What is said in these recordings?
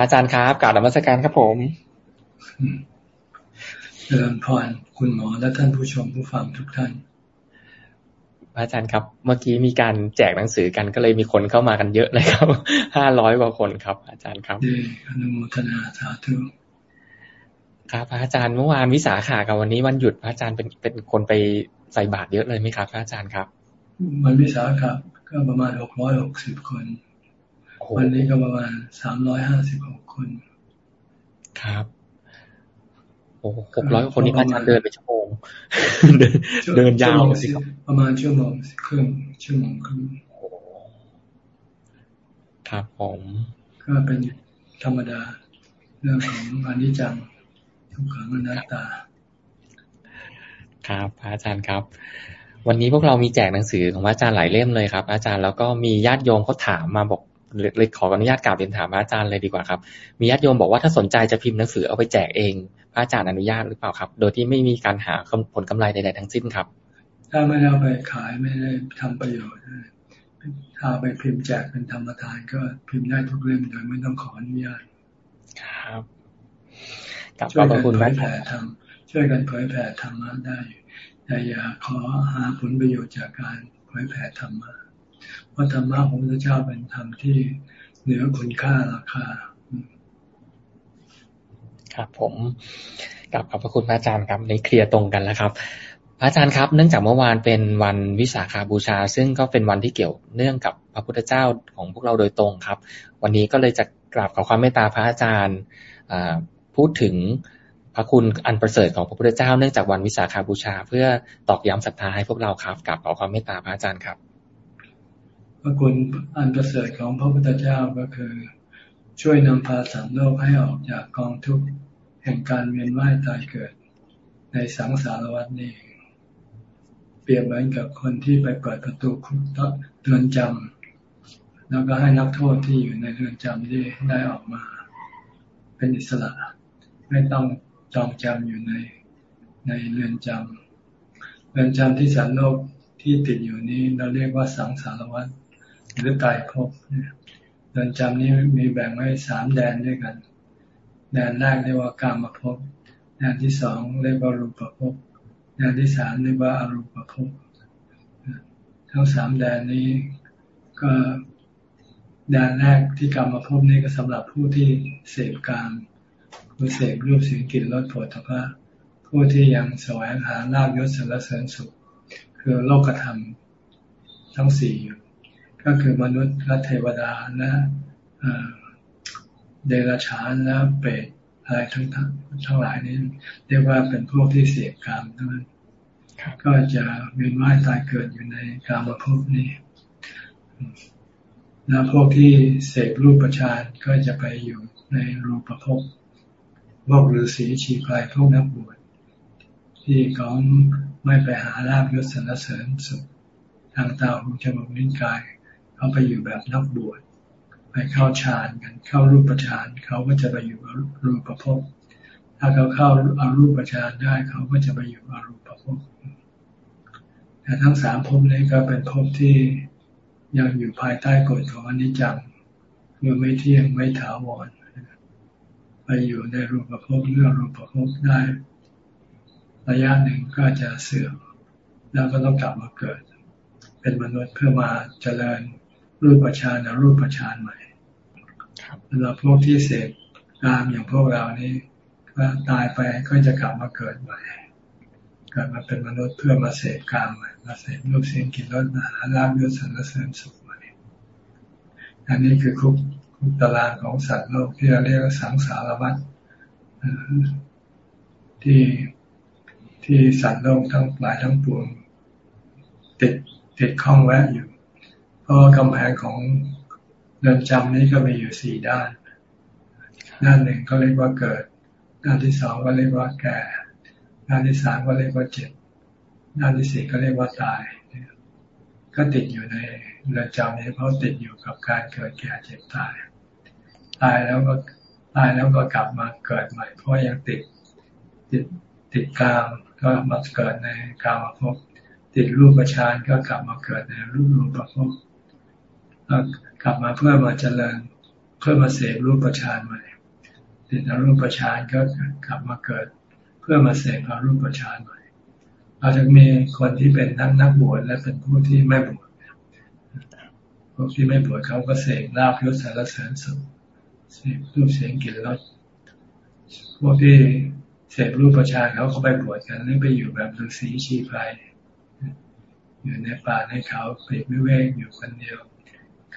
อาจารย์ครับกล่าวนมัสการครับผมเจริญพรคุณหมอและท่านผู้ชมผู้ฟังทุกท่านอาจารย์ครับ เมื่อกี้มีการแจกหนังสือกันก็เลยมีคนเข้ามากันเยอะเลยครับห้าร้อยกว่าคนครับ อาจารย์ครับดีอนุโมทนาสาธุครับพระอาจารย์เมื่อวานวิสาขากับวันนี้วันหยุดพระอาจารย์เป็นเป็นคนไปใส่บาตรเยอะเลยไหมครับพระอาจารย์ครับ วันวิสาขาก็ประมาณหกร้อยหกสิบคน วันนี้ก็ประมาณสามร้อยห้าสิบหกคน ครับ โอ้หกร้อยคนนี้พระอาจารย์เดินไปชั่วโมง เดินยาวสิครับ ประมาณชั่วโมงครึ่งชั่วโมงครึ่งครับผม ก็เป็นธรรมดา เรื่องของอนิจจังทุกขังอนัตตา ครับพระอาจารย์ครับวันนี้พวกเรามีแจกหนังสือของพระอาจารย์หลายเล่มเลยครับ อาจารย์แล้วก็มีญาติโยมเขาถามมาบอก เลยขออนุญาตกราบเรียนถามพระอาจารย์เลยดีกว่าครับ มีญาติโยมบอกว่าถ้าสนใจจะพิมพ์หนังสือเอาไปแจกเองพระอาจารย์อนุญาตหรือเปล่าครับ โดยที่ไม่มีการหาผลกำไรใดๆทั้งสิ้นครับ ถ้าไม่ได้เอาไปขายไม่ได้ทำประโยชน์ถ้าไปพิมพ์แจกเป็นธรรมทานก็พิมพ์ได้ทุกเล่มโดยไม่ต้องขออนุญาตครับช่วยกันเผยแผ่ทำช่วยกันเผยแผ่ธรรมะได้แต่อย่าขอหาผลประโยชน์จากการเผยแผ่ธรรมะ พราธรรมะของพระเจ้าเป็นธรรมที่เหนือคุณค่าราคา ครับ ผมกลับขอบพระคุณพระอาจารย์ครับในเคลียร์ตรงกันแล้วครับพระอาจารย์ครับ เนื่องจากเมื่อวานเป็นวันวิสาขาบูชา ซึ่งก็เป็นวันที่เกี่ยวเนื่องกับพระพุทธเจ้าของพวกเราโดยตรงครับ วันนี้ก็เลยจะกราบขอความเมตตาพระอาจารย์พูดถึงพระคุณอันประเสริฐของพระพุทธเจ้า เนื่องจากวันวิสาขาบูชา เพื่อตอกย้ำศรัทธาให้พวกเราครับกราบขอความเมตตาพระอาจารย์ครับ พระคุณอันประเสริฐของพระพุทธเจ้าก็คือ ช่วยนำพาสัตว์โลกให้ออกจากกองทุกข์แห่งการเวียนว่ายตายเกิด ในสังสารวัฏนี้เปรียบเหมือนกับคนที่ไปเปิดประตูคุกเรือนจำแล้วก็ให้นักโทษที่อยู่ในเรือนจำที่ได้ออกมา เป็นอิสระ ไม่ต้องจองจำอยู่ในในเรือนจำเรือนจำที่สัตว์โลกที่ติดอยู่นี้เราเรียกว่าสังสารวัฏ หรือตายภพเดินจำนี้มีแบ่งไว้สามแดนด้วยกัน แดนแรกเรียกว่ากามาภพแดนที่สองเรียกว่ารูปภพแดนที่สามเรียกว่าอารูปภพทั้งสามแดนนี้ก็แดนแรกที่กรรมภพนี้ก็สำหรับผู้ที่เสพกามผู้เสพรูปเสียงกลิ่นรสผลิตภัณฑ์ผู้ที่ยังแสวงหาลาบยศสรรเสริญสุข คือโลกธรรมทั้งสี่อยู่ ก็คือมนุษย์และเทวดาและเดรัจฉานและเปรตอะไรทั้งทั้งทั้งหลายนี้ เรียกว่าเป็นพวกที่เสียกามทั้งนั้นก็จะเวียนว่ายตายเกิดอยู่ในกามภพนี้แล้วพวกที่เสกรูปประชานก็จะไปอยู่ในรูปภพพวกฤาษีชีพายพวกนักบวชที่เขาไม่ไปหาลาบยศสรรเสริญสุขทางตาหูจมูกนิ้วกาย เขาไปอยู่แบบนักบวชไปเข้าฌานกันเข้ารูปฌานเขาก็จะไปอยู่รูปภพถ้าเขาเข้าอารูปฌานได้เขาก็จะไปอยู่อารูปภพแต่ทั้งสามภพนี้ก็เป็นภพที่ยังอยู่ภายใต้กฎของอนิจจังคือไม่เที่ยงไม่ถาวรไปอยู่ในรูปภพเรื่องรูปภพได้ ระยะหนึ่งก็จะเสื่อมแล้วก็ต้องกลับมาเกิด เป็นมนุษย์เพื่อมาเจริญ รูปฌานรูปฌานใหม่สำหรับพวกที่เสพกามอย่างพวกเรานี้ก็ตายไปก็จะกลับมาเกิดใหม่เกิดมาเป็นมนุษย์เพื่อมาเสพกามใหม่มาเสพรูปเสียงกลิ่นรสอาหารลาบยศสรรเสริญสุขใหม่อันนี้คือคุกคุกตารางของสัตว์โลกที่เราเรียกว่าสังสารวัฏที่ที่สัตว์โลกทั้งหลายทั้งปวงติดติดข้องแวะอยู่เพ ราะกำแพงของเรือนจำนี้ก็มีอยู่สี่ด้าน ด้านหนึ่งก็เรียกว่าเกิด ด้านที่สองก็เรียกว่าแก่ ด้านที่สามก็เรียกว่าเจ็บ ด้านที่สี่ก็เรียกว่าตาย ก็ติดอยู่ในเรือนจำนี้เพราะติดอยู่กับการเกิดแก่เจ็บตาย ตายแล้วก็ตายแล้วก็กลับมาเกิดใหม่ เพราะยังติดติดติดกามก็มาเกิดในกามาภพติดรูปประชานก็กลับมาเกิดในรูปรูปภพ กลับมาเพื่อมาเจริญ เพื่อมาเสพรูปประชานใหม่ติดรูปประชานก็กลับมาเกิด เพื่อมาเสพรูปประชานใหม่เราจะมีคนที่เป็นทั้งนักบวชและเป็นผู้ที่ไม่บวชพวกที่ไม่บวชเขาก็เสกลาภยศสารเสริญสุขเสกรูปเสียงกลิ่นรสพวกที่เสพรูปประชานเขาเขาไปบวชกันหรือไปอยู่แบบฤาษีชีพายอยู่ในป่าในเขาเปรียบวิเวกอยู่คนเดียว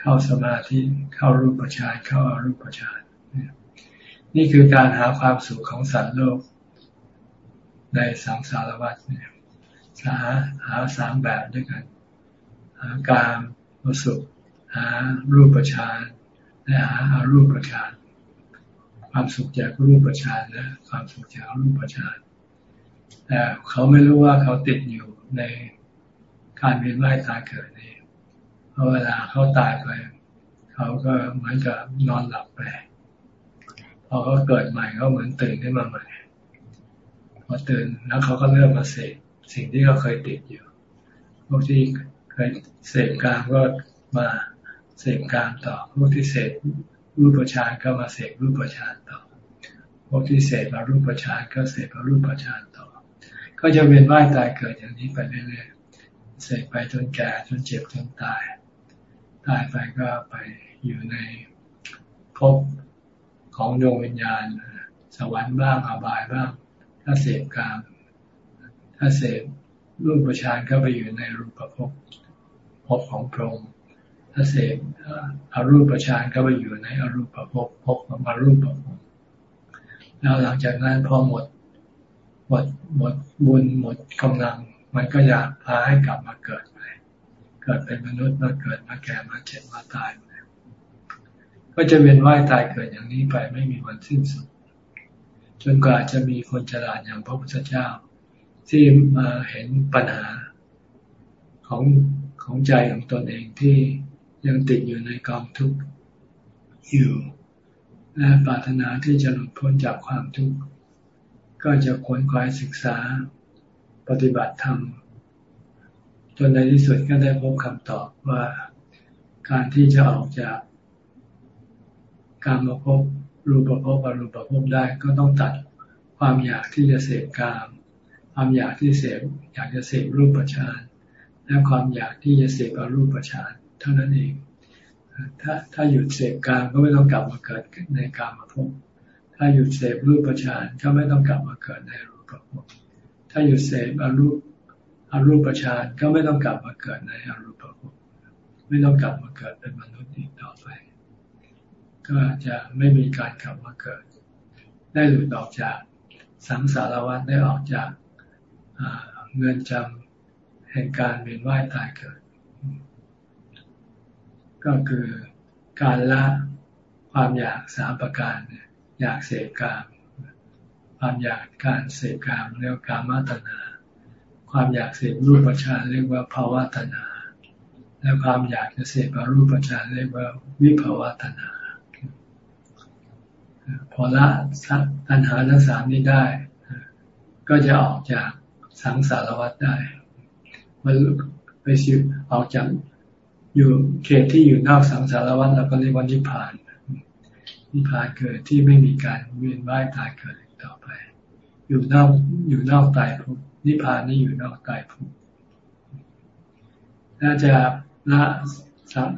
เข้าสมาธิเข้ารูปประชานเข้าอารูปประชานนี่คือการหาความสุขของสัตว์โลก ในสังสารวัฏเนี่ยหาหาสามแบบด้วยกัน หาการประสุข หารูปประชานและหาอารูปประชานความสุขจากรูปประชานและความสุขจากรูปประชานแต่เขาไม่รู้ว่าเขาติดอยู่ในการเวียนว่ายตายเกิดนี่ เพราะเวลาเขาตายไป เขาก็เหมือนกับนอนหลับไป พอเขาเกิดใหม่เขาเหมือนตื่นขึ้นมาใหม่ พอตื่นแล้วเขาก็เริ่มมาเสพสิ่งที่เขาเคยติดอยู่ พวกที่เคยเสพกามก็มาเสพกามต่อ พวกที่เสพรูปประชานก็มาเสพรูปประชานต่อ พวกที่เสพมารูปประชานก็เสพมารูปประชานต่อ ก็จะเวียนว่ายตายเกิดอย่างนี้ไปเรื่อยๆเสพไปจนแก่จนเจ็บจนตาย ตายไปก็ไปอยู่ในภพของดวงวิญญาณ สวรรค์บ้างอบายบ้าง ถ้าเสพกามถ้าเสพรูปประชานก็ไปอยู่ในรูปภพภพของพรหมถ้าเสพอารูปฌานก็ไปอยู่ในอรูปภพภพของอารูปภพแล้วหลังจากนั้นพอหมดหมดหมดบุญหมดกำลัง มันก็อยากพาให้กลับมาเกิด เกิดเป็นมนุษย์มาเกิดมาแก่มาเจ็บมาตายก็จะเวียนว่ายตายเกิดอย่างนี้ไปไม่มีวันสิ้นสุด จนกว่าจะมีคนฉลาดอย่างพระพุทธเจ้า ที่มาเห็นปัญหาของของใจของตนเองที่ยังติดอยู่ในกองทุกข์อยู่และปรารถนาที่จะหลุดพ้นจากความทุกข์ก็จะควนควายศึกษาปฏิบัติธรรม จนในที่สุดก็ได้พบคำตอบว่าการที่จะออกจากการมาพบรูปภพอรูปภพได้ก็ต้องตัดความอยากที่จะเสพกาม ความอยากที่เสพอยากจะเสพรูปประชานและความอยากที่จะเสพอรูปประชานเท่านั้นเอง ถ้าถ้าหยุดเสพกามก็ไม่ต้องกลับมาเกิดในกามภพบถ้าหยุดเสพรูปประชานก็ไม่ต้องกลับมาเกิดในรูปภพถ้าหยุดเสพอรูป อรูปประชานก็ไม่ต้องกลับมาเกิดในอรูปภพไม่ต้องกลับมาเกิดเป็นมนุษย์อีกต่อไป ก็จะไม่มีการกลับมาเกิด ได้หลุดออกจากสังสารวัฏได้ออกจากเงินจำแห่งการเวียนว่ายตายเกิด ก็คือการละความอยากสามประการอยากเสพกาม ความอยากการเสพกามเรียกกามาตนา ความอยากเสพรูปฌานเรียกว่าภาวะตนาและความอยากจะเสพรูปฌานเรียกว่าวิภาวะตนาพอละตัณหาทั้งสามนี้ได้ ก็จะออกจากสังสารวัฏได้มันไปสิออกจากอยู่เขตที่อยู่นอกสังสารวัฏเราก็เรียกว่านิพพาน นิพพานเกิดที่ไม่มีการเวียนว่ายตายเกิดต่อไป อยู่นอกอยู่นอกตายภพ นิพพานนี่อยู่นอกตายภพถ้าจะละสัม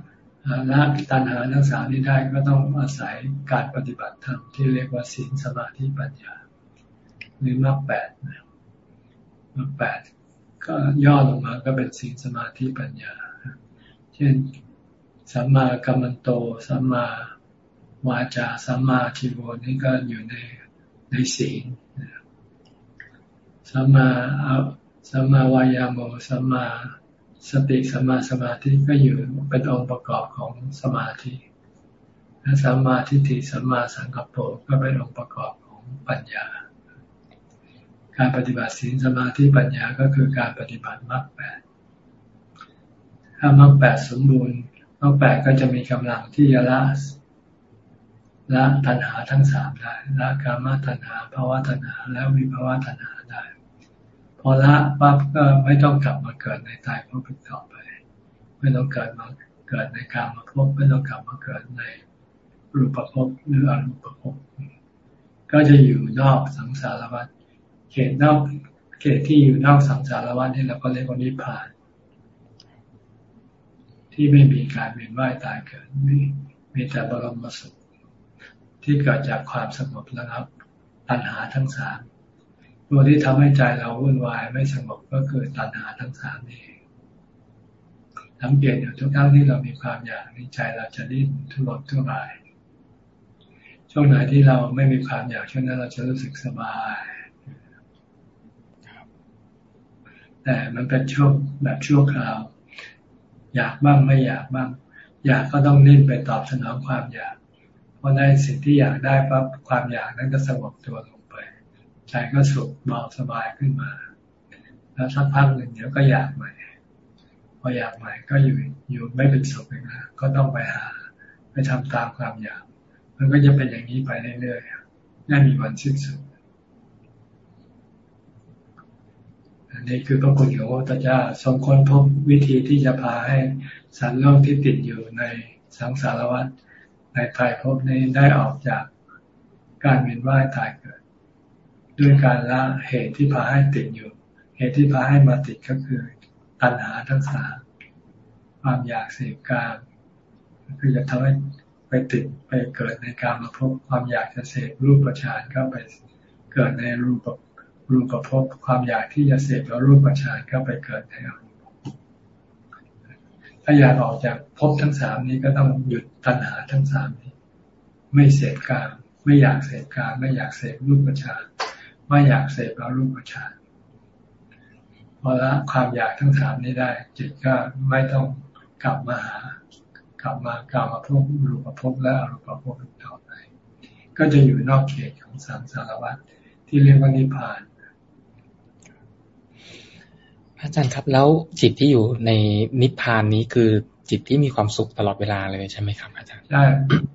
ละตัณหาทั้งสามนี้ได้ก็ต้องอาศัยการปฏิบัติธรรมที่เรียกว่าศีลสมาธิปัญญา หรือมรรคแปดมรรคแปดก็ย่อลงมาก็เป็นศีลสมาธิปัญญา เช่นสัมมากัมมันโต สัมมาวาจา สัมมาทิโวนี่ก็อยู่ในในศีล สัมมาสัมมาวายาโมสัมมาสติสัมมาสมาธิก็อยู่เป็นองค์ประกอบของสมาธิและสัมมาทิฏฐิสัมมาสังกัปโปก็เป็นองค์ประกอบของปัญญา การปฏิบัติศีลสมาธิปัญญาก็คือการปฏิบัติมรรคแปดถ้ามรรคแปดสมบูรณ์มรรคแปดก็จะมีกำลังที่จะละละตัณหาทั้งสามได้ละกามตัณหาภาวะตัณหาและวิภาวะตัณหาได้ อละปั๊บก็ไม่ต้องกลับมาเกิดในตายภพต่อไป ไม่ต้องเกิดมาเกิดในกามมาพบไม่ต้องกลับมาเกิดในรูปภพหรืออรูปภพก็จะอยู่นอกสังสารวัฏเขตนอกเขตที่อยู่นอกสังสารวัฏนี่เราก็เรียกว่านิพพาน ที่ไม่มีการเวียนว่ายตายเกิดมีมีแต่บรมสุขที่เกิดจากความสงบแล้วครับตัณหาทั้งสาม ตัวที่ทำให้ใจเราวุ่นวายไม่สงบก็คือตัณหาทั้งสามนี่สังเกตอยู่ทุกครั้งที่เรามีความอยากในใจเราจะดิ้นทุรนทุราย ช่วงไหนที่เราไม่มีความอยากช่วงนั้นเราจะรู้สึกสบายแต่มันเป็นช่วงแบบชั่วคราว อยากบ้างไม่อยากบ้าง อยากก็ต้องนิ่งไปตอบสนองความอยากพอได้สิ่งที่อยากได้ปั๊บความอยากนั้นก็สงบตัวลง ใจก็สุขเบาสบายขึ้นมา แล้วสักพักหนึ่งเดี๋ยวก็อยากใหม่ พออยากใหม่ก็อยู่อยู่ไม่เป็นสุขเลยนะก็ต้องไปหา ไปทำตามความอยาก มันก็จะเป็นอย่างนี้ไปเรื่อยๆไม่มีวันสิ้นสุดอันนี้คือพระคุณของพระพุทธเจ้าทรงค้นพบวิธีที่จะพาให้สัตว์โลกที่ติดอยู่ในสังสารวัฏในไตรภพนี้ได้ออกจากการเวียนว่ายตายเกิด ด้วยการละเหตุที่พาให้ติดอยู่ เหตุที่พาให้มาติดก็คือตัณหาทั้งสามความอยากเสพกามคือจะทำให้ไปติดไปเกิดในการมาพบความอยากจะเสพรูปประชานก็ไปเกิดในรูปรูปภพความอยากที่จะเสพแล้วรูปประชานก็ไปเกิดในอารูปถ้าอยากออกจากภพทั้งสามนี้ก็ต้องหยุดตัณหาทั้งสามนี้ ไม่เสพกามไม่อยากเสพกามไม่อยากเสพรูปประชาน ไม่อยากเสพแล้วรูปประชานพอละความอยากทั้งสามนี้ได้ จิตก็ไม่ต้องกลับมาหากลับมากลับมาพบรูปภพและอรูปภพต่อไป ก็จะอยู่นอกเขตของสามสารวัตรที่เรียกว่านิพพานอาจารย์ครับ แล้วจิตที่อยู่ในนิพพานนี้คือจิตที่มีความสุขตลอดเวลาเลยใช่ไหมครับอาจารย์ใช่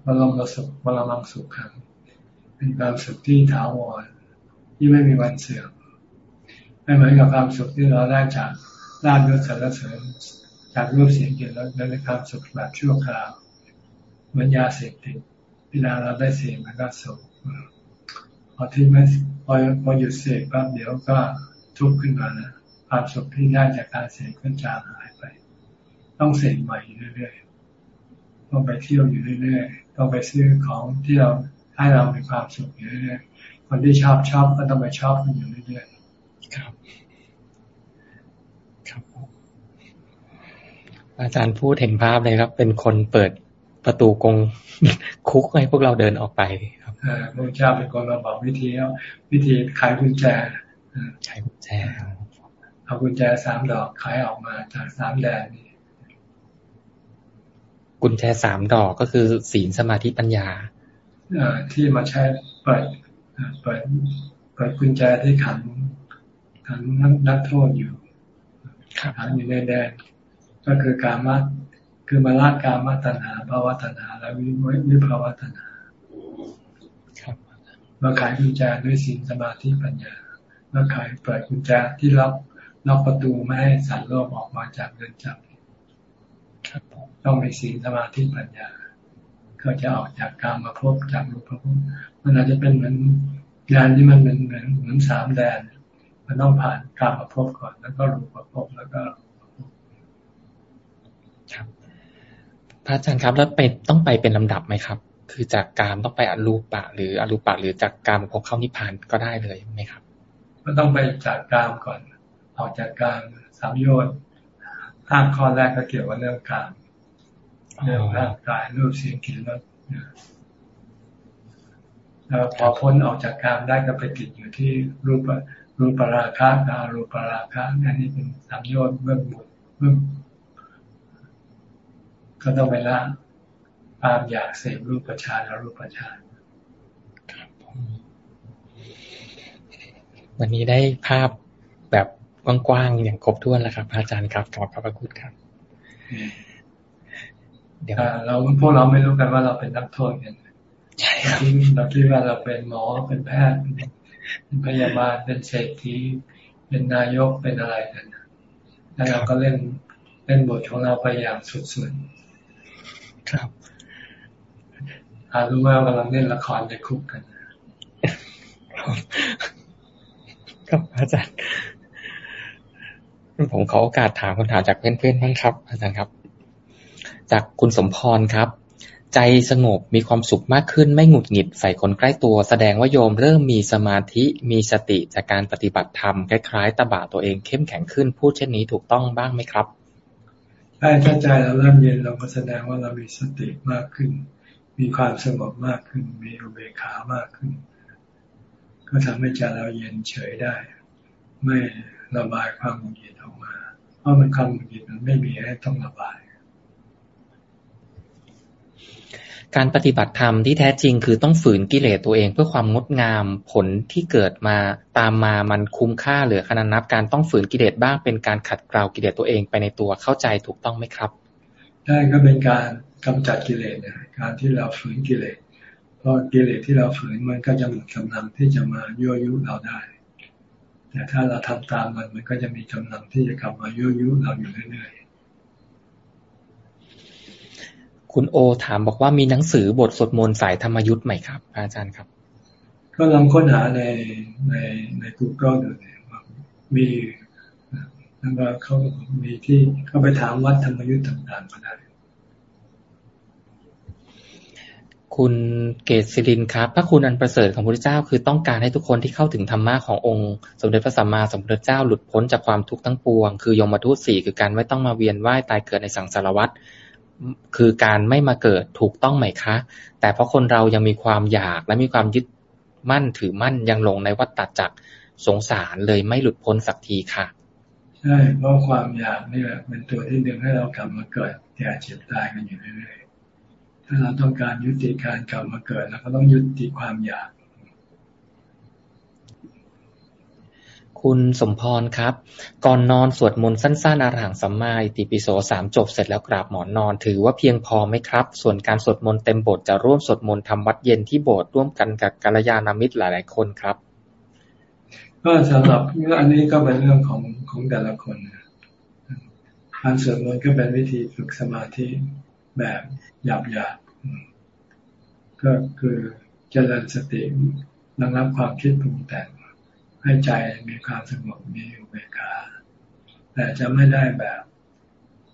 บรมสุขบรมังสุขครับเป็นความสุขที่ถาวร ที่ไม่มีวันเสื่อมไม่เหมือนกับความสุขที่เราได้จากลาบยศสรรเสริญจากรูปเสียงกลิ่นรสในความสุขแบบชั่วคราวเหมือนยาเสพติดเวลาเราได้เสพมันก็สุขพอที่ไม่พอพอหยุดเสพปั๊บเดี๋ยวก็ทุกข์ขึ้นมานะความสุขที่ได้จากการเสพก็จางหายไป ต้องเสพใหม่เรื่อยๆต้องไปเที่ยวอยู่เรื่อยๆต้องไปซื้อของที่เราให้เรามีความสุขอยู่เรื่อยๆ คนที่ชอบชอบก็ต้องไปชอบมันอยู่เรื่อยๆครับ ครับอาจารย์พูดเห็นภาพเลยครับ เป็นคนเปิดประตูกงคุกให้พวกเราเดินออกไปครับพระเจ้าเป็นคนมาบอกวิธีวิธีขายกุญแจขายกุญแจเอากุญแจสามดอกขายออกมาจากสามแดนนี่กุญแจสามดอกก็คือศีลสมาธิปัญญาที่มาใช้เปิด เปิดเปิดกุญแจที่ขังขังนักโทษอยู่ขังอยู่ในแดน ก็คือการมาคือมาลาการมาตัณหาภาวะตัณหา และวิวิภาวะตัณหามาขายกุญแจด้วยศีลสมาธิปัญญามาขายเปิดกุญแจที่รับล็อกประตูไม่ให้สัตว์โลกออกมาจากเรือนจำต้องมีศีลสมาธิปัญญา ก็จะออกจากการมาพบจากรูปภพ มันอาจจะเป็นเหมือนแดนที่มันเป็นเหมือนเหมือนสามแดน มันต้องผ่านการมาพบก่อนแล้วก็รูปภพแล้วก็ครับพระอาจารย์ครับแล้วไปต้องไปเป็นลำดับไหมครับ คือจากการต้องไปอรูปะ หรืออรูปะหรือจากการพบเข้านิพพานก็ได้เลยไหมครับก็ต้องไปจากกามก่อน ออกจากการสามโยชน์ห้าข้อแรกก็เกี่ยวกับเรื่องการเรื่องร่างกายรูปเสียงกลิ่นรส แล้วพอพ้นออกจากการได้ก็ไปติดอยู่ที่รูปรูปราคะการูปราคะอันนี้เป็นสามโยชน์เบื้องบนเบื้องก็ต้องไปละความอยากเสพรูปประชานและรูปประชานวันนี้ได้ภาพแบบกว้างๆอย่างครบถ้วนแล้วครับ อาจารย์ครับขอบพระคุณครับ เดี๋ยวเราพวกเราไม่รู้กันว่าเราเป็นนักโทษกัน ใช่ครับเราคิดว่าเราเป็นหมอเป็นแพทย์เป็นพยาบาลเป็นเศรษฐีเป็นนายกเป็นอะไรกันแล้วเราก็เล่นเล่นบทของเราไปอย่างสุดๆครับอารู้ว่ากำลังเล่นละครในคุกกันครับอาจารย์ผมขอโอกาสถามคำถามจากเพื่อนๆบ้างครับ อาจารย์ครับ จากคุณสมพรครับ ใจสงบมีความสุขมากขึ้นไม่หงุดหงิดใส่คนใกล้ตัว แสดงว่าโยมเริ่มมีสมาธิมีสติจากการปฏิบัติธรรมคล้ายๆตบะตัวเองเข้มแข็งขึ้นพูดเช่นนี้ถูกต้องบ้างไหมครับใช่ถ้าใจเราเริ่มเย็นเราก็แสดงว่าเรามีสติมากขึ้น มีความสงบมากขึ้น มีอุเบกขามากขึ้น ก็ทำให้ใจเราเย็นเฉยได้ ไม่ระบายความหงุดหงิดออกมา เพราะมันความหงุดหงิดมันไม่มีให้ต้องระบาย การปฏิบัติธรรมที่แท้จริงคือต้องฝืนกิเลสตัวเองเพื่อความงดงามผลที่เกิดมาตามมามันคุ้มค่าเหลือขนาดนับการต้องฝืนกิเลสบ้างเป็นการขัดเกลากิเลสตัวเองไปในตัวเข้าใจถูกต้องไหมครับได้ก็เป็นการกำจัดกิเลสนะการที่เราฝืนกิเลสเพราะกิเลสที่เราฝืนมันก็จะหมดกำลังที่จะมายั่วยุเราได้ แต่ถ้าเราทำตามมันมันก็จะมีกำลังที่จะกลับมายั่วยุเราอยู่เรื่อยๆ คุณโอถามบอกว่ามีหนังสือบทสวดมนต์สายธรรมยุทธ์ไหมครับ อาจารย์ครับ ก็ลองค้นหาในในใน Google ดูเลยว่ามีแล้วก็เขามีที่เขาไปถามวัดธรรมยุทธ์ต่างๆก็ได้คุณเกศศิรินครับ พระคุณอันประเสริฐของพระพุทธเจ้า คือต้องการให้ทุกคนที่เข้าถึงธรรมะขององค์ สมเด็จพระสัมมาสัมพุทธเจ้าหลุดพ้นจากความทุกข์ทั้งปวง คือยมทูตสี่คือการไม่ต้องมาเวียนว่ายตายเกิดในสังสารวัฏ คือการไม่มาเกิดถูกต้องไหมคะ แต่เพราะคนเรายังมีความอยากและมีความยึดมั่นถือมั่นยังหลงในวัฏฏจักรสงสารเลยไม่หลุดพ้นสักทีค่ะ ใช่เพราะความอยากนี่แหละเป็นตัวที่ดึงให้เรากลับมาเกิดแก่เจ็บตายกันอยู่เรื่อยถ้าเราต้องการยุติการกลับมาเกิดเราก็ต้องยุติความอยาก คุณสมพรครับ ก่อนนอนสวดมนต์สั้นๆอาหังสัมมาอิติปิโสสามจบเสร็จแล้วกราบหมอนนอน ถือว่าเพียงพอไหมครับ ส่วนการสวดมนต์เต็มบทจะร่วมสวดมนต์ทำวัดเย็นที่โบสถ์ร่วมกันกับกัลยาณมิตรหลายๆคนครับ ก็สำหรับอันนี้ก็เป็นเรื่องของของแต่ละคนการสวดมนต์ก็เป็นวิธีฝึกสมาธิแบบหยาบหยาบก็คือเจริญสติระงับความคิดปรุงแต่ง ให้ใจมีความสงบมีอุเบกขาแต่จะไม่ได้แบบ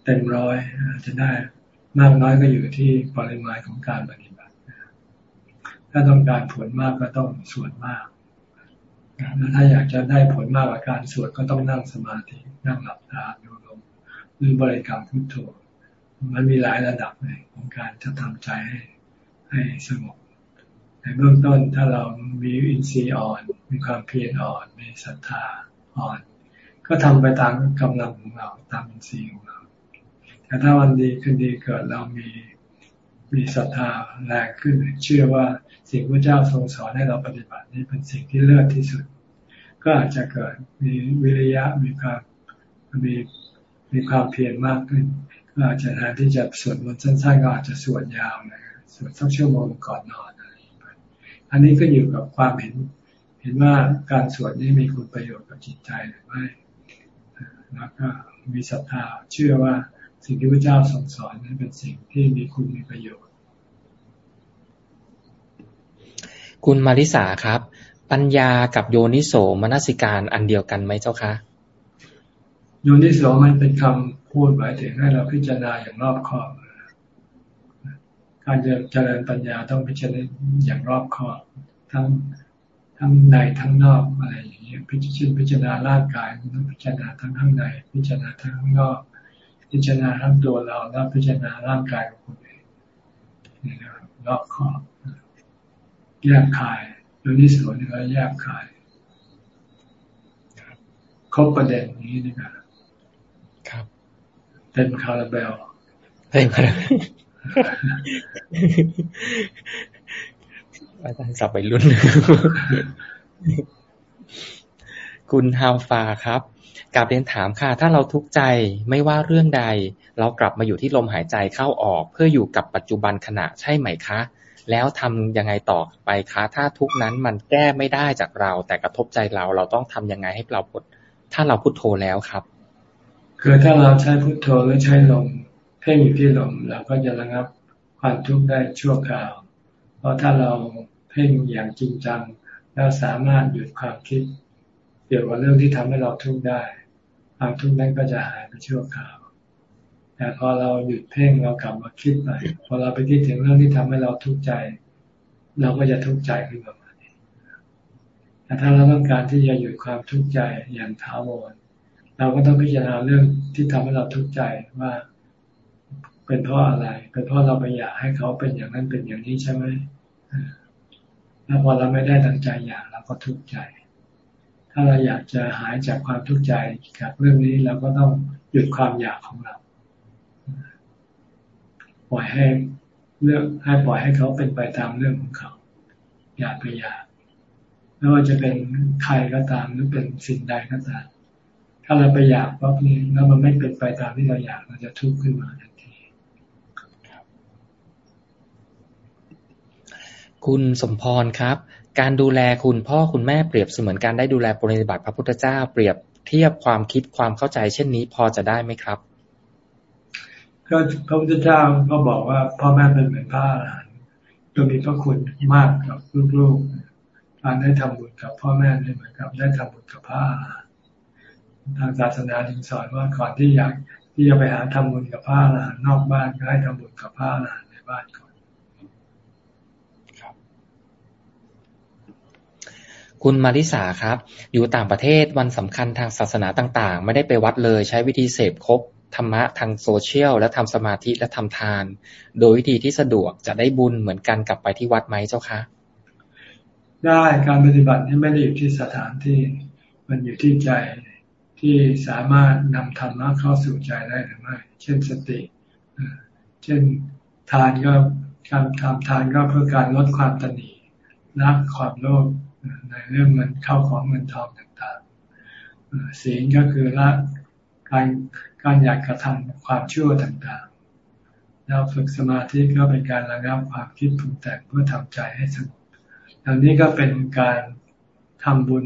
เต็มร้อยจะได้มากน้อยก็อยู่ที่ปริมาณของการปฏิบัติถ้าต้องการผลมากก็ต้องสวดมากแล้วถ้าอยากจะได้ผลมากกว่าการสวดก็ต้องนั่งสมาธินั่งหลับตาดูลมหรือบริกรรมพุทโธมันมีหลายระดับเลยของการจะทำใจให้ให้สงบ เบื้องต้นถ้าเรามีอินทรีย์อ่อน มีความเพียรอ่อน มีศรัทธาอ่อน ก็ทำไปตามกำลังของเราตามอินทรีย์ของเรา แต่ถ้าวันดีขึ้นดีเกิดเรามีมีศรัทธาแรงขึ้น เชื่อว่าสิ่งพระเจ้าทรงสอนให้เราปฏิบัตินี้เป็นสิ่งที่เลิศที่สุด ก็อาจจะเกิดมีวิริยะมีความมีมีความเพียรมากขึ้น ก็อาจจะแทนที่จะสวดมนต์สั้นๆก็อาจจะสวดยาวนะสวดสักชั่วโมงก่อนนอน อะไรอันนี้ก็อยู่กับความเห็น เห็นว่าการสวดนี้มีคุณประโยชน์กับจิตใจหรือไม่แล้วก็มีศรัทธาเชื่อว่าสิ่งที่พระเจ้าทรงสอนนั้นเป็นสิ่งที่มีคุณมีประโยชน์ คุณมาริสาครับ ปัญญากับโยนิโสมนสิการอันเดียวกันไหมเจ้าคะโยนิโสมันเป็นคำพูดหมายถึงให้เราพิจารณาอย่างรอบคอบ การจะเจริญปัญญาต้องพิจารณาอย่างรอบคอบทั้งทั้งในทั้งนอกอะไรอย่างเงี้ยพิจารณาพิจารณาร่างกายต้องพิจารณาทั้งข้างใน พิจารณาทั้งข้างนอก พิจารณาทั้งตัวเราแล้วพิจารณาร่างกายของคนอื่นนี่นะครับรอบคอบแยกขายโดยนิสวนนี่ก็แยกขายครบประเด็นนี้นะครับครับเต็มคาราเบลเต็มคาราเบล อาจารย์สับไปรุ่น คุณฮาวฟาครับกลับเรียนถามค่ะ ถ้าเราทุกข์ใจไม่ว่าเรื่องใด เรากลับมาอยู่ที่ลมหายใจเข้าออก เพื่ออยู่กับปัจจุบันขณะใช่ไหมคะ แล้วทำยังไงต่อไปคะ ถ้าทุกนั้นมันแก้ไม่ได้จากเรา แต่กระทบใจเราเราต้องทำยังไงให้เราพุทถ้าเราพุทโธแล้วครับ คือถ้าเราใช้พุทโธหรือใช้ลม เพ่งอยู่ที่ลมเราก็จะระงับความทุกข์ได้ชั่วคราว เพราะถ้าเราเพ่งอย่างจริงจังแล้วสามารถหยุดความคิดเกี่ยวกับเรื่องที่ทำให้เราทุกข์ได้ ความทุกข์นั้นก็จะหายไปชั่วคราว แต่พอเราหยุดเพ่งเรากลับมาคิดใหม่พอเราไปคิดถึงเรื่องที่ทำให้เราทุกข์ใจ เราก็จะทุกข์ใจขึ้นมาแต่ถ้าเราต้องการที่จะหยุดความทุกข์ใจอย่างถาวรเราก็ต้องพิจารณาเรื่องที่ทำให้เราทุกข์ใจว่า เป็นเพราะอะไร เป็นเพราะเราไปอยากให้เขาเป็นอย่างนั้นเป็นอย่างนี้ใช่ไหมแล้วพอเราไม่ได้ตั้งใจอยากเราก็ทุกข์ใจ ถ้าเราอยากจะหายจากความทุกข์ใจกับเรื่องนี้เราก็ต้องหยุดความอยากของเราปล่อยให้เลือกให้ปล่อยให้เขาเป็นไปตามเรื่องของเขา อยากไปอยากไม่ว่าจะเป็นใครก็ตามหรือเป็นสิ่งใดก็ตามถ้าเราไปอยากปั๊บนี้แล้วมันไม่เป็นไปตามที่เราอยากเราจะทุกข์ขึ้นมาทันที คุณสมพรครับ การดูแลคุณพ่อคุณแม่เปรียบเสมือนการได้ดูแลปฏิบัติพระพุทธเจ้า เปรียบเทียบความคิดความเข้าใจเช่นนี้พอจะได้ไหมครับก็พระพุทธเจ้าก็บอกว่าพ่อแม่เป็นเหมือนพระอรหันต์ตัวมีพระคุณมากกับลูกๆการได้ทำบุญกับพ่อแม่นี่เหมือนกับได้ทำบุญกับพระทางศาสนาจึงสอนว่าก่อนที่อยากที่จะไปหาทำบุญกับพระอรหันต์นอกบ้านก็ให้ทำบุญกับพระอรหันต์ในบ้านก่อน คุณมาริสาครับ อยู่ต่างประเทศวันสำคัญทางศาสนาต่างๆ ไม่ได้ไปวัดเลยใช้วิธีเสพครบธรรมะทางโซเชียล และทำสมาธิและทำทาน โดยวิธีที่สะดวกจะได้บุญเหมือนกันกลับไปที่วัดไหมเจ้าคะ ได้การปฏิบัตินี่ไม่ได้อยู่ที่สถานที่มันอยู่ที่ใจที่สามารถนำธรรมะเข้าสู่ใจได้หรือไม่ เช่นสติ เช่นทานก็การทำทานก็เพื่อการลดความตนีละความโลภ ในเรื่องเงินเข้าของเงินทองต่างๆศีลก็คือละการการอยากกระทำความชั่วต่างๆแล้วฝึกสมาธิก็เป็นการระงับความคิดปรุงแต่งเพื่อทำใจให้สงบอันนี้ก็เป็นการทำบุญ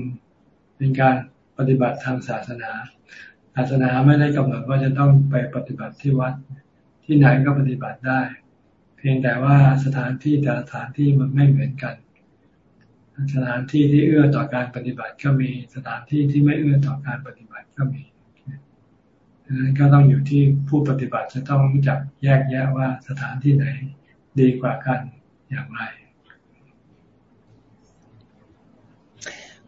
เป็นการปฏิบัติทางศาสนา ศาสนาไม่ได้กำหนดว่าจะต้องไปปฏิบัติที่วัด ที่ไหนก็ปฏิบัติได้ เพียงแต่ว่าสถานที่แต่สถานที่มันไม่เหมือนกัน สถานที่ที่เอื้อต่อการปฏิบัติก็มีสถานที่ที่ไม่เอื้อต่อการปฏิบัติก็มีดังนั้นก็ต้องอยู่ที่ผู้ปฏิบัติจะต้องรู้จักแยกแยะว่าสถานที่ไหนดีกว่ากันอย่างไร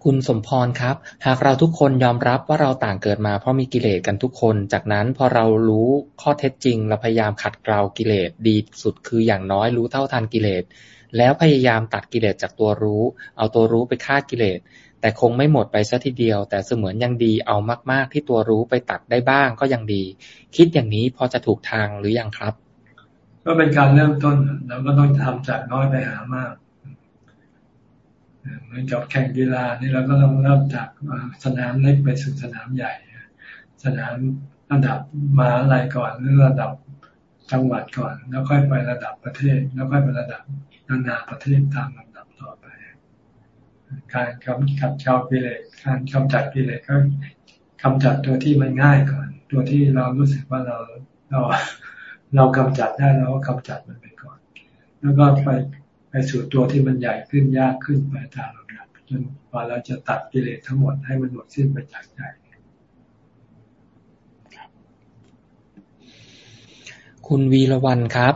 คุณสมพรครับ หากเราทุกคนยอมรับว่าเราต่างเกิดมาเพราะมีกิเลสกันทุกคน จากนั้นพอเรารู้ข้อเท็จจริงเราพยายามขัดเกลากิเลสดีสุดคืออย่างน้อยรู้เท่าทันกิเลส แล้วพยายามตัดกิเลสจากตัวรู้ เอาตัวรู้ไปฆ่ากิเลส แต่คงไม่หมดไปซะทีเดียว แต่เสมือนยังดีเอามาก ๆ ที่ตัวรู้ไปตัดได้บ้างก็ยังดี คิดอย่างนี้พอจะถูกทางหรือยังครับ ก็เป็นการเริ่มต้นเราก็ต้องทำจากน้อยไปหามากเหมือนกับแข่งกีฬานี่เราก็ต้องเริ่มจากสนามเล็กไปสู่สนามใหญ่ สนามระดับมาอะไรก่อนหรือระดับจังหวัดก่อน แล้วค่อยไประดับประเทศ แล้วค่อยไประดับ นานาประเทศตามลำดับต่อไป การกำจัดชาวกิเลสการกำจัดกิเลสก็กำจัดตัวที่มันง่ายก่อน ตัวที่เรารู้สึกว่าเราเราเรากำจัดได้เราก็กำจัดมันไปก่อน แล้วก็ไปไปสู่ตัวที่มันใหญ่ขึ้นยากขึ้นไปตามลำดับจนกว่าเราจะตัดกิเลสทั้งหมดให้มันหมดสิ้นไปจากใจคุณวีรวันครับ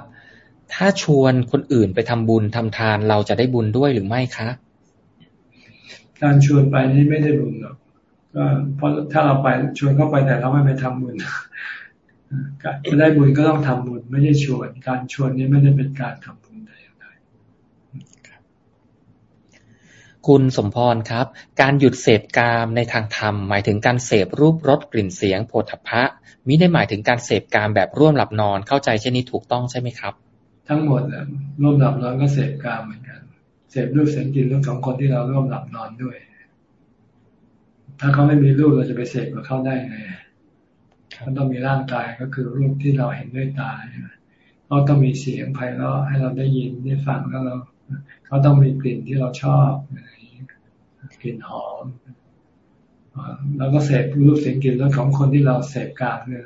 ถ้าชวนคนอื่นไปทำบุญทำทานเราจะได้บุญด้วยหรือไม่คะ การชวนไปนี่ไม่ได้บุญหรอกก็เพราะถ้าเราไปชวนเข้าไปแต่เราไม่ไปทำบุญจะได้บุญก็ต้องทำบุญไม่ใช่ชวน การชวนนี้ไม่ได้เป็นการทำคุณสมพรครับ การหยุดเสพกามในทางธรรม หมายถึงการเสพรูปรสกลิ่นเสียงโผฏฐพะมิได้หมายถึงการเสพกามแบบร่วมหลับนอนเข้าใจเช่นนี้ถูกต้องใช่ไหมครับ ทั้งหมดร่วมหลับนอนก็เสพกามเหมือนกัน เสพรูปเสียงกลิ่นรสของคนที่เราร่วมหลับนอนด้วย ถ้าเขาไม่มีรูปเราจะไปเสพกับเขาได้ไงมันต้องมีร่างกายก็คือรูปที่เราเห็นด้วยตาเขาต้องมีเสียงไพเราะให้เราได้ยินได้ฟังแล้วเราเขาต้องมีกลิ่นที่เราชอบกลิ่นหอมแล้วก็เสพรูปเสียงกลิ่นรสของคนที่เราเสพกามเนี่ย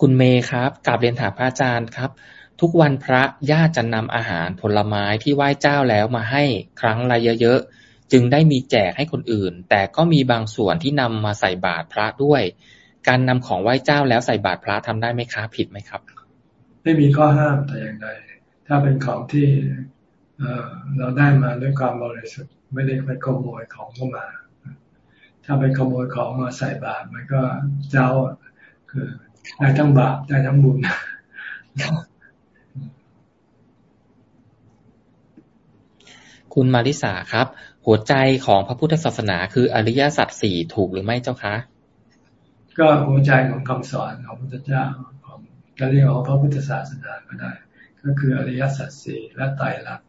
คุณเมย์ครับกลับเรียนถามพระอาจารย์ครับ ทุกวันพระญาติจะนำอาหารผลไม้ที่ไหว้เจ้าแล้วมาให้ครั้งละเยอะๆ จึงได้มีแจกให้คนอื่น แต่ก็มีบางส่วนที่นำมาใส่บาตรพระด้วย การนำของไหว้เจ้าแล้วใส่บาตรพระทำได้ไหมครับผิดไหมครับ ไม่มีข้อห้ามแต่อย่างใดถ้าเป็นของที่เราได้มาด้วยความบริสุทธิ์ไม่ได้ไปขโมยของเข้ามา ถ้าไปขโมยของมาใส่บาตรมันก็เจ้าคือ ได้ทั้งบาปได้ทั้งบุญคุณมาริสาครับ หัวใจของพระพุทธศาสนาคืออริยสัจสี่ถูกหรือไม่เจ้าคะ ก็หัวใจของคำสอนของพระพุทธเจ้าของการเรียกว่าพระพุทธศาสนาก็ได้ ก็คืออริยสัจสี่และไตรลักษณ์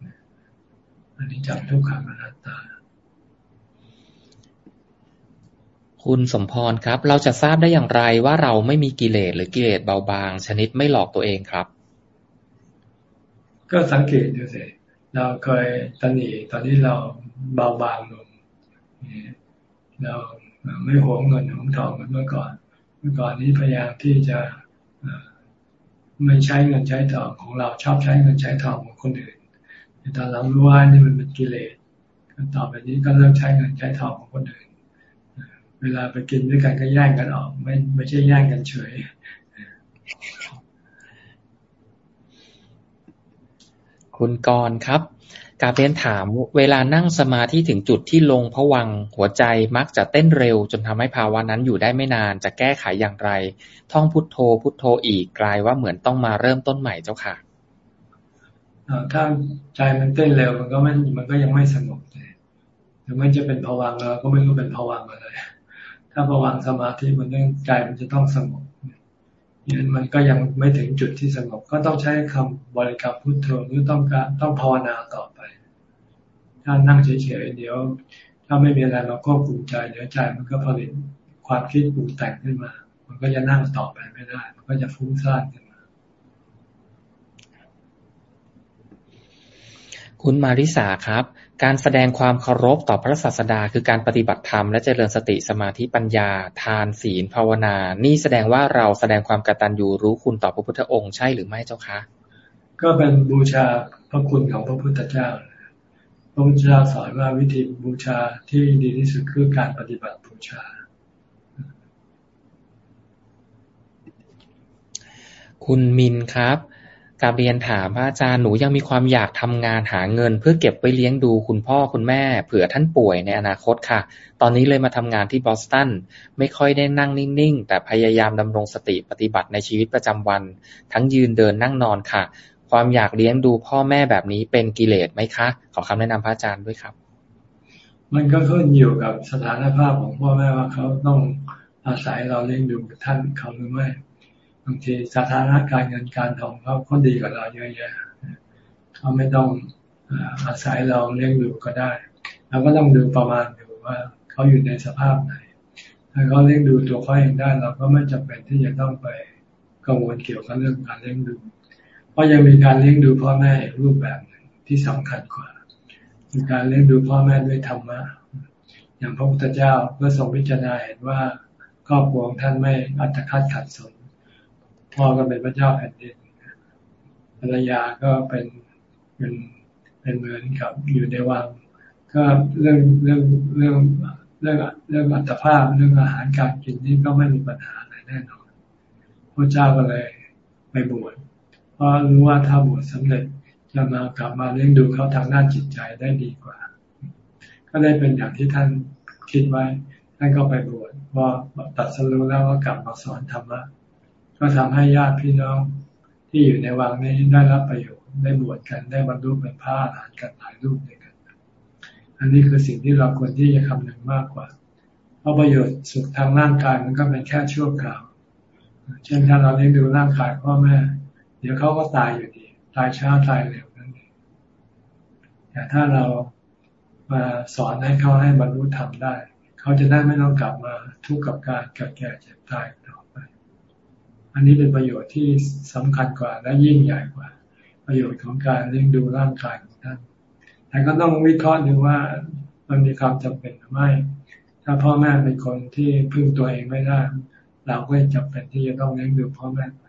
อันนี้จำทุกขังอนัตตา คุณสมพรครับ เราจะทราบได้อย่างไรว่าเราไม่มีกิเลสหรือกิเลสเบาบาง ชนิดไม่หลอกตัวเองครับ ก็สังเกตดูสิเราเคยตันหนีตอนนี้เราเบาบางลงเราไม่หวงเงินหวงทองเหมือนเมื่อก่อน เมื่อก่อนนี้พยายามที่จะไม่ใช้เงินใช้ทองของเราชอบใช้เงินใช้ทองของคนอื่นแตอนหลังรู้ว่านี่มันเป็นกิเลสต่อไปนี้ก็เริ่มใช้เงินใช้ทองของคนอื่น เวลาไปกินด้วยกันก็แย่งกันออก ไม่ไม่ใช่แย่งกันเฉยคุณกรครับกาเรียนถามเวลานั่งสมาธิถึงจุดที่ลงพวังหัวใจมักจะเต้นเร็ว จนทำให้ภาวะนั้นอยู่ได้ไม่นานจะแก้ไขอย่างไร ท่องพุทโธ พุทโธอีกกลายว่าเหมือนต้องมาเริ่มต้นใหม่เจ้าค่ะถ้าใจมันเต้นเร็วมันก็ไม่มันก็ยังไม่สงบเลยถึงไม่จะเป็นภวังเราก็ไม่รู้เป็นภวังอะไร ถ้าภวังสมาธิมันต้องใจมันจะต้องสงบนี่ยมันก็ยังไม่ถึงจุดที่สงบก็ต้องใช้คำบริกรรมพุทโธหรือต้องการต้องภาวนาต่อไป ถ้านั่งเฉยๆเดี๋ยว ถ้าไม่มีอะไรมาควบคุมใจเดี๋ยวใจมันก็ผลิตความคิดปรุงแต่งขึ้นมา มันก็จะนั่งต่อไปไม่ได้ มันก็จะฟุ้งซ่านขึ้นมา คุณมาริสาครับ การแสดงความเคารพต่อพระศาสดา คือการปฏิบัติธรรมและเจริญสติสมาธิปัญญา ทานศีลภาวนา นี่แสดงว่าเราแสดงความกตัญญูรู้คุณต่อพระพุทธองค์ใช่หรือไม่เจ้าคะ ก็เป็นบูชาพระคุณของพระพุทธเจ้า พระพุทธเจ้าสอนว่าวิธีบูชาที่ดีที่สุดคือการปฏิบัติบูชา คุณมินครับ กาเรียนถามพระอาจารย์หนูยังมีความอยากทำงานหาเงิน เพื่อเก็บไว้เลี้ยงดูคุณพ่อคุณแม่ เผื่อท่านป่วยในอนาคตค่ะ ตอนนี้เลยมาทำงานที่บอสตันไม่ค่อยได้นั่งนิ่งๆ แต่พยายามดำรงสติปฏิบัติในชีวิตประจำวัน ทั้งยืนเดินนั่งนอนค่ะ ความอยากเลี้ยงดูพ่อแม่แบบนี้เป็นกิเลสไหมคะ ขอคำแนะนำพระอาจารย์ด้วยครับ มันก็ขึ้นอยู่กับสถานภาพของพ่อแม่ว่าเขาต้องอาศัยเราเลี้ยงดูท่านเขาหรือไม่ บางทีสถานะการเงินการทองเขาเขาดีกว่าเราเยอะแยะเขาไม่ต้องอาศัยเราเลี้ยงดูก็ได้เราก็ต้องดูประมาณดูว่าเขาอยู่ในสภาพไหน ถ้าเขาเลี้ยงดูตัวเขาเองได้เราก็ไม่จำเป็นที่จะต้องไปกังวลเกี่ยวกับเรื่องการเลี้ยงดู เพราะยังมีการเลี้ยงดูพ่อแม่รูปแบบหนึ่งที่สำคัญกว่าคือการเลี้ยงดูพ่อแม่ด้วยธรรมะอย่างพระพุทธเจ้าเพื่อทรงพิจารณาเห็นว่าครอบครัวท่านไม่อัตคัดขัดสน พ่อก็เป็นพระเจ้าแผ่นดินภรรยาก็เป็นเป็นเป็นเหมือนกับอยู่ในวังก็เรื่องเรื่องเรื่องเรื่องเรื่องอัตภาพเรื่องอาหารการกินนี่ก็ไม่มีปัญหาอะไรแน่นอนพระเจ้าก็เลยไปบวชเพราะรู้ว่าถ้าบวชสำเร็จจะมากลับมาเลี้ยงดูเขาทางด้านจิตใจได้ดีกว่า ก็ได้เป็นอย่างที่ท่านคิดไว้ท่านก็ไปบวชพอตัดสรุแล้วก็กลับมาสอนธรรมะ ก็ทำให้ญาติพี่น้องที่อยู่ในวังนี้ได้รับประโยชน์ได้บวชกันได้บรรลุเป็นพระอรหันต์กันหลายรูปด้วยกัน อันนี้คือสิ่งที่เราควรที่จะคำนึงมากกว่า เพราะประโยชน์สุขทางร่างกายมันก็เป็นแค่ชั่วคราว เช่นถ้าเราเลี้ยงดูร่างกายพ่อแม่ เดี๋ยวเขาก็ตายอยู่ดี ตายช้าตายเร็วนั่นเองแต่ถ้าเรามาสอนให้เขาให้บรรลุธรรมได้ เขาจะได้ไม่ต้องกลับมาทุกข์กับการเกิดแก่เจ็บตายต่อ อันนี้เป็นประโยชน์ที่สำคัญกว่าและยิ่งใหญ่กว่า ประโยชน์ของการเลี้ยงดูร่างกายของท่านแต่ก็ต้องวิเคราะห์ดูว่ามันมีความจำเป็นหรือไม่ ถ้าพ่อแม่เป็นคนที่พึ่งตัวเองไม่ได้ เราก็จำเป็นที่จะต้องเลี้ยงดูพ่อแม่ไป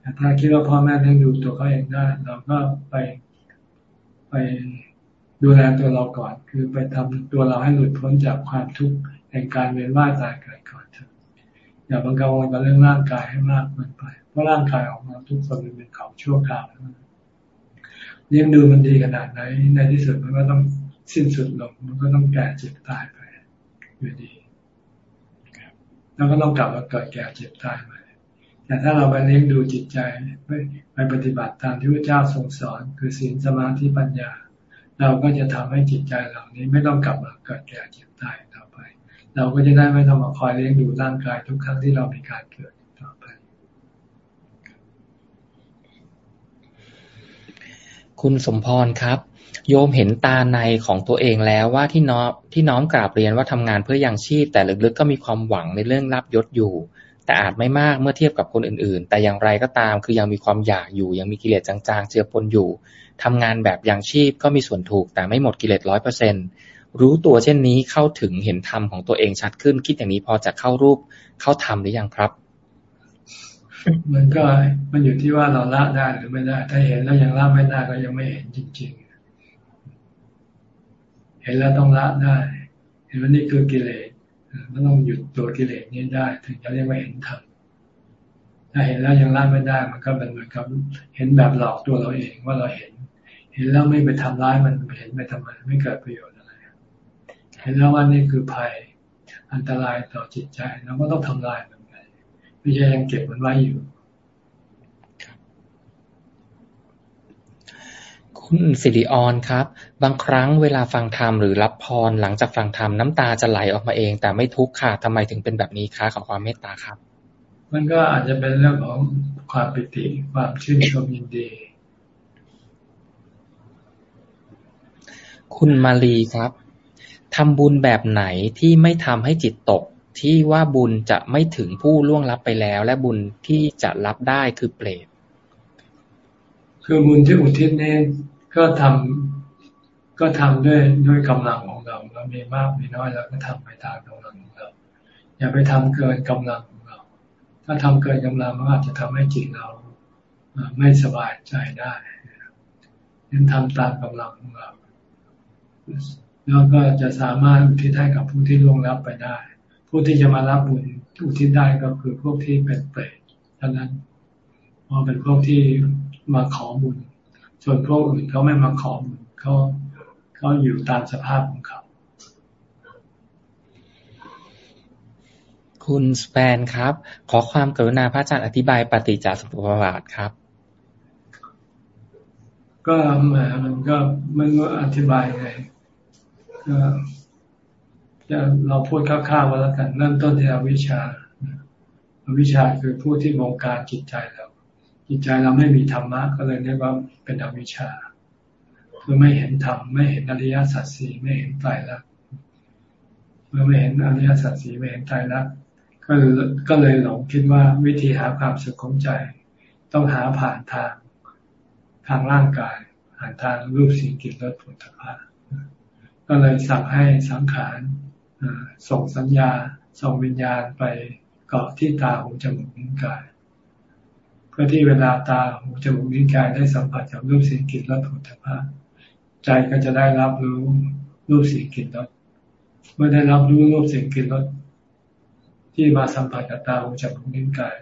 แต่ถ้าคิดว่าพ่อแม่เลี้ยงดูตัวเขาเองได้ เราก็ไปไปดูแลตัวเราก่อน คือไปทำตัวเราให้หลุดพ้นจากความทุกข์แห่งการเวียนว่ายตายเกิดก่อน อย่าบังกังวลกับเรื่องร่างกายให้มากเกินไป เพราะร่างกายออกมาทุกคนเป็นของชั่วคราวเลี้ยงดูมันดีขนาดไหน ในที่สุดมันก็ต้องสิ้นสุดลง มันก็ต้องแก่เจ็บตายไปอยู่ดีแล้วก็ต้องกลับมาเกิดแก่เจ็บตายใหม่แต่ถ้าเราไปเลี้ยงดูจิตใจไม่ไปปฏิบัติตามที่พระเจ้าทรงสอน คือศีลสมาธิปัญญา เราก็จะทำให้จิตใจเหล่านี้ไม่ต้องกลับมาเกิดแก่เจ็บตาย เราก็จะได้ไม่ต้องมาคอยเลี้ยงดูร่างกายทุกครั้งที่เรามีการเกิดต่อไป คุณสมพรครับโยมเห็นตาในของตัวเองแล้วว่าที่น้อมที่น้อมกราบเรียนว่าทำงานเพื่อยังชีพ แต่ลึกๆก็มีความหวังในเรื่องรับยศอยู่ แต่อาจไม่มากเมื่อเทียบกับคนอื่นๆ แต่อย่างไรก็ตามคือยังมีความอยากอยู่ ยังมีกิเลสจางๆ เจือปนอยู่ทำงานแบบย่างชีพก็มีส่วนถูกแต่ไม่หมดกิเลสร้อยเปอร์เซ็น รู้ตัวเช่นนี้เข้าถึงเห็นธรรมของตัวเองชัดขึ้น คิดอย่างนี้พอจะเข้ารูปเข้าธรรมหรือยังครับ มันก็มันอยู่ที่ว่าเราละได้หรือไม่ได้ ถ้าเห็นแล้วยังละไม่ได้ก็ยังไม่เห็นจริง ๆ เห็นแล้วต้องละได้ เห็นว่านี่คือกิเลสมันต้องหยุดตัวกิเลสนี้ได้ ถึงจะเรียกว่าเห็นธรรมถ้าเห็นแล้วยังละไม่ได้ มันก็เป็นเหมือนกับเห็นแบบหลอกตัวเราเองว่าเราเห็น เห็นแล้วไม่ไปทำร้ายมันเห็นไปทำไมไม่เกิดประโยชน์ ห็นแล้วว่านี่คือภัยอันตรายต่อจิตใจเราก็ต้องทำลายมันไปไม่ใช่ยังเก็บมันไว้อยู่คุณสิริออนครับ บางครั้งเวลาฟังธรรมหรือรับพรหลังจากฟังธรรมน้ำตาจะไหลออกมาเอง แต่ไม่ทุกข์ค่ะทำไมถึงเป็นแบบนี้คะขอความเมตตาครับ มันก็อาจจะเป็นเรื่องของความปิติความชื่นชมยินดี คุณมาลีครับ ทำบุญแบบไหนที่ไม่ทำให้จิตตก ที่ว่าบุญจะไม่ถึงผู้ล่วงลับไปแล้ว และบุญที่จะรับได้คือเปรตคือบุญที่อุทิศนี่ก็ทำก็ทำด้วยด้วยกำลังของเราเรามีมากมีน้อยเราก็ทำไปตามกำลังของเราอย่าไปทำเกินกำลังของเรา ถ้าทำเกินกำลังมันอาจจะทำให้จิตเราไม่สบายใจได้นั้นทำตามกำลังของเรา แล้วก็จะสามารถอุทิศให้กับผู้ที่ล่วงลับไปได้ ผู้ที่จะมารับบุญอุทิศได้ก็คือพวกที่เป็นเปรตเท่านั้นเพราะเป็นพวกที่มาขอบุญ ส่วนพวกอื่นเขาไม่มาขอบุญเขาเขาอยู่ตามสภาพของเขา คุณสเปนครับ ขอความกรุณาพระอาจารย์อธิบายปฏิจจสมุปบาทครับ ก็มามันก็มันก็อธิบายไงก็ จะเราพูดคร่าวๆว่าแล้วกันเริ่มต้นที่อวิชชาอวิชชาคือผู้ที่บงการจิตใจเรา จิตใจเราไม่มีธรรมะก็เลยเรียกว่าเป็นอวิชชา คือไม่เห็นธรรมไม่เห็นอริยสัจสี่ไม่เห็นไตรลักษณ์เมื่อไม่เห็นอริยสัจสี่ไม่เห็นไตรลักษณ์ก็ก็เลยหลงคิดว่าวิธีหาความสุขของใจ ต้องหาผ่านทางทางร่างกายผ่านทางรูปสิ่งกินรสผลิตภัณฑ์ ก็เลยสั่งให้สังขารส่งสัญญา ส่งวิญญาณไปเกาะที่ตาหูจมูกนิ้วกาย เพื่อที่เวลาตาหูจมูกลิ้นกายได้สัมผัสกับรูปสิ่งกินรสผลิตภัณฑ์ใจก็จะได้รับรู้รูปสิ่งกินรสเมื่อได้รับรู้รูปสิ่งกินรสที่มาสัมผัสกับตาหูจมูกลิ้นกาย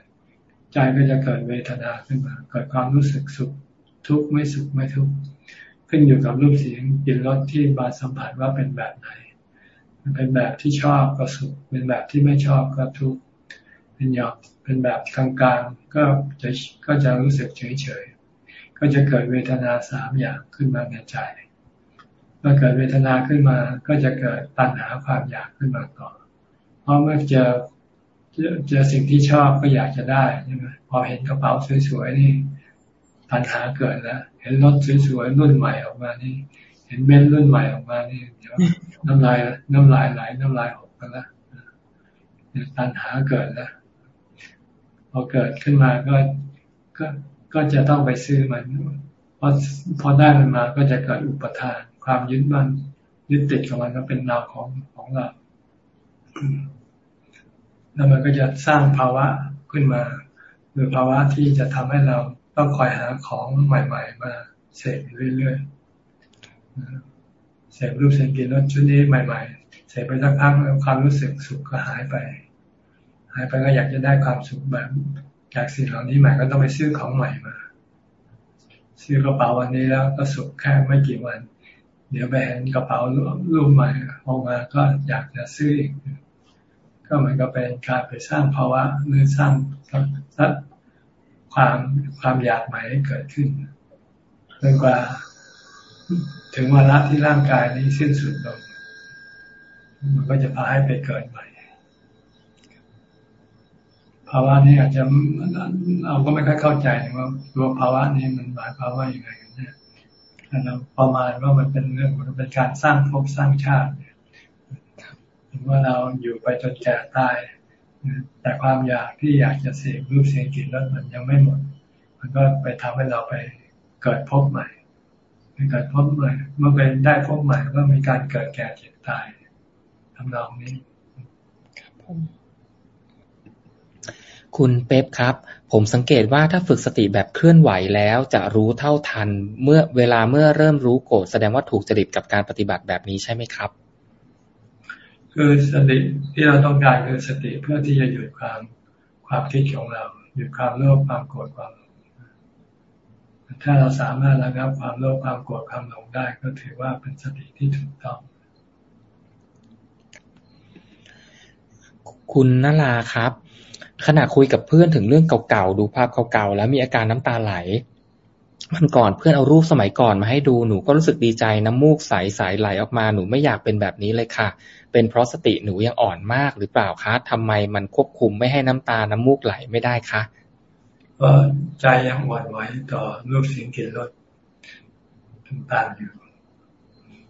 ใจก็จะเกิดเวทนาขึ้นมา เกิดความรู้สึกสุขทุกข์ไม่สุขไม่ทุกข์ ขึ้นอยู่กับรูปเสียงกินรสที่มาสัมผัสว่าเป็นแบบไหน เป็นแบบที่ชอบก็สุข เป็นแบบที่ไม่ชอบก็ทุกข์ เป็นหยอกเป็นแบบกลางๆ ก็จะก็จะรู้สึกเฉยๆ ก็จะเกิดเวทนาสามอย่างขึ้นมาในใจเมื่อเกิดเวทนาขึ้นมา ก็จะเกิดตัณหาความอยากขึ้นมาก่อ เพราะเมื่อเจอเจอสิ่งที่ชอบก็อยากจะได้ใช่ไหมพอเห็นกระเป๋าสวยๆนี่ ตัณหาเกิดแล้วเห็นรถสวยๆรุ่นใหม่ออกมานี่ เห็นเบนรุ่นใหม่ออกมานี่เดี๋ยวน้ำลายน้ำลายไหลน้ำลายออกกันแล้วตัณหาเกิดแล้วพอเกิดขึ้นมาก็ก็ก็จะต้องไปซื้อมันพอพอได้มันมาก็จะเกิดอุปทาน ความยึดมันยึดติดกับมันก็เป็นเราของของเราแล้วมันก็จะสร้างภาวะขึ้นมาคือภาวะที่จะทำให้เรา ต้องคอยหาของใหม่ ๆ มาเสพเรื่อยๆเสพรูปเสียงกลิ่นรสชุดนี้ใหม่ ๆ เสพไปสักพักแล้วความรู้สึกสุขก็หายไป หายไปก็อยากจะได้ความสุขแบบจากสิ่งเหล่านี้ใหม่ก็ต้องไปซื้อของใหม่มา ซื้อกระเป๋าวันนี้แล้วก็สุขแค่ไม่กี่วัน เดี๋ยวไปเห็นกระเป๋ารูปใหม่ออกมาก็อยากจะซื้ออีกก็เหมือนกับเป็นการไปสร้างภาวะหรือสร้าง ความความอยากใหม่ให้เกิดขึ้นจนกว่า ถึงวาระที่ร่างกายนี้สิ้นสุดลง มันก็จะพาให้ไปเกิดใหม่ภาวะนี้อาจจะเราก็ไม่ค่อยเข้าใจว่าตัวภาวะนี้มันหมายความว่าอย่างไรกันเนี่ยเราประมาณว่ามันเป็นเรื่องมันเป็นการสร้างภพสร้างชาติถึงว่าเราอยู่ไปจนแก่ตาย แต่ความอยากที่อยากจะเสพรูปเสียงกลิ่นรสมันยังไม่หมด มันก็ไปทำให้เราไปเกิดพบใหม่ไปเกิดพบใหม่ เมื่อเป็นได้พบใหม่ก็มีการเกิดแก่เจ็บตายทำนองนี้คุณเป๊ปครับ ผมสังเกตว่าถ้าฝึกสติแบบเคลื่อนไหวแล้วจะรู้เท่าทัน เมื่อเวลาเมื่อเริ่มรู้โกรธแสดงว่าถูกจริตกับการปฏิบัติแบบนี้ใช่ไหมครับ คือสติที่เราต้องการคือสติเพื่อที่จะหยุดความความคิดของเรา หยุดความโลภความโกรธความหลงถ้าเราสามารถระงับความโลภความโกรธความหลงได้ ก็ถือว่าเป็นสติที่ถูกต้อง คุณนลาครับขณะคุยกับเพื่อนถึงเรื่องเก่าๆดูภาพเก่าๆแล้วมีอาการน้ำตาไหล มันก่อนเพื่อนเอารูปสมัยก่อนมาให้ดูหนูก็รู้สึกดีใจน้ำมูกใสสไหลออกมาหนูไม่อยากเป็นแบบนี้เลยค่ะ เป็นเพราะสติหนูยังอ่อนมากหรือเปล่าคะทำไมมันควบคุมไม่ให้น้ำตาน้ำมูกไหลไม่ได้คะก็ใจยังหวั่นไหวต่อรูปเสียงกลิ่นรสต่างๆอยู่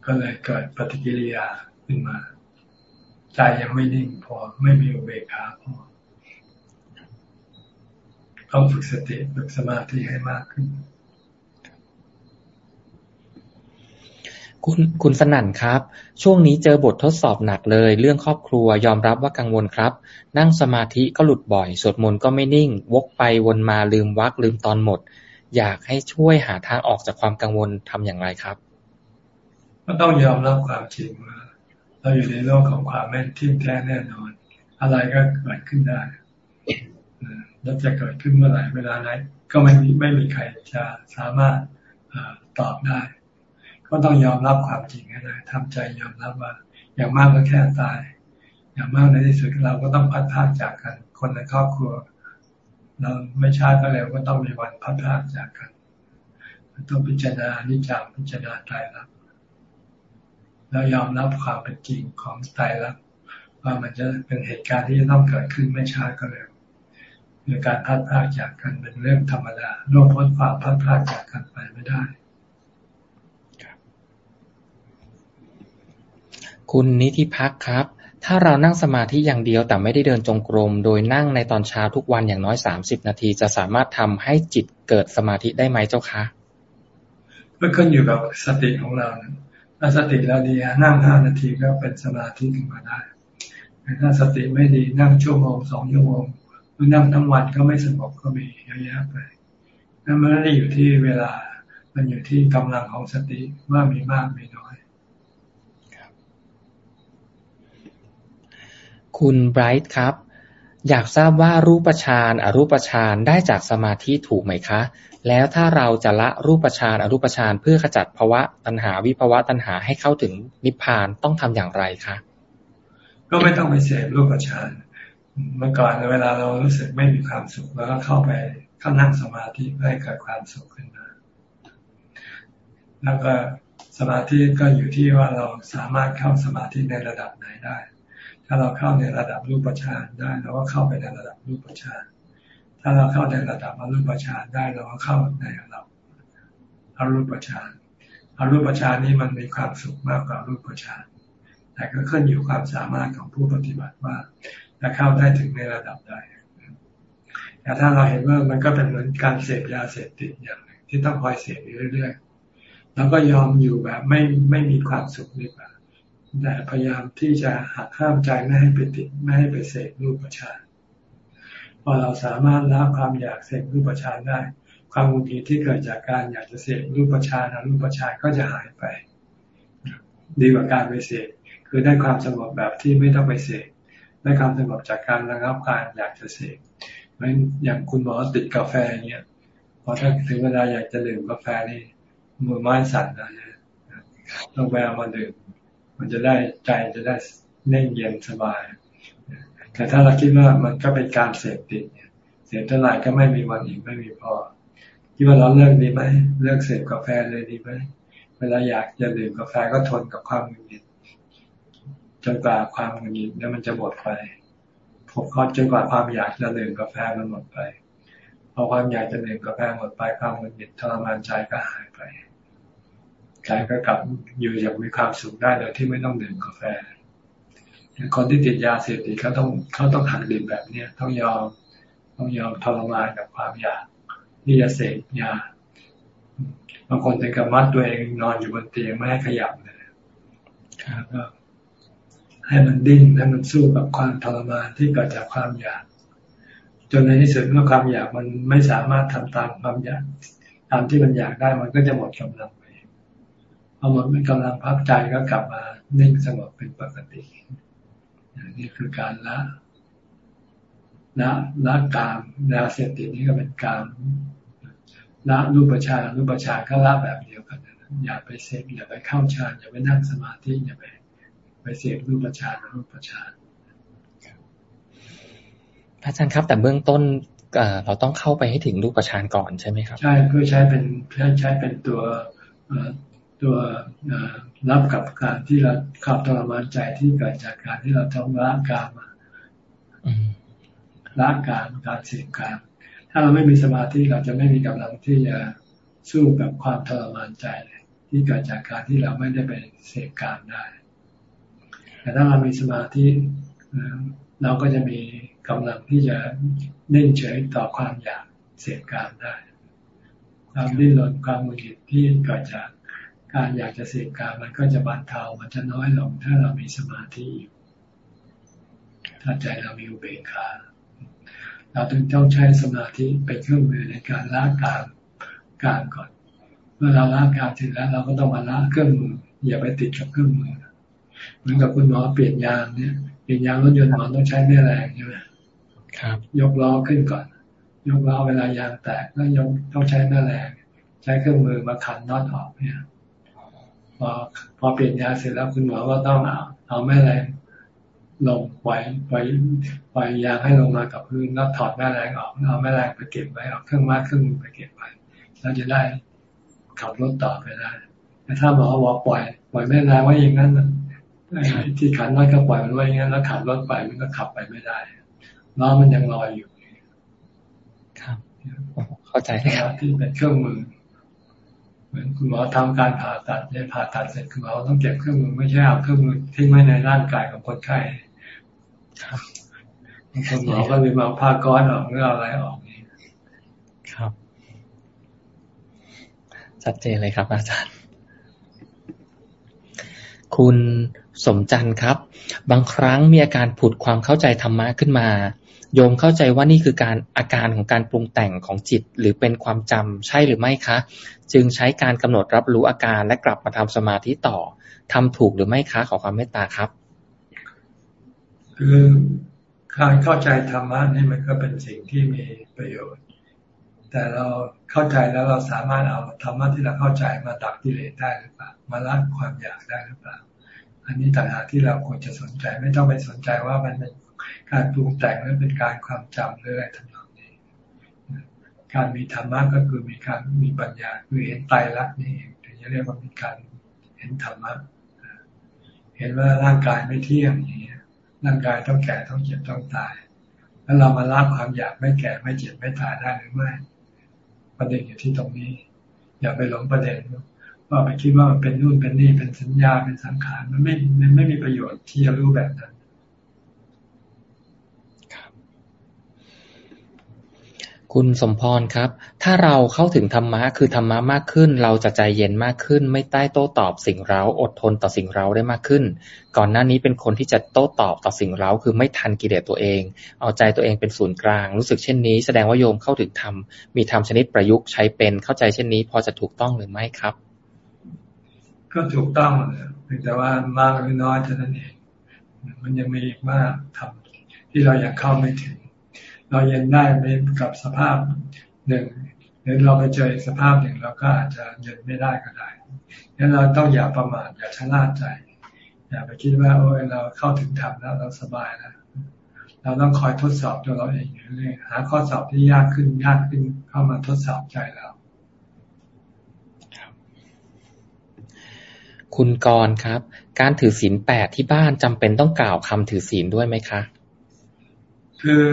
ก็เลยเกิดปฏิกิริยาขึ้นมา ใจยังไม่นิ่งพอไม่มีอุเบกขาพอต้องฝึกสติฝึกสมาธิให้มากขึ้น คุณคุณสนั่นครับ ช่วงนี้เจอบททดสอบหนักเลย เรื่องครอบครัวยอมรับว่ากังวลครับ นั่งสมาธิก็หลุดบ่อย สวดมนต์ก็ไม่นิ่ง วกไปวนมาลืมวักลืมตอนหมด อยากให้ช่วยหาทางออกจากความกังวลทำอย่างไรครับ ก็ต้องยอมรับความจริงว่าเราอยู่ในโลกของความแม่นที่มแท้แน่นอน อะไรก็เกิดขึ้นได้แล้วจะเกิดขึ้นเมื่อไหร่เวลาไหนก็ไม่มีไม่มีใครจะสามารถตอบได้ ก็ต้องยอมรับความจริงให้ได้ทำใจยอมรับว่า อย่างมากก็แค่ตาย อย่างมากในที่สุดเราก็ต้องพัดพากจากกัน คนในครอบครัว เราไม่ช้าก็เร็วก็ต้องมีวันพัดพากจากกันต้องพิจารณานิจามพิจารณาตายรับแล้วยอมรับความเป็นจริงของตายรับว่ามันจะเป็นเหตุการณ์ที่จะต้องเกิดขึ้นไม่ช้าก็เร็วคือการพัดพากจากกันเป็นเรื่องธรรมดาโลกพ้นความพัดพากจากกันไปไม่ได้ คุณนิติพักครับ ถ้าเรานั่งสมาธิอย่างเดียวแต่ไม่ได้เดินจงกรม โดยนั่งในตอนเช้าทุกวันอย่างน้อยสามสิบนาที จะสามารถทำให้จิตเกิดสมาธิได้ไหมเจ้าคะก็ขึ้นอยู่กับสติของเราถ้าสติเราดีนั่งห้านาทีก็เป็นสมาธิขึ้นมาได้ถ้าสติไม่ดีนั่งชั่วโมงสองชั่วโมงหรือนั่งทั้งวันก็ไม่สงบก็มีเยอะแยะไปนั่นไม่ได้อยู่ที่เวลา มันอยู่ที่กำลังของสติว่ามีมากมีน้อย คุณไบรท์ครับ อยากทราบว่ารูปฌานอรูปฌานได้จากสมาธิถูกไหมคะ แล้วถ้าเราจะละรูปฌานอรูปฌานเพื่อขจัดภาวะตัณหาวิภาวะตัณหาให้เข้าถึงนิพพานต้องทำอย่างไรคะก็ไม่ต้องไปเสพรูปฌานเมื่อก่อนเวลาเรารู้สึกไม่มีความสุขแล้วก็เข้าไปเข้านั่งสมาธิเพื่อให้เกิดความสุขขึ้นมา แล้วก็สมาธิก็อยู่ที่ว่าเราสามารถเข้าสมาธิในระดับไหนได้ ถ้าเราเข้าในระดับรูปฌานได้เราก็เข้าไปในระดับรูปฌานถ้าเราเข้าในระดับอรูปฌานได้เราก็เข้าในระดับอรูปฌานอรูปฌานนี้มันมีความสุขมากกว่ารูปฌานแต่ก็ขึ้นอยู่ความสามารถของผู้ปฏิบัติว่าจะเข้าได้ถึงในระดับใดแต่ถ้าเราเห็นว่ามันก็เป็นเหมือนการเสพยาเสพติดอย่างหนึ่งที่ต้องคอยเสพเรื่อยๆแล้วก็ยอมอยู่แบบไม่ไม่มีความสุขดีกว่า แต่พยายามที่จะหักห้ามใจไม่ให้ไปติดไม่ให้ไปเสกรูปฌานพอเราสามารถละความอยากเสกรูปฌานได้ ความมุนีที่เกิดจากการอยากจะเสกรูปฌานรูปฌานก็จะหายไป ดีกว่าการไปเสกคือได้ความสงบแบบที่ไม่ต้องไปเสกได้ความสงบจากการระงับการอยากจะเสกเพราะอย่างคุณหมอติดกาแฟเนี่ยพอถ้าถึงเวลาอยากจะดื่มกาแฟนี่มือไม้สั่นนะต้องแววมาดื่ม มันจะได้ใจจะได้เน่งเย็นสบาย แต่ถ้าเราคิดว่ามันก็เป็นการเสพติดเสพเท่าไหร่ก็ไม่มีวันอีกไม่มีพอคิดว่าเราเลิกดีไหมเลิกเสพกาแฟเลยดีไหมเวลาอยากจะดื่มกาแฟก็ทนกับความหงุดหงิดจนกว่าความหงุดหงิดนั้นมันจะหมดไปผมก็จนกว่าความอยากจะดื่มกาแฟมันหมดไปพอความอยากจะดื่มกาแฟหมดไปความหงุดหงิดทรมานใจก็หายไป ใจก็กลับอยู่อย่างมีความสุขได้โดยที่ไม่ต้องดื่มกาแฟคนที่ติดยาเสพติดเขาต้องเขาต้องหักดื่มแบบเนี้ยต้องยอมต้องยอมทรมานกับความอยากที่จะเสพยาบางคนถึงกับมัดตัวเองนอนอยู่บนเตียงไม่ให้ขยับเลยครับให้มันดิ้นให้มันสู้กับความทรมานที่เกิดจากความอยาก จนในที่สุดเมื่อความอยากมันไม่สามารถทำตามความอยาก ตามที่มันอยากได้มันก็จะหมดกำลังไป อหมดกำลังพักใจก็กลับมานิ่งสงบเป็นปกตินี่คือการละละละกามยาเสพติดนี่ก็เป็นกามละรูปฌานรูปฌานก็ละแบบเดียวกันอย่าไปเสพอย่าไปเข้าฌานอย่าไปนั่งสมาธิอย่าไปไปเสพรูปฌานรูปฌานอาจารย์ครับ แต่เบื้องต้นเราต้องเข้าไปให้ถึงรูปฌานก่อนใช่ไหมครับ ใช่เพื่อใช้เป็นเพื่อใช้เป็นตัว ตัวรับกับการที่เราขับทรมานใจที่เกิดจากการที่เราทำละกามละการการเสพการถ้าเราไม่มีสมาธิเราจะไม่มีกำลังที่จะสู้กับความทรมานใจที่เกิดจากการที่เราไม่ได้ไปเสพการได้ แต่ถ้าเรามีสมาธิเราก็จะมีกำลังที่จะนิ่งเฉยต่อความอยากเสพการได้ความดิ้นรนความมุหิดที่เกิดจาก การอยากจะเสพการมันก็จะบรรเทา มันจะน้อยลง ถ้าเรามีสมาธิอยู่ถ้าใจเรามีอุเบกขาเราต้องต้องใช้สมาธิเป็นเครื่องมือในการละการการก่อน เมื่อเราละการเสร็จแล้ว เราก็ต้องมาละเครื่องมือ อย่าไปติดกับเครื่องมือเหมือนกับคุณหมอเปลี่ยนยางเนี่ยเปลี่ยนยางรถยนต์หมอต้องใช้แม่แรงใช่ไหมครับ ยกล้อขึ้นก่อน ยกล้อเวลายางแตกแล้วยกต้องใช้แม่แรง ใช้เครื่องมือมาขันน็อตออกเนี่ย พอพอเปลี่ยนยางเสร็จแล้วคุณหมอก็ต้องเอาเอาแม่แรงลงปล่อยปล่อยปล่อยยางให้ลงมากับพื้นแล้วถอดแม่แรงออกเอาแม่แรงไปเก็บไว้เอาเครื่องมาเครื่องมือไปเก็บไว้แล้วจะได้ขับรถต่อไปได้แต่ถ้าหมอบอกปล่อยปล่อยแม่แรงไว้อย่างนั้นที่ขันน้อยก็ปล่อยมันไว้อย่างนั้นแล้วขับรถไปมันก็ขับไปไม่ได้ล้อมันยังลอยอยู่ครับเข้าใจครับที่เป็นเครื่องมือ เหมือนคุณหมอทำการผ่าตัดเนี่ยผ่าตัดเสร็จคุณหมอต้องเก็บเครื่องมือไม่ใช่เอาเครื่องมือทิ้งไว้ในร่างกายของคนไข้คุณหมอก็เลยมาผ้าก้อนออกหรืออะไรออกนี่ครับ ชัดเจนเลยครับ อาจารย์ คุณสมจันทร์ครับ บางครั้งมีอาการผุดความเข้าใจธรรมะขึ้นมา โยมเข้าใจว่านี่คือการอาการของการปรุงแต่งของจิต หรือเป็นความจำใช่หรือไม่คะ จึงใช้การกำหนดรับรู้อาการและกลับมาทำสมาธิต่อทำถูกหรือไม่คะขอความเมตตาครับ คือการเข้าใจธรรมะนี่มันก็เป็นสิ่งที่มีประโยชน์ แต่เราเข้าใจแล้วเราสามารถเอาธรรมะที่เราเข้าใจมาตักกิเลสได้หรือเปล่ามาละความอยากได้หรือเปล่าอันนี้ต่างหากที่เราควรจะสนใจไม่ต้องไปสนใจว่ามัน การปรุงแต่งหรือเป็นการความจำหรืออะไรทั้งนั้นนี้ การมีธรรมะก็คือมีการมีปัญญาคือเห็นไตรลักษณ์นี่เองถึงจะเรียกว่ามีการเห็นธรรมะเห็นว่าร่างกายไม่เที่ยงอย่างนี้ร่างกายต้องแก่ต้องเจ็บต้องตาย แล้วเรามาละความอยากไม่แก่ไม่เจ็บไม่ตายได้หรือไม่ประเด็นอยู่ที่ตรงนี้ อย่าไปหลงประเด็นว่าไปคิดว่ามันเป็นนู่นเป็นนี่เป็นสัญญาเป็นสังขารมันไม่มันไม่มีประโยชน์ที่จะรู้แบบนั้น คุณสมพรครับ ถ้าเราเข้าถึงธรรมะคือธรรมะมากขึ้น เราจะใจเย็นมากขึ้น ไม่ใต้โต้ตอบสิ่งเราอดทนต่อสิ่งเราได้มากขึ้น ก่อนหน้านี้เป็นคนที่จะโต้ตอบต่อสิ่งเราคือไม่ทันกิเลสตัวเอง เอาใจตัวเองเป็นศูนย์กลาง รู้สึกเช่นนี้ แสดงว่าโยมเข้าถึงธรรม มีธรรมชนิดประยุกต์ใช้เป็น เข้าใจเช่นนี้ พอจะถูกต้องหรือไม่ครับ ก็ถูกต้องเพียงแต่ว่ามากหรือน้อยเท่านั้นเอง มันยังมีอีกมากทำที่เราอยากเข้าไม่ถึง เราเย็นได้ไม่กับสภาพหนึ่งหรือเราไปเจอสภาพหนึ่งเราก็อาจจะเย็นไม่ได้ก็ได้งั้นเราต้องอย่าประมาทอย่าชะล่าใจ อย่าไปคิดว่า โอ้ยเราเข้าถึงธรรมแล้วเราสบายแล้วเราต้องคอยทดสอบตัวเราเองอยู่เรื่อยหาข้อสอบที่ยากขึ้นยากขึ้นเข้ามาทดสอบใจเราคุณกรครับ การถือศีลแปดที่บ้านจำเป็นต้องกล่าวคำถือศีลด้วยไหมคะ คือ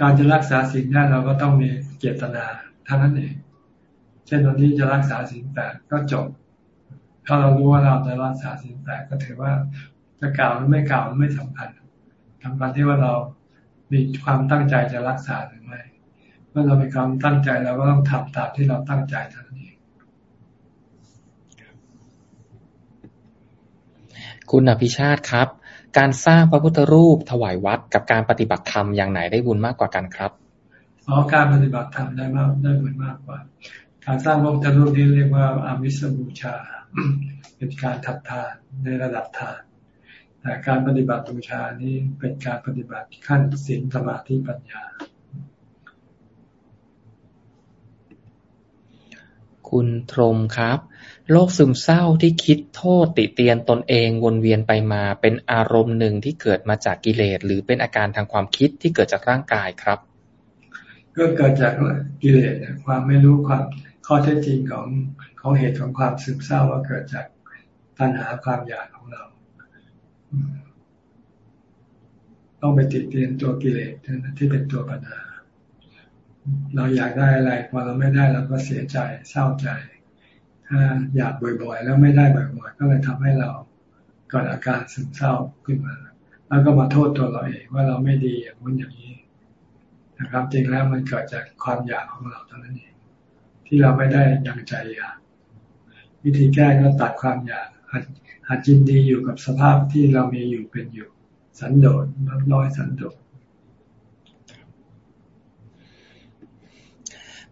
การจะรักษาศีลได้เราก็ต้องมีเจตนาท่านั้นเอง เช่นวันนี้จะรักษาศีลแปดก็จบ ถ้าเรารู้ว่าเราจะรักษาศีลแปดก็ถือว่าจะกล่าวหรือไม่กล่าวไม่สำคัญสำคัญที่ว่าเรามีความตั้งใจจะรักษาหรือไม่ เมื่อเรามีความตั้งใจเราก็ต้องทำตามที่เราตั้งใจเท่านั้นเอง คุณอภิชาติครับ การสร้างพระพุทธรูปถวายวัดกับการปฏิบัติธรรมอย่างไหนได้บุญมากกว่ากันครับอ๋อการปฏิบัติธรรมได้มากได้บุญมากกว่า การสร้างพระพุทธรูปนี้เรียกว่าอามิสบูชา เป็นการทัดทานในระดับทานแต่การปฏิบัติบูชานี้เป็นการปฏิบัติขั้นศีลสมาธิปัญญา คุณทรมครับ โรคซึมเศร้าที่คิดโทษติเตียนตนเองวนเวียนไปมา เป็นอารมณ์หนึ่งที่เกิดมาจากกิเลส หรือเป็นอาการทางความคิดที่เกิดจากร่างกายครับ ก็เกิดจากกิเลสความไม่รู้ความข้อเท็จจริงของของเหตุของความซึมเศร้าว่าเกิดจากตัณหาความอยากของเรา ต้องไปติดเตียนตัวกิเลสที่เป็นตัวปัญหา เราอยากได้อะไรพอเราไม่ได้เราก็เสียใจเศร้าใจ ถ้าอยากบ่อยๆ แล้วไม่ได้บ่อยๆ ก็เลยทำให้เราเกิดอาการซึมเศร้าขึ้นมา แล้วก็มาโทษตัวเราเองว่าเราไม่ดีอย่างนู้นอย่างนี้นะครับ จริงแล้วมันเกิดจากความอยากของเราเท่านั้นเองที่เราไม่ได้ยังใจอยากวิธีแก้ก็ตัดความอยากหัดจินดีอยู่กับสภาพที่เรามีอยู่เป็นอยู่ สันโดษน้อยสันโดษ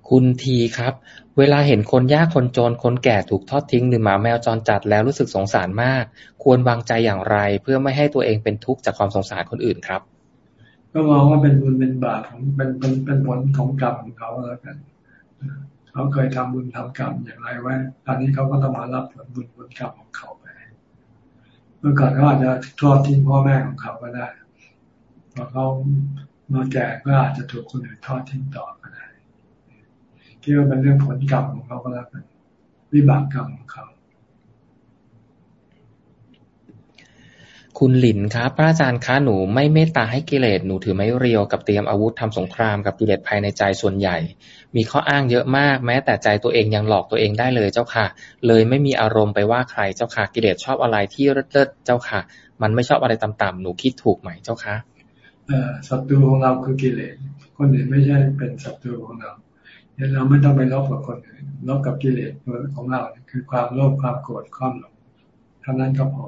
คุณทีครับ เวลาเห็นคนยากคนจน คนแก่ถูกทอดทิ้ง หรือหมาแมวจรจัดแล้วรู้สึกสงสารมาก ควรวางใจอย่างไร เพื่อไม่ให้ตัวเองเป็นทุกข์จากความสงสารคนอื่นครับ ก็มองว่าเป็นบุญเป็นบาปของเป็นเป็นเป็นผลของกรรมของเขาแล้วกันเขาเคยทำบุญทำกรรมอย่างไรไว้ตอนนี้เขาก็ต้องมารับผลบุญผลกรรมของเขาไป เมื่อก่อนเขาอาจจะทอดทิ้งพ่อแม่ของเขาก็ได้พอเขามาแก่ก็อาจจะถูกคนอื่นทอดทิ้งต่อได้ คิดว่าเป็นเรื่องผลกรรมของเขาก็แล้วกันวิบากกรรมของเขา คุณหลินครับพระอาจารย์คะหนูไม่เมตตาให้กิเลสหนูถือไม้เรียวกับเตรียมอาวุธทำสงครามกับกิเลสภายในใจส่วนใหญ่ มีข้ออ้างเยอะมาก แม้แต่ใจตัวเองยังหลอกตัวเองได้เลยเจ้าค่ะ เลยไม่มีอารมณ์ไปว่าใครเจ้าค่ะกิเลสชอบอะไรที่เลิศเจ้าค่ะ มันไม่ชอบอะไรต่ำๆหนูคิดถูกไหมเจ้าค่ะศัตรูของเราคือกิเลสคนอื่นไม่ใช่เป็นศัตรูของเรา เราไม่ต้องไปลบกับคนอื่นลบกับกิเลสของเราคือความโลภความโกรธความหลงเท่านั้นก็พอ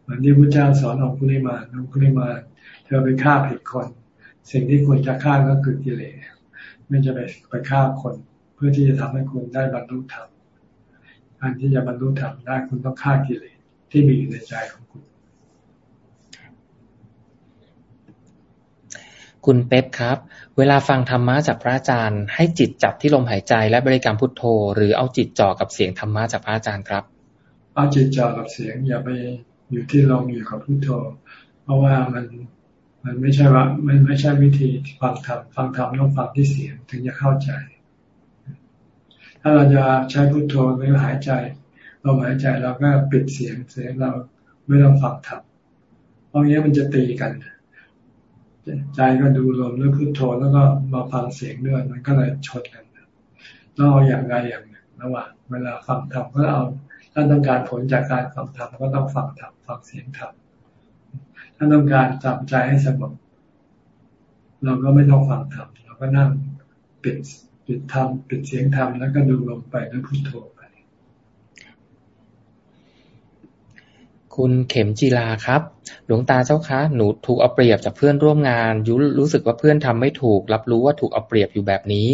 เหมือนที่พระเจ้าสอนองคุลิมาองคุลิมาเธอไปฆ่าผิดคน สิ่งที่ควรจะฆ่าก็คือกิเลสไม่จะไปไปฆ่าคนเพื่อที่จะทำให้คุณได้บรรลุธรรมการที่จะบรรลุธรรมได้คุณต้องฆ่ากิเลสที่มีอยู่ในใจของคุณ คุณเป๊ปครับ เวลาฟังธรรมะจากพระอาจารย์ ให้จิตจับที่ลมหายใจและบริกรรมพุทโธ หรือเอาจิตจ่อกับเสียงธรรมะจากพระอาจารย์ครับ เอาจิตจ่อกับเสียงอย่าไปอยู่ที่ลมอยู่กับพุทโธ เพราะว่ามันมันไม่ใช่ว่ามันไม่ใช่วิธีฟังธรรมฟังธรรมต้องฟังที่เสียงถึงจะเข้าใจ ถ้าเราจะใช้พุทโธหรือหายใจลมหายใจเราก็ปิดเสียงเสียงเราไม่ต้องฟังธรรมเพราะงี้มันจะตีกัน ใจก็ดูลมแล้วพุทโธแล้วก็มาฟังเสียงด้วยมันก็เลยชดกันต้องเอาอย่างใดอย่างหนึ่งระหว่างเวลาฟังธรรมก็เอาถ้าต้องการผลจากการฟังธรรมก็ต้องฟังธรรมฟังเสียงธรรมถ้าต้องการจับใจให้สงบเราก็ไม่ต้องฟังธรรมเราก็นั่งปิดปิดธรรมปิดเสียงธรรมแล้วก็ดูลมไปแล้วพุทโธไป คุณเข็มจีลาครับ หลวงตาเจ้าคะหนูถูกเอาเปรียบจากเพื่อนร่วมงานยุรู้สึกว่าเพื่อนทำไม่ถูก รับรู้ว่าถูกเอาเปรียบอยู่แบบนี้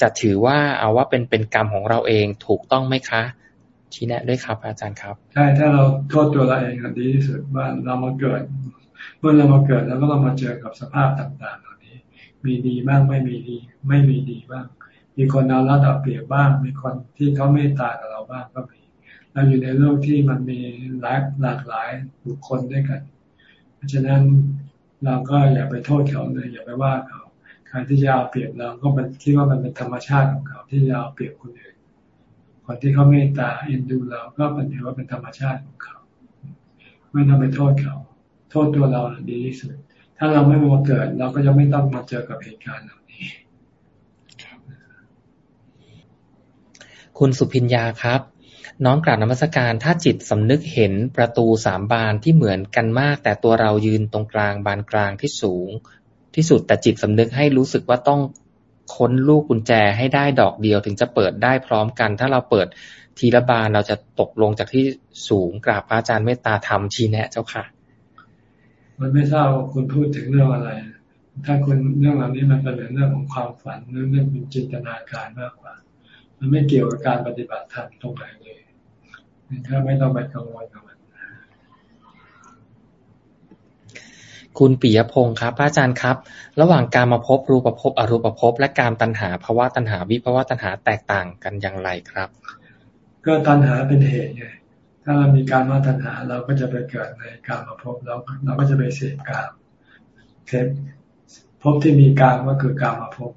จะถือว่าเอาว่าเป็นเป็นกรรมของเราเองถูกต้องไหมคะชี้แนะด้วยครับ อาจารย์ครับใช่ถ้าเราโทษตัวเราเองดีที่สุดว่าเรามาเกิด เมื่อเรามาเกิดแล้วก็เรามาเจอกับสภาพต่างๆ เหล่านี้ มีดีบ้างไม่มีดี ไม่มีดีบ้าง มีคนเอาละเอาเปรียบบ้าง มีคนที่เขาเมตตากับเราบ้างก็มี เราอยู่ในโลกที่มันมีหลายหลากหลายบุคคลด้วยกัน เพราะฉะนั้นเราก็อย่าไปโทษเขาเลยอย่าไปว่าเขาใครที่จะเอาเปรียบเราก็เป็นคิดว่ามันเป็นธรรมชาติของเขา ที่จะเอาเปรียบคนอื่นคนที่เขาเมตตาเอ็นดูเราก็เป็นถือว่าเป็นธรรมชาติของเขาไม่ต้องไปโทษเขา โทษตัวเราดีที่สุด ถ้าเราไม่มาเกิด เราก็จะไม่ต้องมาเจอกับเหตุการณ์เหล่านี้ คุณสุพิญญาครับ น้องกราบนมัสการ ถ้าจิตสำนึกเห็นประตูสามบานที่เหมือนกันมาก แต่ตัวเรายืนตรงกลางบานกลางที่สูง ที่สุดแต่จิตสำนึกให้รู้สึกว่าต้องค้นลูกกุญแจให้ได้ดอกเดียวถึงจะเปิดได้พร้อมกัน ถ้าเราเปิดทีละบานเราจะตกลงจากที่สูงกราบพระอาจารย์เมตตาธรรมชี้แนะเจ้าค่ะ มันไม่ทราบคุณพูดถึงเรื่องอะไร ถ้าคุณเรื่องเหล่านี้มันเป็นเรื่องของความฝันเรื่องเรื่องเป็นจินตนาการมากกว่า มันไม่เกี่ยวกับการปฏิบัติธรรมตรงไหนเลย ถ้าไม่ต้องไปกังวลกับมันคุณปิยพงศ์ครับพระอาจารย์ครับ ระหว่างการมาพบรูปภพอรูปภพและการตัณหาภาวะตัณหาวิภาวะตัณหาแตกต่างกันอย่างไรครับ ก็ตัณหาเป็นเหตุไงถ้าเรามีการมาตัณหาเราก็จะไปเกิดในการมาพบเราเราก็จะไปเสพกามเสพพบที่มีกามก็คือการมาพบ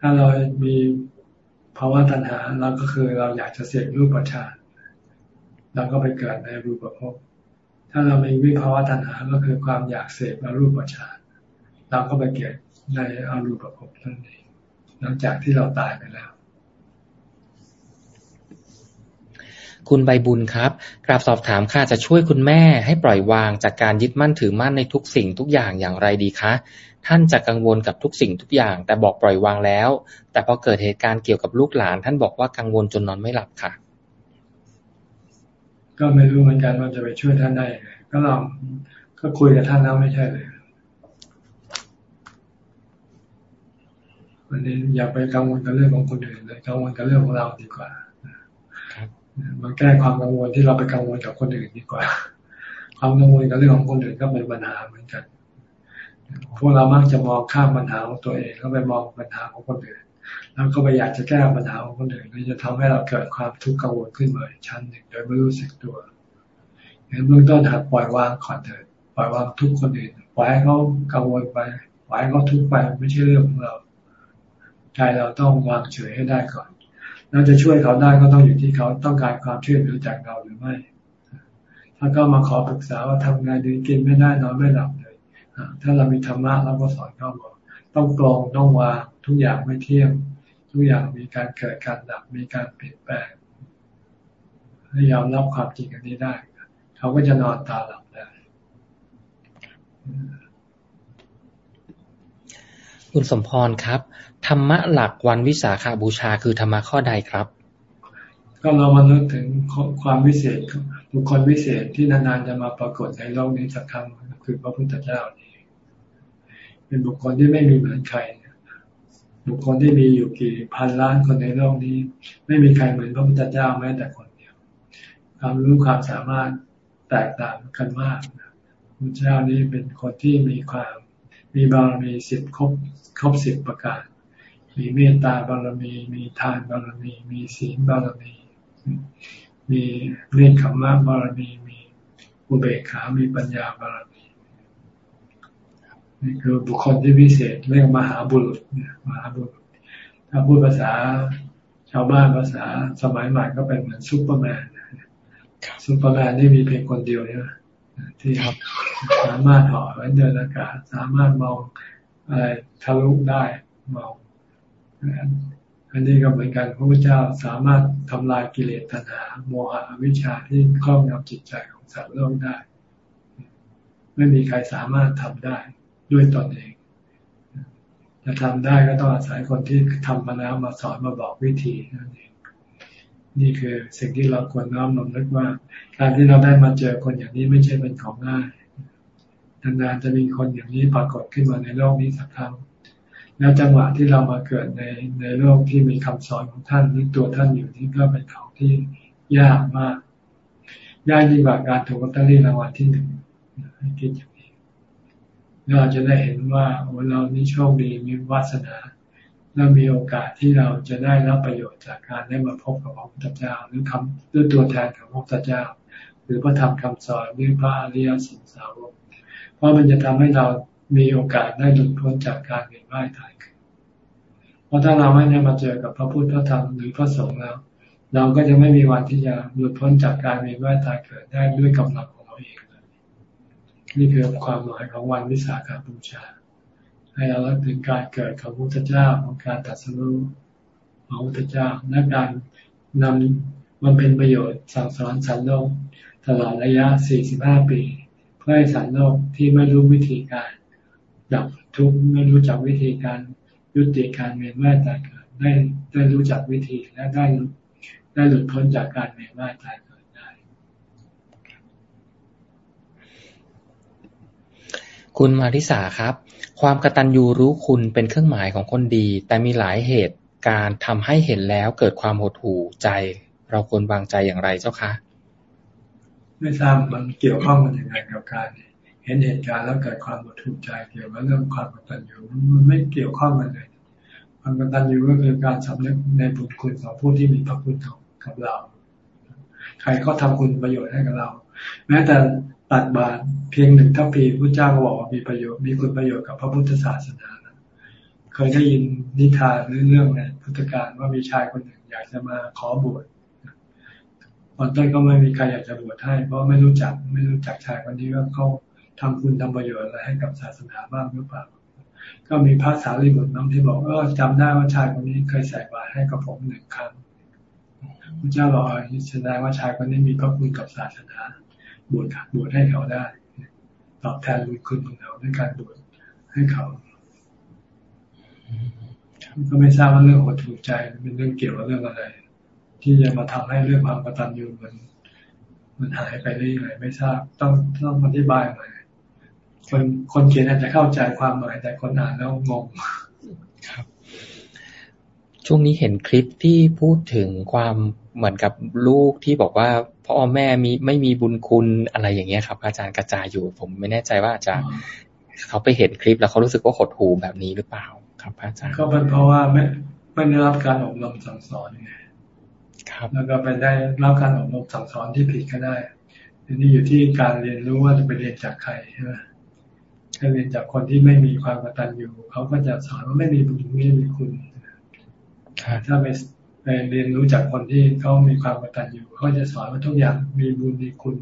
ถ้าเรามี ภาวะตัณหาเราก็คือเราอยากจะเสพรูปประชานเราก็ไปเกิดในรูปภพถ้าเรามีวิภาวะตัณหาก็คือความอยากเสพอรูปประชานเราก็ไปเกิดในอรูปภพนั่นเองหลังจากที่เราตายไปแล้วคุณใบบุญครับ กราบสอบถามค่ะจะช่วยคุณแม่ให้ปล่อยวางจากการยึดมั่นถือมั่นในทุกสิ่งทุกอย่างอย่างไรดีคะ ท่านจะกังวลกับทุกสิ่งทุกอย่าง แต่บอกปล่อยวางแล้ว แต่พอเกิดเหตุการณ์เกี่ยวกับลูกหลาน ท่านบอกว่ากังวลจนนอนไม่หลับค่ะ ก็ไม่รู้เหมือนกันว่าจะไปช่วยท่านได้ไงก็ลองก็คุยกับท่านแล้วไม่ใช่เลยวันนี้อย่าไปกังวลกับเรื่องของคนอื่นเลยกังวลกับเรื่องของเราดีกว่ามาแก้ความกังวลที่เราไปกังวลกับคนอื่นดีกว่า ความกังวลกับเรื่องของคนอื่นก็เป็นปัญหาเหมือนกัน พวกเรามักจะมองข้ามปัญหาของตัวเองแล้วไปมองปัญหาของคนอื่น แล้วก็ไปอยากจะแก้ปัญหาของคนอื่นก็จะทำให้เราเกิดความทุกข์กังวลขึ้นมาชั้นหนึ่งโดยไม่รู้สึกตัวงั้นเบื้องต้นหัดปล่อยวางก่อนเถิดปล่อยวางทุกคนอื่นปล่อยให้เขากังวลไปปล่อยให้เขาทุกข์ไปไม่ใช่เรื่องของเราใจเราต้องวางเฉยให้ได้ก่อนเราจะช่วยเขาได้ก็ต้องอยู่ที่เขาต้องการความช่วยเหลือจากเราหรือไม่ ถ้าก็มาขอปรึกษาว่าทำไงดีกินไม่ได้นอนไม่หลับ ถ้าเรามีธรรมะเราก็สอนเขาบอกต้องกรองต้องวางทุกอย่างไม่เที่ยงทุกอย่างมีการเกิดการดับมีการเปลี่ยนแปลงให้ยอมรับความจริงอันนี้ได้ เขาก็จะนอนตาหลับได้คุณสมพรครับ ธรรมะหลักวันวิสาขาบูชาคือธรรมะข้อใดครับ ก็เรามานึกถึงความวิเศษบุคคลวิเศษที่นานๆจะมาปรากฏในโลกนี้สักครั้งคือพระพุทธเจ้านี่ เป็นบุคคลที่ไม่มีเหมือนใครบุคคลที่มีอยู่กี่พันล้านคนในโลกนี้ ไม่มีใครเหมือนพระพุทธเจ้าแม้แต่คนเดียว ความรู้ความสามารถแตกต่างกันมากพระเจ้านี้เป็นคนที่มีความมีบารมีสิบครบครบสิบประการ มีเมตตาบารมี มีทานบารมี มีศีลบารมี มีเนกขัมมะบารมี มีอุเบกขา มีปัญญาบารมี นี่คือบุคคลที่พิเศษเรียกมหาบุรุษมหาบุรุษ ถ้าพูดภาษาชาวบ้านภาษาสมัยใหม่ก็เป็นเหมือนซูเปอร์แมนซูเปอร์แมนนี่มีเพียงคนเดียวเนี่ยที่สามารถเหาะเหินเดินอากาศสามารถมองอะไรทะลุได้มองอันนี้ก็เหมือนกันพระพุทธเจ้าสามารถทำลายกิเลสตัณหาโมหะวิชาที่ครอบงำจิตใจของสัตว์โลกได้ ไม่มีใครสามารถทำได้ ด้วยตนเองจะทำได้ก็ต้องอาศัยคนที่ทำมาแล้วมาสอนมาบอกวิธีนั่นเองนี่คือสิ่งที่เราควรน้อมนำนึกว่า การที่เราได้มาเจอคนอย่างนี้ไม่ใช่เป็นของง่ายนานๆจะมีคนอย่างนี้ปรากฏขึ้นมาในโลกนี้สักครั้งแล้วจังหวะที่เรามาเกิดในในโลกที่มีคำสอนของท่านนี่ตัวท่านอยู่นี่ก็เป็นของที่ยากมาก ยากยิ่งกว่าการถูกลอตเตอรี่รางวัลที่หนึ่งคิดอย่าง เราจะได้เห็นว่าโอ้เรานี่โชคดีมีวาสนาและมีโอกาสที่เราจะได้รับประโยชน์จากการได้มาพบกับพระพุทธเจ้าหรือคำด้วยตัวแทนของพระพุทธเจ้า หรือพระธรรมคำสอนหรือพระอริยสงสาวกเพราะมันจะทำให้เรามีโอกาสได้หลุดพ้นจากการเวียนว่ายตายเกิดเพราะถ้าเราไม่ได้มาเจอกับพระพุทธพระธรรมหรือพระสงฆ์แล้ว เราก็จะไม่มีวันที่จะหลุดพ้นจากการเวียนว่ายตายเกิดได้ด้วยกำลัง นี่คือความหมายของวันวิสาขบูชา ให้เราเลิกถึงการเกิดของพระพุทธเจ้าของการตัดสู้ของพระพุทธเจ้าและการนำมันเป็นประโยชน์สั่งสอนสันโลกตลอดระยะ 45 ปี เพื่อให้สันโลกที่ไม่รู้วิธีการ ดับทุกข์ไม่รู้จักวิธีการยุติการเวียนว่ายตายเกิดได้ได้รู้จักวิธีและได้ได้หลุดพ้นจากการเวียนว่ายตายเกิดได้ คุณมาริสาครับ ความกตัญญูรู้คุณเป็นเครื่องหมายของคนดี แต่มีหลายเหตุการทำให้เห็นแล้วเกิดความหดหู่ใจ เราควรวางใจอย่างไรเจ้าคะไม่ทราบมันเกี่ยวข้องกันยังไงกับการเห็นเหตุการณ์แล้วเกิดความหดหู่ใจเกี่ยวกับเรื่องความกตัญญูมันไม่เกี่ยวข้องกันเลยความกตัญญูก็คือการสำนึกในบุญคุณของผู้ที่มีพระคุณกับเรา ใครเขาทาคุณประโยชน์ให้กับเรา แม้แต่ ตัดบาตรเพียงหนึ่งทัพพีพระเจ้าก็บอกว่ามีประโยชน์มีคุณประโยชน์กับพระพุทธศาสนาเคยได้ยินนิทานหรือเรื่องในพุทธการว่ามีชายคนหนึ่งอยากจะมาขอบวชตอนต้นก็ไม่มีใครอยากจะบวชให้เพราะไม่รู้จักไม่รู้จักชายคนนี้ว่าเขาทำคุณทำประโยชน์อะไรให้กับศาสนาบ้างหรือเปล่า ก็มีพระสารีบุตรน้องที่บอกเออจำได้ว่าชายคนนี้เคยใส่บาตรให้กับผมหนึ่งครั้งพระเจ้าบอกแสดงว่าชายคนนี้มีพระคุณกับศาสนา บวชบวชให้เขาได้ ตอบแทนคุณของเขาด้วยการบวชให้เขาก็ไม่ทราบว่าเรื่องหัวถูกใจเป็นเรื่องเกี่ยวกับเรื่องอะไร ที่จะมาทำให้เรื่องความกตัญญูมัน มันหายไปได้ยังไงไม่ทราบต้องต้องอธิบายหน่อยคนคนเขียนอาจจะเข้าใจความหมายแต่คนอ่านแล้วงงครับ ช่วงนี้เห็นคลิปที่พูดถึงความเหมือนกับลูกที่บอกว่า พ่อแม่มีไม่มีบุญคุณอะไรอย่างเงี้ยครับอาจารย์กระจายอยู่ ผมไม่แน่ใจว่าอาจารย์เขาไปเห็นคลิปแล้วเขารู้สึกว่าหดหูแบบนี้หรือเปล่าครับอาจารย์ก็เป็นเพราะว่าไม่ไม่ได้รับการอบรมสั่งสอนไงครับแล้วก็ไปได้รับการอบรมสั่งสอนที่ผิดก็ได้ทีนี้อยู่ที่การเรียนรู้ว่าจะไปเรียนจากใครใช่ไหมถ้าเรียนจากคนที่ไม่มีความกตัญญูเขาก็จะสอนว่าไม่มีบุญไม่มีคุณถ้าไปไป เรียนรู้จากคนที่เขามีความกตัญญูเขาจะสอนว่าทุกอย่างมีบุญมีคุณ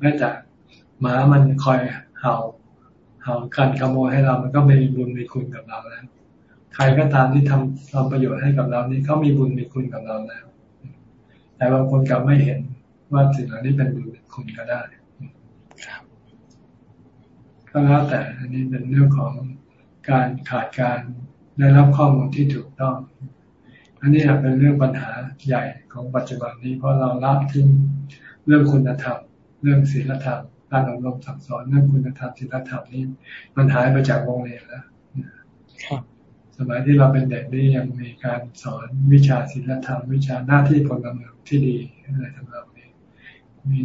แม้แต่หมามันคอยเห่าเห่ากันขโมยให้เรา มันก็มีบุญมีคุณกับเราแล้ว ใครก็ตามที่ทำทำประโยชน์ให้กับเรานี่เขามีบุญมีคุณกับเราแล้ว แต่บางคนกลับไม่เห็นว่าสิ่งเหล่านี้เป็นบุญเป็นคุณก็ได้ก็แล้วแต่อันนี้เป็นเรื่องของการขาดการได้รับข้อมูลที่ถูกต้อง อันนี้เป็นเรื่องปัญหาใหญ่ของปัจจุบันนี้เพราะเราละทิ้งเรื่องคุณธรรม เรื่องศีลธรรมการอบรมสั่งสอนเรื่องคุณธรรมศีลธรรมนี้ มันหายไปจากวงเรียนแล้วสมัยที่เราเป็นเด็กนี่ยังมีการสอนวิชาศีลธรรม วิชาหน้าที่พลเมืองที่ดีอะไรทำนองนี้มี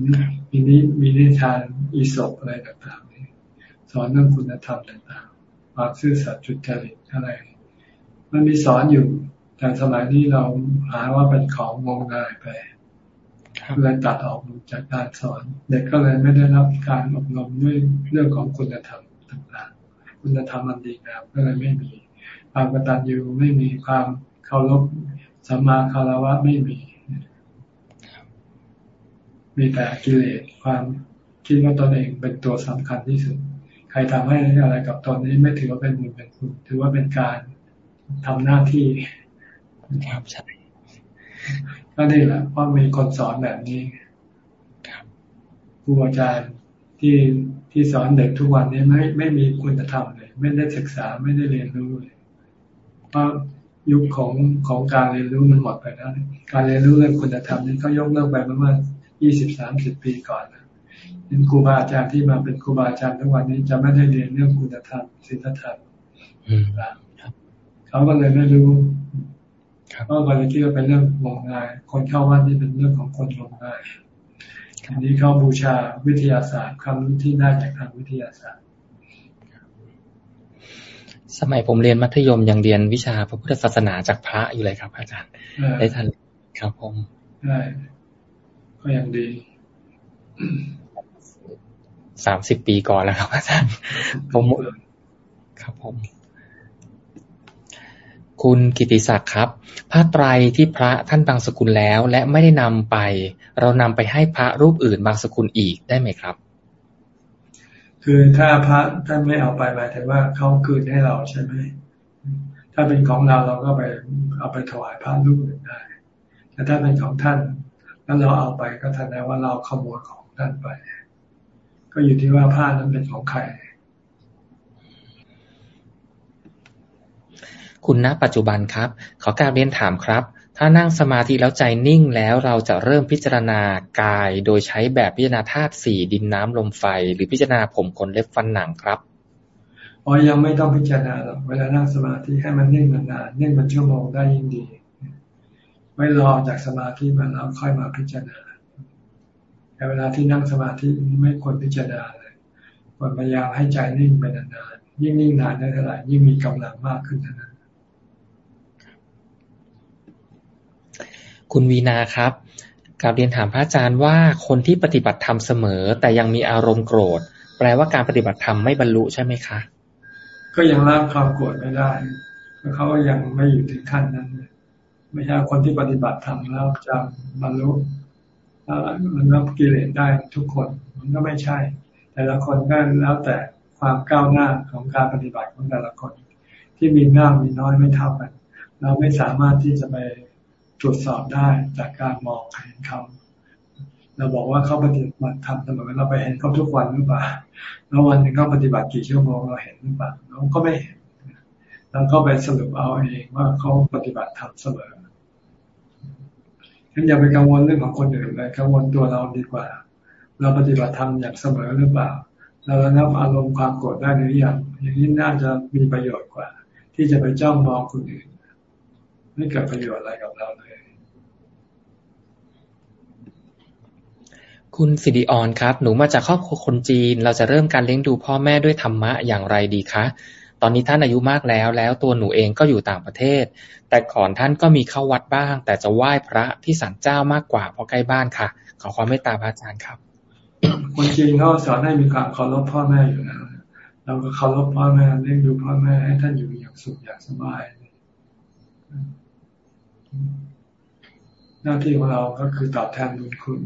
มีนิมีนิทานอีศบอะไรต่างๆนี่สอนเรื่องคุณธรรมต่างๆความซื่อสัตย์จุจริตอะไร มันมีสอนอยู่ แต่สมัยนี้เราหาว่าเป็นของงมงายไปเลยตัดออกจากการสอน เด็กก็เลยไม่ได้รับการอบรมด้วยเรื่องของคุณธรรมต่างๆ คุณธรรมอันดีงามก็เลยไม่มี ความกตัญญูไม่มีความเคารพสัมมาคารวะไม่มี มีแต่กิเลสความคิดว่าตนเองเป็นตัวสำคัญที่สุด ใครทำให้อะไรกับตนนี้ไม่ถือว่าเป็นบุญเป็นคุณถือว่าเป็นการทำหน้าที่ ครับใช่ก็นี่แหละเพราะมีคนสอนแบบนี้ครูอาจารย์ที่ที่สอนเด็กทุกวันนี้ไม่ไม่มีคุณธรรมเลย ไม่ได้ศึกษาไม่ได้เรียนรู้เลยเพราะยุคของของการเรียนรู้มันหมดไปแล้วการเรียนรู้เรื่องคุณธรรมนี่เขายกเลิกไปประมาณยี่สิบสามสิบปีก่อนนะเป็นครูบาอาจารย์ที่มาเป็นครูบาอาจารย์ทุกวันนี้จะไม่ได้เรียนเรื่องคุณธรรมศีลธรรมเขาก็เลยไม่รู้ เพราะเลยคิดว่าเป็นเรื่องงมงาย คนเข้าวัดนี่เป็นเรื่องของคนงมงายอันนี้เขาบูชาวิทยาศาสตร์ความรู้ที่ได้จากทางวิทยาศาสตร์ สมัยผมเรียนมัธยมยังเรียนวิชาพระพุทธศาสนาจากพระอยู่เลยครับ อาจารย์ ได้ทันครับผมได้ก็ยังดีสามสิบปีก่อนแล้วครับอาจารย์ผมครับผม คุณกิติศักดิ์ครับ ผ้าไตรที่พระท่านบางสกุลแล้ว และไม่ได้นำไป เรานำไปให้พระรูปอื่นบางสกุลอีกได้ไหมครับ คือถ้าพระท่านไม่เอาไปหมายถึงว่าเขาคืนให้เราใช่ไหมถ้าเป็นของเราเราก็ไปเอาไปถวายพระรูปอื่นได้ แต่ถ้าเป็นของท่านแล้วเราเอาไปก็แสดงว่าเราขโมยของท่านไป ก็อยู่ที่ว่าผ้านั้นเป็นของใคร คุณณปัจจุบันครับ ขอการเรียนถามครับ ถ้านั่งสมาธิแล้วใจนิ่งแล้วเราจะเริ่มพิจารณากายโดยใช้แบบพิจารณาธาตุสี่ดินน้ำลมไฟ หรือพิจารณาผมขนเล็บฟันหนังครับอ๋อยังไม่ต้องพิจารณาหรอกเวลานั่งสมาธิให้มันนิ่งนานๆนิ่งเป็นชั่วโมงได้ยิ่งดีไม่รอจากสมาธิมาแล้วค่อยมาพิจารณาแต่เวลาที่นั่งสมาธิไม่ควรพิจารณาเลยควรพยายามให้ใจนิ่งไปนานๆยิ่งนิ่งนานได้เท่าไหร่ยิ่งมีกำลังมากขึ้นเท่านั้น คุณวีนาครับกาบเรียนถามพระอาจารย์ว่าคนที่ปฏิบัติธรรมเสมอ แต่ยังมีอารมณ์โกรธ แปลว่าการปฏิบัติธรรมไม่บรรลุใช่ไหมคะ ก็ยังละความโกรธไม่ได้เขาก็ยังไม่อยู่ถึงขั้นนั้นไม่ใช่คนที่ปฏิบัติธรรมแล้วจะบรรลุมันรับกิเลสได้ทุกคนมันก็ไม่ใช่ แต่ละคนก็แล้วแต่ความก้าวหน้าของการปฏิบัติของแต่ละคน ที่มีมากมีน้อยไม่เท่ากัน เราไม่สามารถที่จะไป ตรวจสอบได้จากการมองเห็นเขาเราบอกว่าเขาปฏิบัติทำเสมอเราไปเห็นเขาทุกวันหรือเปล่าแล้ววันหนึ่งเขาปฏิบัติกี่ชั่วโมงเราเห็นหรือเปล่าเราก็ไม่เห็นเราก็ไปสรุปเอาเองว่าเขาปฏิบัติทำเสมองั้นอย่าไปกังวลเรื่องของคนอื่นเลยกังวลตัวเราดีกว่า เราปฏิบัติธรรมอย่างเสมอหรือเปล่า เราระงับอารมณ์ความโกรธได้หรือยังอย่างนี้น่าจะมีประโยชน์กว่า ที่จะไปจ้องมองคนอื่น ไม่เกิดประโยชน์อะไรกับเราเลย คุณสิริออนครับ หนูมาจากครอบครัวคนจีน เราจะเริ่มการเลี้ยงดูพ่อแม่ด้วยธรรมะอย่างไรดีคะตอนนี้ท่านอายุมากแล้ว แล้วตัวหนูเองก็อยู่ต่างประเทศ แต่ก่อนท่านก็มีเข้าวัดบ้าง แต่จะไหว้พระที่ศาลเจ้ามากกว่าเพราะใกล้บ้านค่ะ ขอความเมตตาพระอาจารย์ครับ คนจีนเขาสอนให้มีความเคารพพ่อแม่อยู่แล้วเราก็เคารพพ่อแม่เลี้ยงดูพ่อแม่ให้ท่านอยู่อย่างสุขอย่างสบาย หน้าที่ของเราก็คือตอบแทนบุญคุณ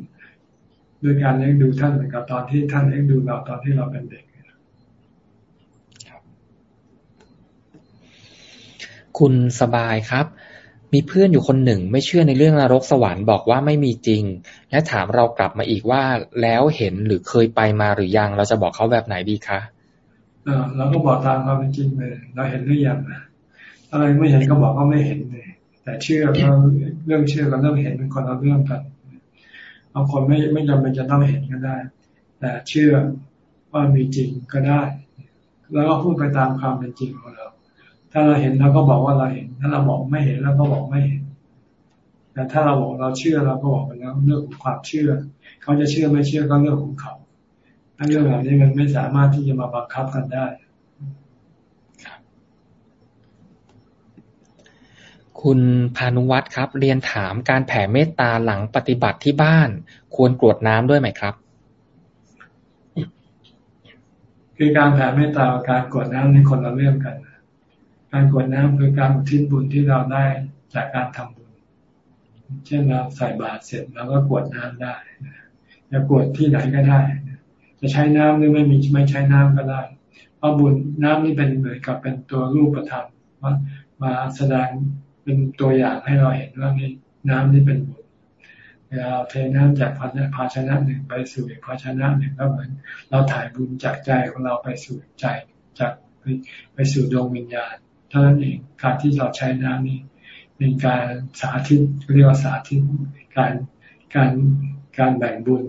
ด้วยการเลี้ยงดูท่านเหมือนกับตอนที่ท่านเลี้ยงดูเราตอนที่เราเป็นเด็กคุณสบายครับ มีเพื่อนอยู่คนหนึ่งไม่เชื่อในเรื่องนรกสวรรค์บอกว่าไม่มีจริง และถามเรากลับมาอีกว่าแล้วเห็นหรือเคยไปมาหรือยัง เราจะบอกเขาแบบไหนดีคะเออเราก็บอกตามความเป็นจริงเลยเราเห็นหรือยังอะไรไม่เห็นก็บอกว่าไม่เห็นเลย แต่เชื่อก็เรื่องเชื่อกับเรื่องเห็นเป็นคนละเรื่องกันบางคนไม่ไม่จำเป็นจะต้องเห็นก็ได้ แต่เชื่อว่ามีจริงก็ได้ แล้วก็พูดไปตามความเป็นจริงของเรา ถ้าเราเห็นเราก็บอกว่าเราเห็น ถ้าเราบอกไม่เห็นเราก็บอกไม่เห็น แต่ถ้าเราบอกเราเชื่อเราก็บอกไปแล้วเรื่องของความเชื่อ เขาจะเชื่อไม่เชื่อก็เรื่องของเขาเรื่องแบบนี้มันไม่สามารถที่จะมาบังคับกันได้ คุณพานุวัตรครับ เรียนถามการแผ่เมตตาหลังปฏิบัติที่บ้าน ควรกรวดน้ำด้วยไหมครับ คือการแผ่เมตตาการกรวดน้ำในคนละเรื่องกัน การกรวดน้ำคือการอุทิศบุญที่เราได้จากการทำบุญ เช่นเราใส่บาตรเสร็จเราก็กวดน้ำได้จะกรวดที่ไหนก็ได้ จะใช้น้ำหรือไม่มีไม่ใช้น้ำก็ได้ เพราะบุญน้ำนี่เป็นเหมือนกับเป็นตัวรูปธรรมมาแสดง เป็นตัวอย่างให้เราเห็นว่านี่น้ำนี่เป็นบุญเราเทน้ำจากภาชนะหนึ่งไปสู่อีกภาชนะหนึ่งก็เหมือน เราถ่ายบุญจากใจของเราไปสู่ใจจากไปไปสู่ดวงวิญญาณท่านั้นเองการที่เราใช้น้ำนี้เป็นการสาธิตเรียกว่าสาธิตการการการแบ่งบุญ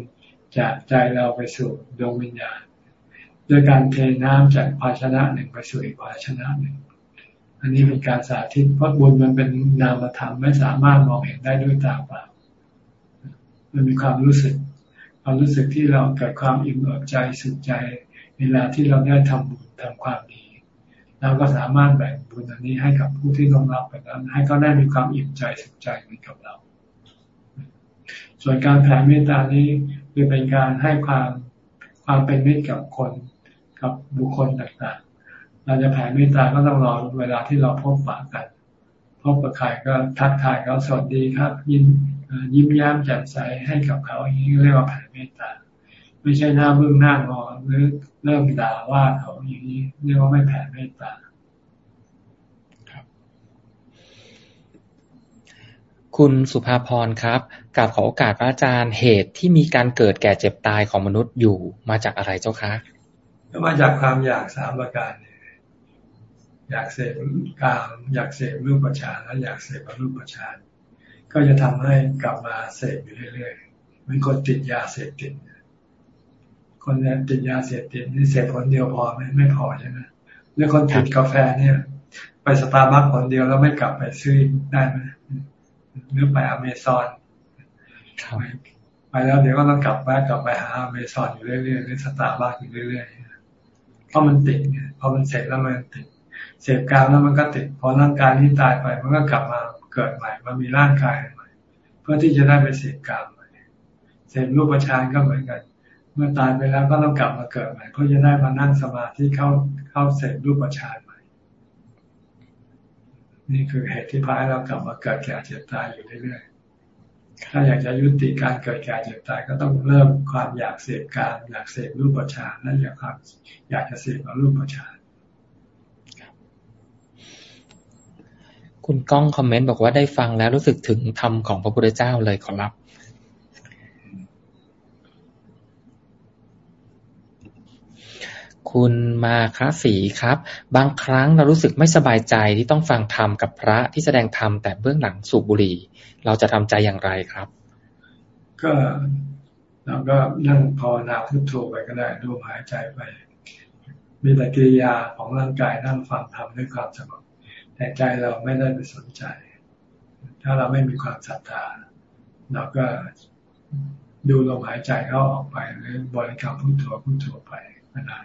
จากใจเราไปสู่ดวงวิญญาณด้วยการเทน้ำจากภาชนะหนึ่งไปสู่อีกภาชนะหนึ่ง อันนี้เป็นการสาธิตเพราะบุญมันเป็นนามธรรมไม่สามารถมองเห็นได้ด้วยตาเปล่ามันมีความรู้สึก ความรู้สึกที่เราเกิดความอิ่มเอิบใจสุขใจ เวลาที่เราได้ทำบุญทำความดีเราก็สามารถแบ่งบุญอันนี้ให้กับผู้ที่ต้องรับไปนั้น ให้เขาได้มีความอิ่มใจสุขใจเหมือนกับเรา ส่วนการแผ่เมตตานี้คือเป็นการให้ความความเป็นมิตรกับคนกับบุคคลต่างๆ เราจะแผ่เมตตาก็ต้องรอเวลาที่เราพบปะกัน พบกับใครก็ทักทายเขาสวัสดีครับ ยิ้มยิ้มย้มแจ่มใสให้กับเขาอย่างนี้เรียกว่าแผ่เมตตา ไม่ใช่หน้าบึ้งหน้างอหรือเริ่มด่าว่าเขาอย่างนี้เรียกว่าไม่แผ่เมตตาคุณสุภาพรครับกราบขอโอกาสพระอาจารย์เหตุที่มีการเกิดแก่เจ็บตายของมนุษย์อยู่มาจากอะไรเจ้าคะ มาจากความอยากสามประการ อยากเสพกามอยากเสพรูปประชานและอยากเสพรูปประชานก็จะทำให้กลับมาเสพอยู่เรื่อยๆเหมือนคนติดยาเสพติดคนนี้ติดยาเสพติดนี่เสพผลเดียวพอไหมไม่พอใช่ไหมหรือคนติดกาแฟเนี่ย ไปสตาร์บัคผลเดียวแล้วไม่กลับไปซื้อได้ไหมหรือไปอเมซอนไปแล้วเดี๋ยวก็ต้องกลับไปกลับไปหาอเมซอนอยู่เรื่อยๆหรือสตาร์บัคอยู่เรื่อยๆเพราะมันติดเนี่ยพอมันเสร็จแล้วมันติด เสพกามแล้วมันก็ติดพอร่างกายนี้ตายไปมันก็กลับมาเกิดใหม่มันมีร่างกายใหม่ เพื่อที่จะได้ไปเสพกามใหม่เสพรูปฌานก็เหมือนกัน เมื่อตายไปแล้วก็ต้องกลับมาเกิดใหม่เพื่อจะได้มานั่งสมาธิเข้าเข้าเสพรูปฌานใหม่ นี่คือเหตุที่พาให้เรากลับมาเกิดแก่เจ็บตายอยู่เรื่อยๆถ้าอยากจะยุติการเกิดแก่เจ็บตายก็ต้องเลิกความอยากเสพกามอยากเสพรูปฌานและอยากความอยากจะเสพรูปฌาน คุณก้องคอมเมนต์บอกว่าได้ฟังแล้วรู้สึกถึงธรรมของพระพุทธเจ้าเลยขอรับ คุณมาคาสีครับ บางครั้งเรารู้สึกไม่สบายใจที่ต้องฟังธรรมกับพระที่แสดงธรรมแต่เบื้องหลังสูบบุหรี่ เราจะทำใจอย่างไรครับ ก็เราก็นั่งภาวนาพุทโธไปก็ได้ดูหายใจไป มีแต่กิริยาของร่างกายนั่งฟังธรรมด้วยความสงบ แต่ใจเราไม่ได้ไปสนใจ ถ้าเราไม่มีความศรัทธาเราก็ดูลมหายใจเข้าออกไปหรือบริกรรมพุทโธพุทโธไปก็ได้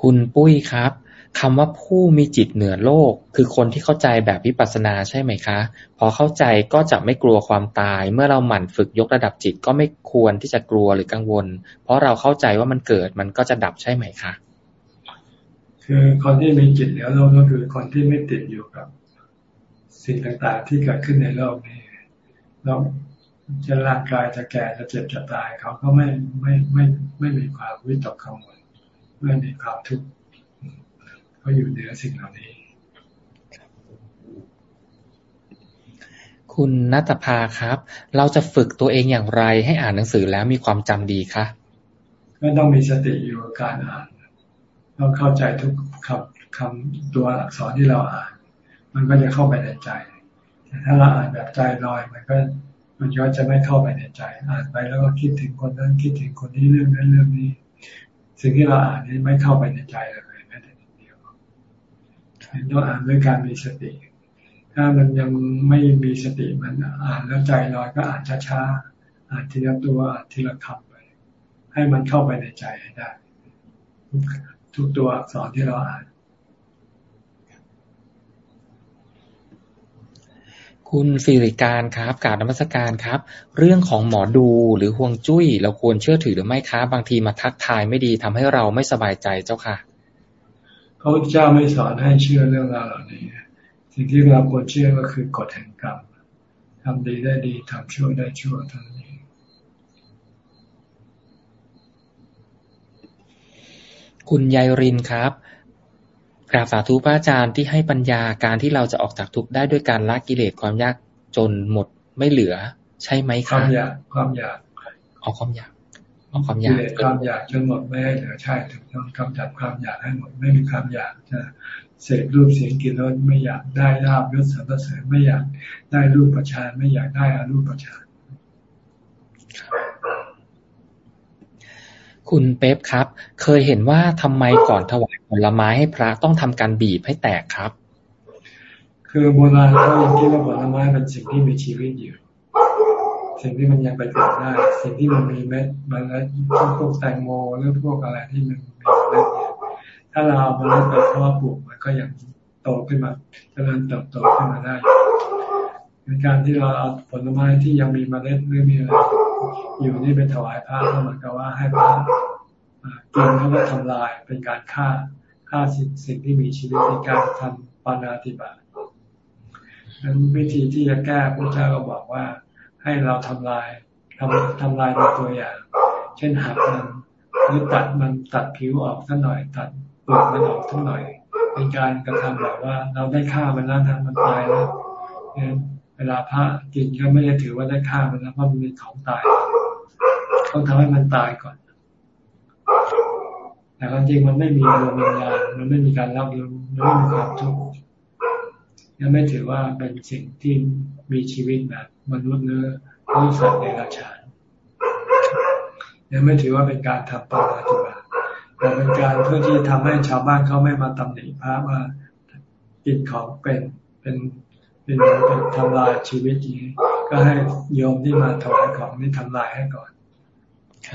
คุณปุ้ยครับคำว่าผู้มีจิตเหนือโลก คือคนที่เข้าใจแบบวิปัสสนาใช่ไหมคะ พอเข้าใจก็จะไม่กลัวความตาย เมื่อเราหมั่นฝึกยกระดับจิตก็ไม่ควรที่จะกลัวหรือกังวล เพราะเราเข้าใจว่ามันเกิดมันก็จะดับใช่ไหมคะ คือคนที่มีจิตเหนือโลกก็คือคนที่ไม่ติดอยู่กับ สิ่งต่างๆ ที่เกิดขึ้นในโลกนี้แล้วจะร่างกายจะแก่จะเจ็บจะตาย เขาก็ไม่ไม่ไม่ไม่มีความวิตกกังวลไม่มีความทุกข์เขาอยู่เหนือสิ่งเหล่านี้ คุณนัตภาครับ เราจะฝึกตัวเองอย่างไรให้อ่านหนังสือแล้วมีความจำดีคะก็ต้องมีสติอยู่กับการอ่าน ต้องเข้าใจทุกคำคำตัวอักษรที่เราอ่าน มันก็จะเข้าไปในใจแต่ถ้าเราอ่านแบบใจลอยมันก็มันก็จะไม่เข้าไปในใจ อ่านไปแล้วก็คิดถึงคนนั้นคิดถึงคนนี้เรื่องนั้นเรื่องนี้ สิ่งที่เราอ่านนี้ไม่เข้าไปในใจเลยแม้แต่นิดเดียวต้องอ่านด้วยการมีสติ ถ้ามันยังไม่มีสติมันอ่านแล้วใจลอยก็อ่านช้าๆอ่านทีละตัวอ่านทีละคำไป ให้มันเข้าไปในใจให้ได้ ทุกตัวอักษรที่เราอ่าน คุณสิริการครับกาบนมัสการครับ เรื่องของหมอดูหรือห่วงจุ้ย เราควรเชื่อถือหรือไม่ครับบางทีมาทักทายไม่ดีทำให้เราไม่สบายใจเจ้าค่ะพระพุทธเจ้าไม่สอนให้เชื่อเรื่องราวเหล่านี้ สิ่งที่เราควรเชื่อก็คือกฎแห่งกรรมทำดีได้ดีทำชั่วได้ชั่วเท่านั้น คุณยายรินครับกราบสาธุพระอาจารย์ที่ให้ปัญญาการที่เราจะออกจากทุกข์ได้ด้วยการละกิเลสความยากจนหมดไม่เหลือ ใช่ไหมครับความอยากความอยากเอาความอยากความอยากความอยากจนหมดไม่ให้เหลือใช่ถูกต้องกำจัดความอยากให้หมดไม่มีความอยากจะเสพรูปเสียงกลิ่นรสไม่อยากได้ลาบยศสรรเสริญไม่อยากได้รูปประชานไม่อยากได้อารูปประชาน คุณเป๊ปครับ เคยเห็นว่าทำไมก่อนถวายผลไม้ให้พระต้องทำการบีบให้แตกครับ คือโบราณเขายังคิดว่าผลไม้เป็นสิ่งที่มีชีวิตอยู่ สิ่งที่มันยังไปเกิดได้ สิ่งที่มันมีเม็ดมันแล้วพวกแตงโมหรือพวกอะไรที่มันมีเม็ดเนี่ยถ้าเราเอามันไปเพาะปลูกมันก็ยังโตขึ้นมาเจริญเติบโตขึ้นมาได้ในการที่เราเอาผลไม้ที่ยังมีเมล็ดหรือมีอะไร อยู่นี่เป็นถวายพระก็เหมือนกับว่าให้พระกินแล้วก็ทำลายเป็นการฆ่าฆ่าสิ่งสิ่งที่มีชีวิตในการทำปานาติบาตนั้นวิธีที่จะแก้พระเจ้าก็บอกว่า ให้เราทำลายทำทำลายในตัวอย่าง เช่นหักมันหรือตัดมันตัดผิวออกสักหน่อยตัดเปลือกมันออกสักหน่อย เป็นการกระทำแบบว่า เราได้ฆ่ามันแล้วนะมันตายแล้วเวลาพระกินก็ไม่ได้ถือว่าได้ฆ่ามันแล้วเพราะมันเป็นของตาย ต้องทำให้มันตายก่อน แต่ความจริงมันไม่มีดวงวิญญาณมันไม่มีการรับรู้มันไม่มีความทุกข์ยังไม่ถือว่าเป็นสิ่งที่มีชีวิตแบบมนุษย์เนื้อรู้สัตว์ในราชายังไม่ถือว่าเป็นการทำปาฏิบัติแต่เป็นการเพื่อที่ทำให้ชาวบ้านเขาไม่มาตำหนิพระว่ากินของเป็นเป็นเป็นเป็นทำลายชีวิตนี้ ก็ให้โยมที่มาถวายของนี่ทำลายให้ก่อน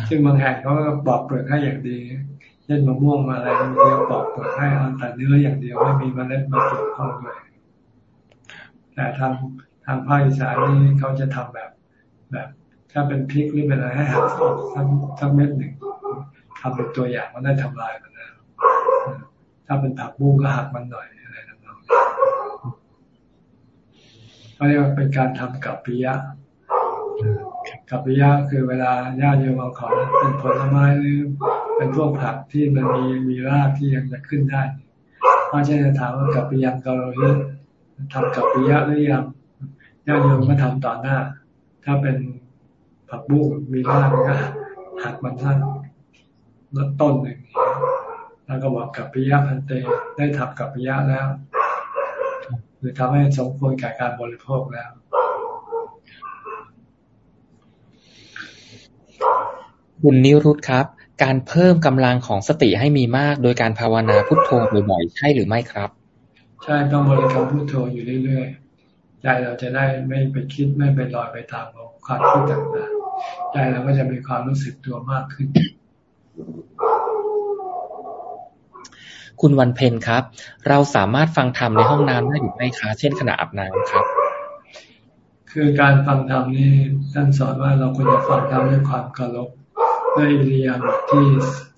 ซึ่งบางแห่งเขาก็ปอกเปลือกให้อย่างดีเช่นมะม่วงมาอะไรบางทีก็ปอกเปลือกให้เอาแต่เนื้ออย่างเดียวไม่มีเมล็ดมาเกี่ยวข้องด้วยแต่ทางทางภาคอีสานนี่เขาจะทำแบบแบบ ถ้าเป็นพริกหรือเป็นอะไรให้หักทั้งทั้งเม็ดหนึ่งทำเป็นตัวอย่างมันได้ทำลายมันนะถ้าเป็นผักบุ้งก็หักมันหน่อยเขาเรียกว่าเป็นการทำกับปิยะ กับปิยะคือเวลาญาติโยมเอาของเป็นผลไม้หรือเป็นพวกผักที่มันมีมีรากที่ยังจะขึ้นได้เพราะฉะนั้นถามว่ากับปิยังกรณีทำกับปิยะหรือยังญาติโยมก็ทำต่อหน้า ถ้าเป็นผักบุ้งมีรากก็หักมันท่านลดต้นหนึ่งแล้วก็บอกกับปิยะพันเตได้ทำกับปิยะแล้ว หรือทำให้สมควรแก่การบริโภคแล้ว คุณนิรุตครับ การเพิ่มกำลังของสติให้มีมาก โดยการภาวนาพุทโธบ่อยๆใช่หรือไม่ครับ ใช่ต้องบริกรรมพุทโธอยู่เรื่อยๆใจเราจะได้ไม่ไปคิดไม่ไปลอยไปตามความคิดต่างๆใจเราก็จะมีความรู้สึกตัวมากขึ้นคุณวันเพ็ญครับ เราสามารถฟังธรรมในห้องน้ำได้หรือไม่คะเช่นขณะอาบน้ำครับ คือการฟังธรรมนี่ท่านสอนว่าเราควรจะฟังธรรมด้วยความเคารพ ด้วยอิริยาบถที่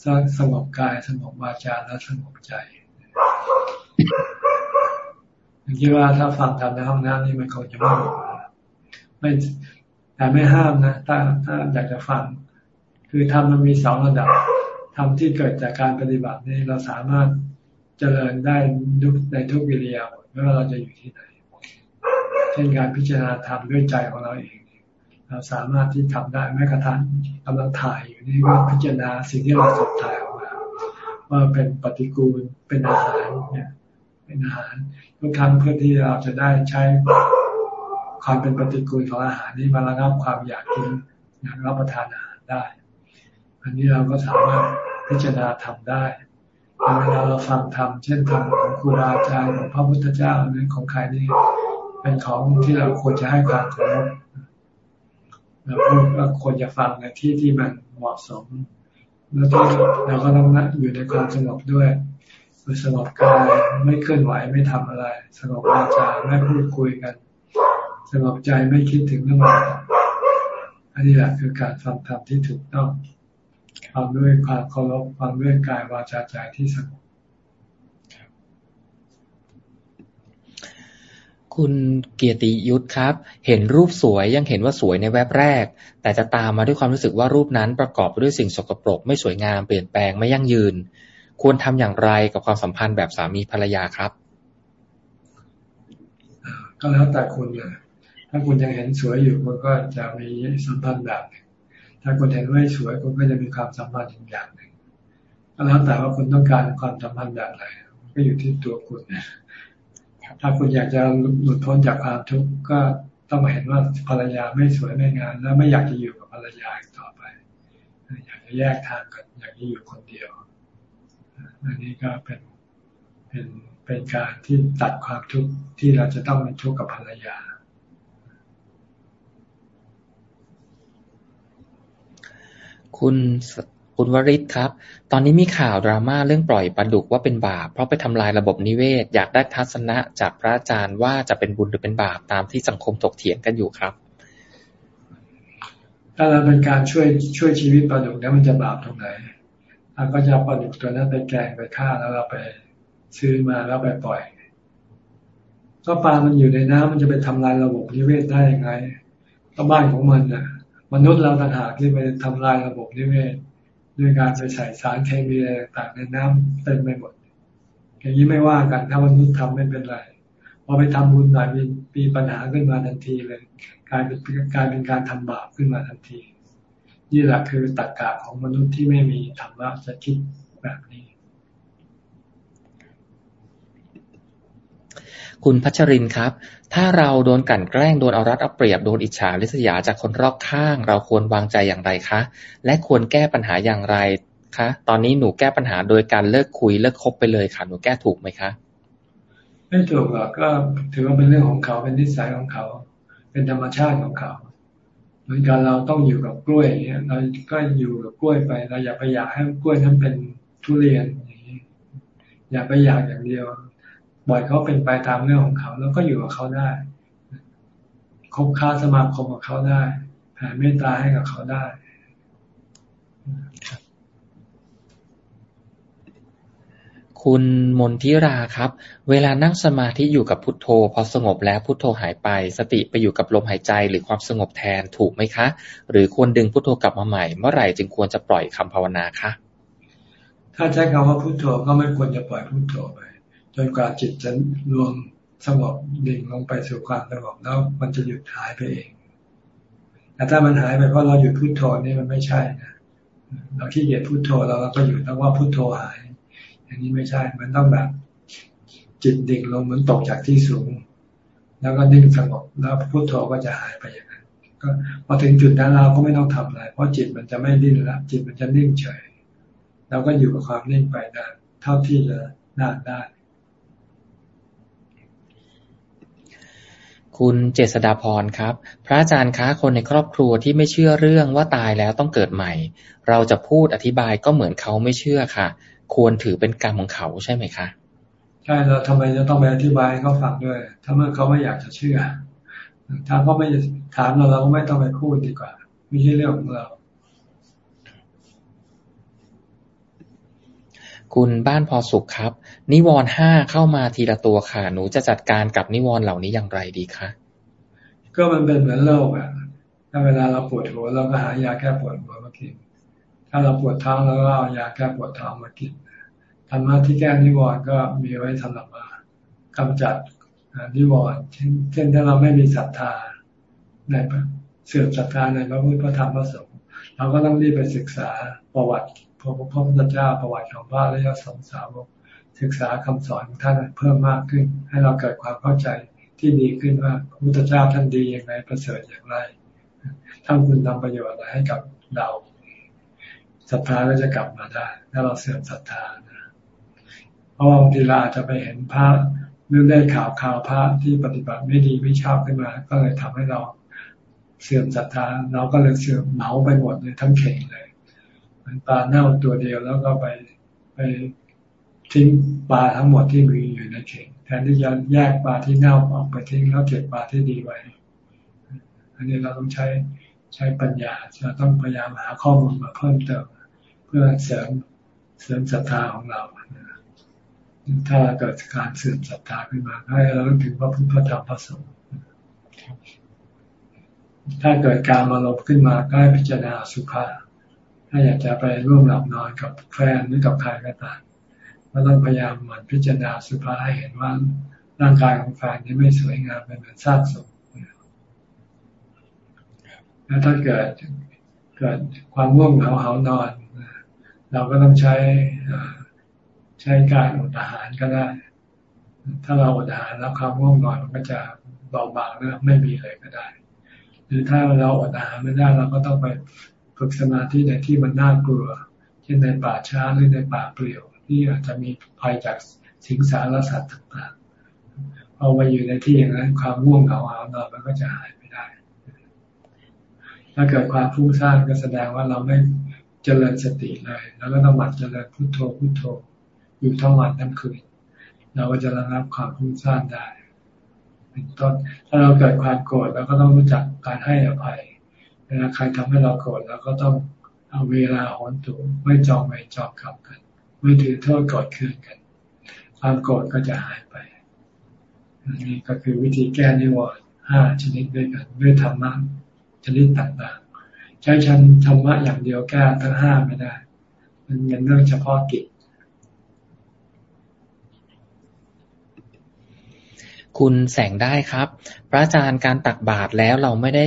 สร้างบกายสงบวาจาและสงบใจผมคิดว่าถ้าฟังธรรมในห้องน้ำนี่มันคงจะไม่ไม่แต่ไม่ห้ามนะถ้าถ้าอยากจะฟัง คือธรรมมันมีสองระดับธรรมที่เกิดจากการปฏิบัตินี่เราสามารถเจริญได้ในทุกวิริยาบถไม่ว่าเราจะอยู่ที่ไหน เช่นการพิจารณาธรรมด้วยใจของเราเอง เราสามารถที่ทำได้แม้กระทั่งกำลังถ่ายอยู่นี่ว่าพิจารณาสิ่งที่เราสดถ่ายออกมาว่าเป็นปฏิกูลเป็นอาหารเนี่ยเป็นอาหารทุกครั้งเพื่อที่เราจะได้ใช้ความเป็นปฏิกูลของอาหารนี้มาระงับความอยากกินอยากรับประทานอาหารได้ อันนี้เราก็สามารถพิจารณาทำได้เวลาเราฟังธรรมเช่นธรรมของครูบาอาจารย์ของพระพุทธเจ้าหรือของใครนี่เป็นของที่เราควรจะให้ความเคารพ เราพูดว่าควรจะฟังในที่ที่มันเหมาะสม แล้วที่เราก็ต้องนั่งอยู่ในความสงบด้วยคือสงบกายไม่เคลื่อนไหวไม่ทำอะไรสงบวาจาไม่พูดคุยกันสงบใจไม่คิดถึงเรื่องอะไรอันนี้แหละคือการฟังธรรมที่ถูกต้องฟังด้วยความเคารพฟังด้วยกายวาจาใจที่สงบ คุณเกียรติยุทธครับ เห็นรูปสวยยังเห็นว่าสวยในแวบแรก แต่จะตามมาด้วยความรู้สึกว่ารูปนั้นประกอบไปด้วยสิ่งสกปรกไม่สวยงามเปลี่ยนแปลงไม่ยั่งยืน ควรทำอย่างไรกับความสัมพันธ์แบบสามีภรรยาครับ ก็แล้วแต่คุณเลยถ้าคุณยังเห็นสวยอยู่มันก็จะมีสัมพันธ์แบบถ้าคุณเห็นว่สวยคุณก็จะมีความสัมพันธ์อย่างหนึ่งก็แล้วแต่ว่าคุณต้องการความสัมพันธ์แบบไหนก็อยู่ที่ตัวคุณนะ ถ้าคุณอยากจะหลุดพ้นจากความทุกข์ก็ต้องมาเห็นว่าภรรยาไม่สวยไม่งามแล้วไม่อยากจะอยู่กับภรรยาอีกต่อไป อยากจะแยกทางกัน อยากจะอยู่คนเดียว อันนี้ก็เป็นเป็นเป็นการที่ตัดความทุกข์ที่เราจะต้องมีทุกข์กับภรรยา คุณ คุณวริศครับ ตอนนี้มีข่าวดราม่าเรื่องปล่อยปลาดุกว่าเป็นบาป เพราะไปทำลายระบบนิเวศ อยากได้ทัศนะจากพระอาจารย์ว่าจะเป็นบุญหรือเป็นบาปตามที่สังคมถกเถียงกันอยู่ครับ ถ้าเราเป็นการช่วยช่วยชีวิตปลาดุกนั้นมันจะบาปตรงไหนเราก็จะปลาดุกตัวนั้นไปแกงไปฆ่าแล้วเราไปซื้อมาแล้วไปปล่อย ก็ปลามันอยู่ในน้ำมันจะไปทำลายระบบนิเวศได้ยังไงก็บ้านของมันน่ะมนุษย์เราต่างหากที่ไปทำลายระบบนิเวศ ด้วยการไปใส่สารเคมีอะไรต่างในน้ำเต็มไปหมด อย่างนี้ไม่ว่ากันถ้ามนุษย์ทำไม่เป็นไรพอไปทำบุญหน่อยมีมีปัญหาขึ้นมาทันทีเลยกลายเป็นกลายเป็นการทำบาปขึ้นมาทันที นี่แหละคือตรรกะของมนุษย์ที่ไม่มีธรรมะจะคิดแบบนี้ คุณพัชรินครับ ถ้าเราโดนกลั่นแกล้ง โดนเอารัดเอาเปรียบ โดนอิจฉาริษยาจากคนรอบข้าง เราควรวางใจอย่างไรคะ และควรแก้ปัญหาอย่างไรคะ ตอนนี้หนูแก้ปัญหาโดยการเลิกคุยเลิกคบไปเลยค่ะ หนูแก้ถูกไหมคะ ไม่ถูกหรอกก็ถือว่าเป็นเรื่องของเขา เป็นนิสัยของเขา เป็นธรรมชาติของเขา เหมือนกันเราต้องอยู่กับกล้วยเงี้ยเราก็อยู่กับกล้วยไป เราอย่าไปอยากให้กล้วยนั้นเป็นทุเรียนอย่างนี้ อย่าไปอยากอย่างเดียว ปล่อยเขาเป็นไปตามเรื่องของเขา แล้วก็อยู่กับเขาได้ คบค้าสมาคมกับเขาได้แผ่เมตตาให้กับเขาได้คุณมนทิราครับ เวลานั่งสมาธิอยู่กับพุทโธ พอสงบแล้วพุทโธหายไป สติไปอยู่กับลมหายใจหรือความสงบแทนถูกไหมคะ หรือควรดึงพุทโธกลับมาใหม่ เมื่อไหร่จึงควรจะปล่อยคำภาวนาคะถ้าใช้คำว่าพุทโธก็ไม่ควรจะปล่อยพุทโธไป จนกว่าจิตจะรวมสงบดิ่งลงไปสู่ความสงบแล้วมันจะหยุดหายไปเองแต่ถ้ามันหายไปเพราะเราหยุดพุโทโธนี่มันไม่ใช่นะเราขี้เกียจพุโทโธเราก็หยุดแล้วว่าพุโทโธหาย อย่างนี้ไม่ใช่มันต้องแบบจิตดิ่งลงเหมือนตกจากที่สูง แล้วก็นิ่งสงบแล้วพุโทโธก็จะหายไปอย่างนั้น ก็พอถึงจุดนั้นเราก็ไม่ต้องทำอะไร เพราะจิตมันจะไม่ดิ้นละจิตมันจะนิ่งเฉยเราก็อยู่กับความนิ่งไปได้เท่าที่จะนานได้ คุณเจษดาพรครับ พระอาจารย์คะคนในครอบครัวที่ไม่เชื่อเรื่องว่าตายแล้วต้องเกิดใหม่ เราจะพูดอธิบายก็เหมือนเขาไม่เชื่อค่ะ ควรถือเป็นกรรมของเขาใช่ไหมคะใช่เราทำไมจะต้องไปอธิบายเขาฟังด้วย ถ้าเมื่อเขาไม่อยากจะเชื่อ ถ้าเขาไม่ถามเราเราก็ไม่ต้องไปพูดดีกว่า ไม่ใช่เรื่องของเรา คุณบ้านพอสุขครับ นิวรณ์ห้าเข้ามาทีละตัวค่ะ หนูจะจัดการกับนิวรณ์เหล่านี้อย่างไรดีคะก็มันเป็นเหมือนโรคอะถ้าเวลาเราปวดหัวเราก็หายาแก้ปวดหัวมากิน ถ้าเราปวดท้องเราก็เอายาแก้ปวดท้องมากินธรรมะที่แก้นิวรณ์ก็มีไว้สำหรับมากำจัดนิวรณ์เช่นถ้าเราไม่มีศรัทธาในเสื่อมศรัทธาในพระพุทธพระธรรมพระสงฆ์เราก็ต้องรีบไปศึกษาประวัติ พระพุทธเจ้าประวัติของพระและยสงสาวกศึกษาคำสอนของท่านเพิ่มมากขึ้น ให้เราเกิดความเข้าใจที่ดีขึ้นว่าพระพุทธเจ้าท่านดีอย่างไรประเสริฐอย่างไรท่านคุณทำประโยชน์อะไรให้กับเราศรัทธาก็จะกลับมาได้ ถ้าเราเสื่อมศรัทธานะเพราะว่าบางทีเราจะไปเห็นพระหรือได้ข่าวข่าวพระที่ปฏิบัติไม่ดีไม่ชอบขึ้นมา ก็เลยทำให้เราเสื่อมศรัทธาเราก็เลยเสื่อมเหมาไปหมดเลยทั้งเข่งเลย มันปลาเน่าตัวเดียวแล้วก็ไปไปทิ้งปลาทั้งหมดที่มีอยู่ในเข่งแทนที่จะแยกปลาที่เน่าออกไปทิ้งแล้วเก็บปลาที่ดีไว้ อันนี้เราต้องใช้ใช้ปัญญาเราต้องพยายามหาข้อมูลมาเพิ่มเติม เพื่อเสริมเสริมศรัทธาของเราถ้าเกิดการเสื่อมศรัทธาขึ้นมาให้เราถึงพระพุทธธรรมพระสงฆ์ถ้าเกิดการมาลบขึ้นมาก็ให้พิจารณาสุภา ถ้าอยากจะไปร่วมหลับนอนกับแฟนหรือกับใครก็ตามก็ต้องพยายามหมั่นพิจารณาสุภาให้เห็นว่าร่างกายของแฟนนี้ไม่สวยงามเป็นเหมือนซากศพแล้วถ้าเกิดเกิดความง่วงเหงาเหานอน เราก็ต้องใช้ใช้การอดอาหารก็ได้ ถ้าเราอดอาหารแล้วความง่วงนอนมันก็จะเบาบางแล้วไม่มีเลยก็ได้ หรือถ้าเราอดอาหารไม่ได้เราก็ต้องไป ฝึกสมาธิในที่มันน่ากลัว เช่นในป่าช้าหรือในป่าเปลี่ยว ที่อาจจะมีภัยจากสิงสารสัตว์ต่างๆพอมาอยู่ในที่อย่างนั้นความง่วงเหงาหานอนมันก็จะหายไปได้ ถ้าเกิดความฟุ้งซ่านก็แสดงว่าเราไม่เจริญสติเลย แล้วก็ต้องหมั่นเจริญพุทโธพุทโธ อยู่ทั้งวันทั้งคืน เราก็จะระงับความฟุ้งซ่านได้เป็นต้นถ้าเราเกิดความโกรธเราก็ต้องรู้จักการให้อภัย ลาใครทำให้เราโกรธเราก็ต้องเอาเวลาหอนตัวไม่จองไม่จองขับกัน ไม่ถือโทษกอดคืนกัน ความโกรธก็จะหายไปนนี้ก็คือวิธีแก้นิวรณ์ห้าชนิดด้วยกันด้วยธรรมะชนิดต่างๆ ใช้ชั้นธรรมะอย่างเดียวแก้ทั้งห้าไม่ได้ มันเป็นเรื่องเฉพาะกิจคุณแสงได้ครับ พระอาจารย์การตักบาตรแล้วเราไม่ได้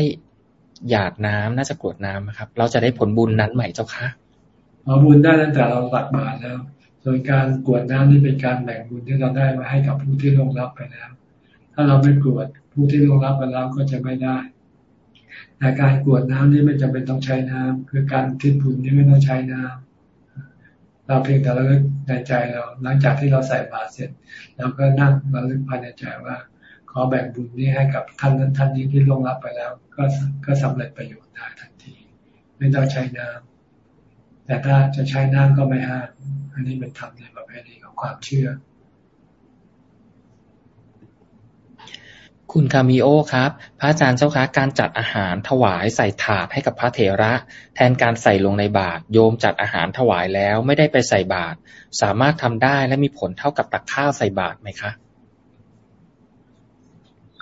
หยาดน้ำน่าจะกรวดน้ำครับ เราจะได้ผลบุญนั้นไหม่เจ้าคะเอาบุญได้ตั้งแต่เราตักบาตรแล้ว ส่วนการกรวดน้ำนี่เป็นการแบ่งบุญที่เราได้มาให้กับผู้ที่ลงรับไปแล้ว ถ้าเราไม่กรวดผู้ที่ลงรับไปแล้วก็จะไม่ได้แต่การกรวดน้ำนี่ไม่จำเป็นต้องใช้น้ำคือการทิศบุญนี่ไม่ต้องใช้น้ำเราเพียงแต่เราลึกในใจเรา หลังจากที่เราใส่บาตรเสร็จเราก็นั่งเราลึกภายในใจว่า ขอแบ่งบุญนี้ให้กับท่านนั้นท่านนี้ที่ลงรับไปแล้ว ก็ก็สำเร็จประโยชน์ได้ทันที ไม่ต้องใช้น้ำแต่ถ้าจะใช้น้ำก็ไม่ห้ามอันนี้เป็นธรรมในประเภทนี้ของความเชื่อ คุณคามิโอครับ พระอาจารย์เจ้าคะการจัดอาหารถวายใส่ถาดให้กับพระเถระ แทนการใส่ลงในบาตรโยมจัดอาหารถวายแล้วไม่ได้ไปใส่บาตรสามารถทำได้และมีผลเท่ากับตักข้าวใส่บาตรไหมคะ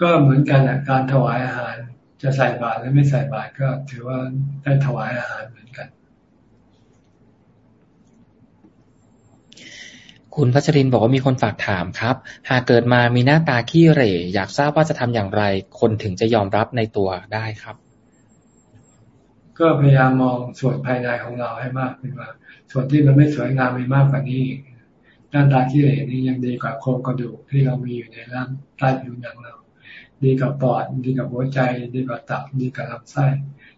ก็เหมือนกันแหละการถวายอาหาร จะใส่บาตรหรือไม่ใส่บาตรก็ถือว่าได้ถวายอาหารเหมือนกัน คุณพัชรินบอกว่ามีคนฝากถามครับ หากเกิดมามีหน้าตาขี้เหร่ อยากทราบว่าจะทำอย่างไร คนถึงจะยอมรับในตัวได้ครับ ก็พยายามมองส่วนภายในของเราให้มากขึ้นว่า ส่วนที่มันไม่สวยงามมีมากกว่านี้หน้าตาขี้เหร่นี่ยังดีกว่าโครงกระดูกที่เรามีอยู่ในร่างใต้ผิวหนังเรา ดีกับปอด ดีกับหัวใจ ดีกับตับ ดีกับลำไส้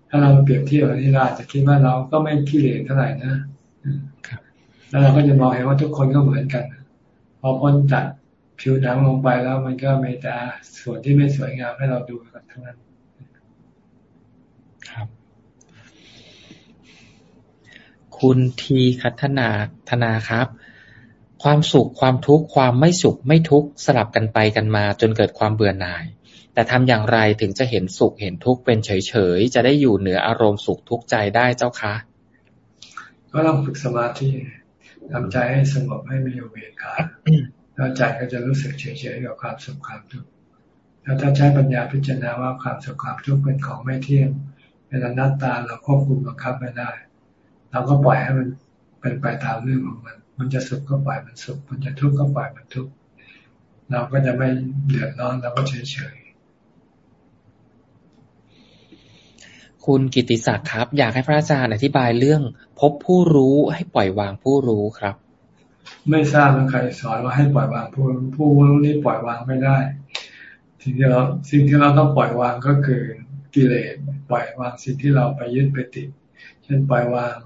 ถ้าเราเปรียบเทียบกับที่เราจะคิดว่าเราก็ไม่ขี้เหร่เท่าไหร่นะแล้วเราก็จะมองเห็นว่าทุกคนก็เหมือนกัน พอพ้นจากผิวหนังลงไปแล้วมันก็มีแต่ส่วนที่ไม่สวยงามให้เราดูกันทั้งนั้น ครับ คุณทีคัฒนาธนาครับ ความสุขความทุกข์ความไม่สุขไม่ทุกข์สลับกันไปกันมาจนเกิดความเบื่อหน่าย แต่ทำอย่างไรถึงจะเห็นสุขเห็นทุกข์เป็นเฉยๆ จะได้อยู่เหนืออารมณ์สุขทุกข์ใจได้เจ้าคะ ก็ต้องฝึกสมาธิทำใจให้สงบให้มีอุเบกขาแล้วใจก็จะรู้สึกเฉยๆกับความสุขความทุกข์แล้วถ้าใช้ปัญญาพิจารณาว่าความสุขความทุกข์เป็นของไม่เที่ยงเป็นอนัตตาเราควบคุมบังคับไม่ได้เราก็ปล่อยให้มันเป็นไปตามเรื่องของมัน มันจะสุขก็ปล่อยมันสุข มันจะทุกข์ก็ปล่อยมันทุกข์ เราก็จะไม่เดือดร้อนเราก็เฉยๆ คุณกิติศักดิ์ครับ อยากให้พระอาจารย์อธิบายเรื่อง พบผู้รู้ให้ปล่อยวางผู้รู้ครับ ไม่ทราบใครสอนว่าให้ปล่อยวางผู้ผู้รู้นี้ปล่อยวางไม่ได้สิ่งที่เราสิ่งที่เราต้องปล่อยวางก็คือกิเลสปล่อยวางสิ่งที่เราไปยึดไปติดเช่นปล่อยวาง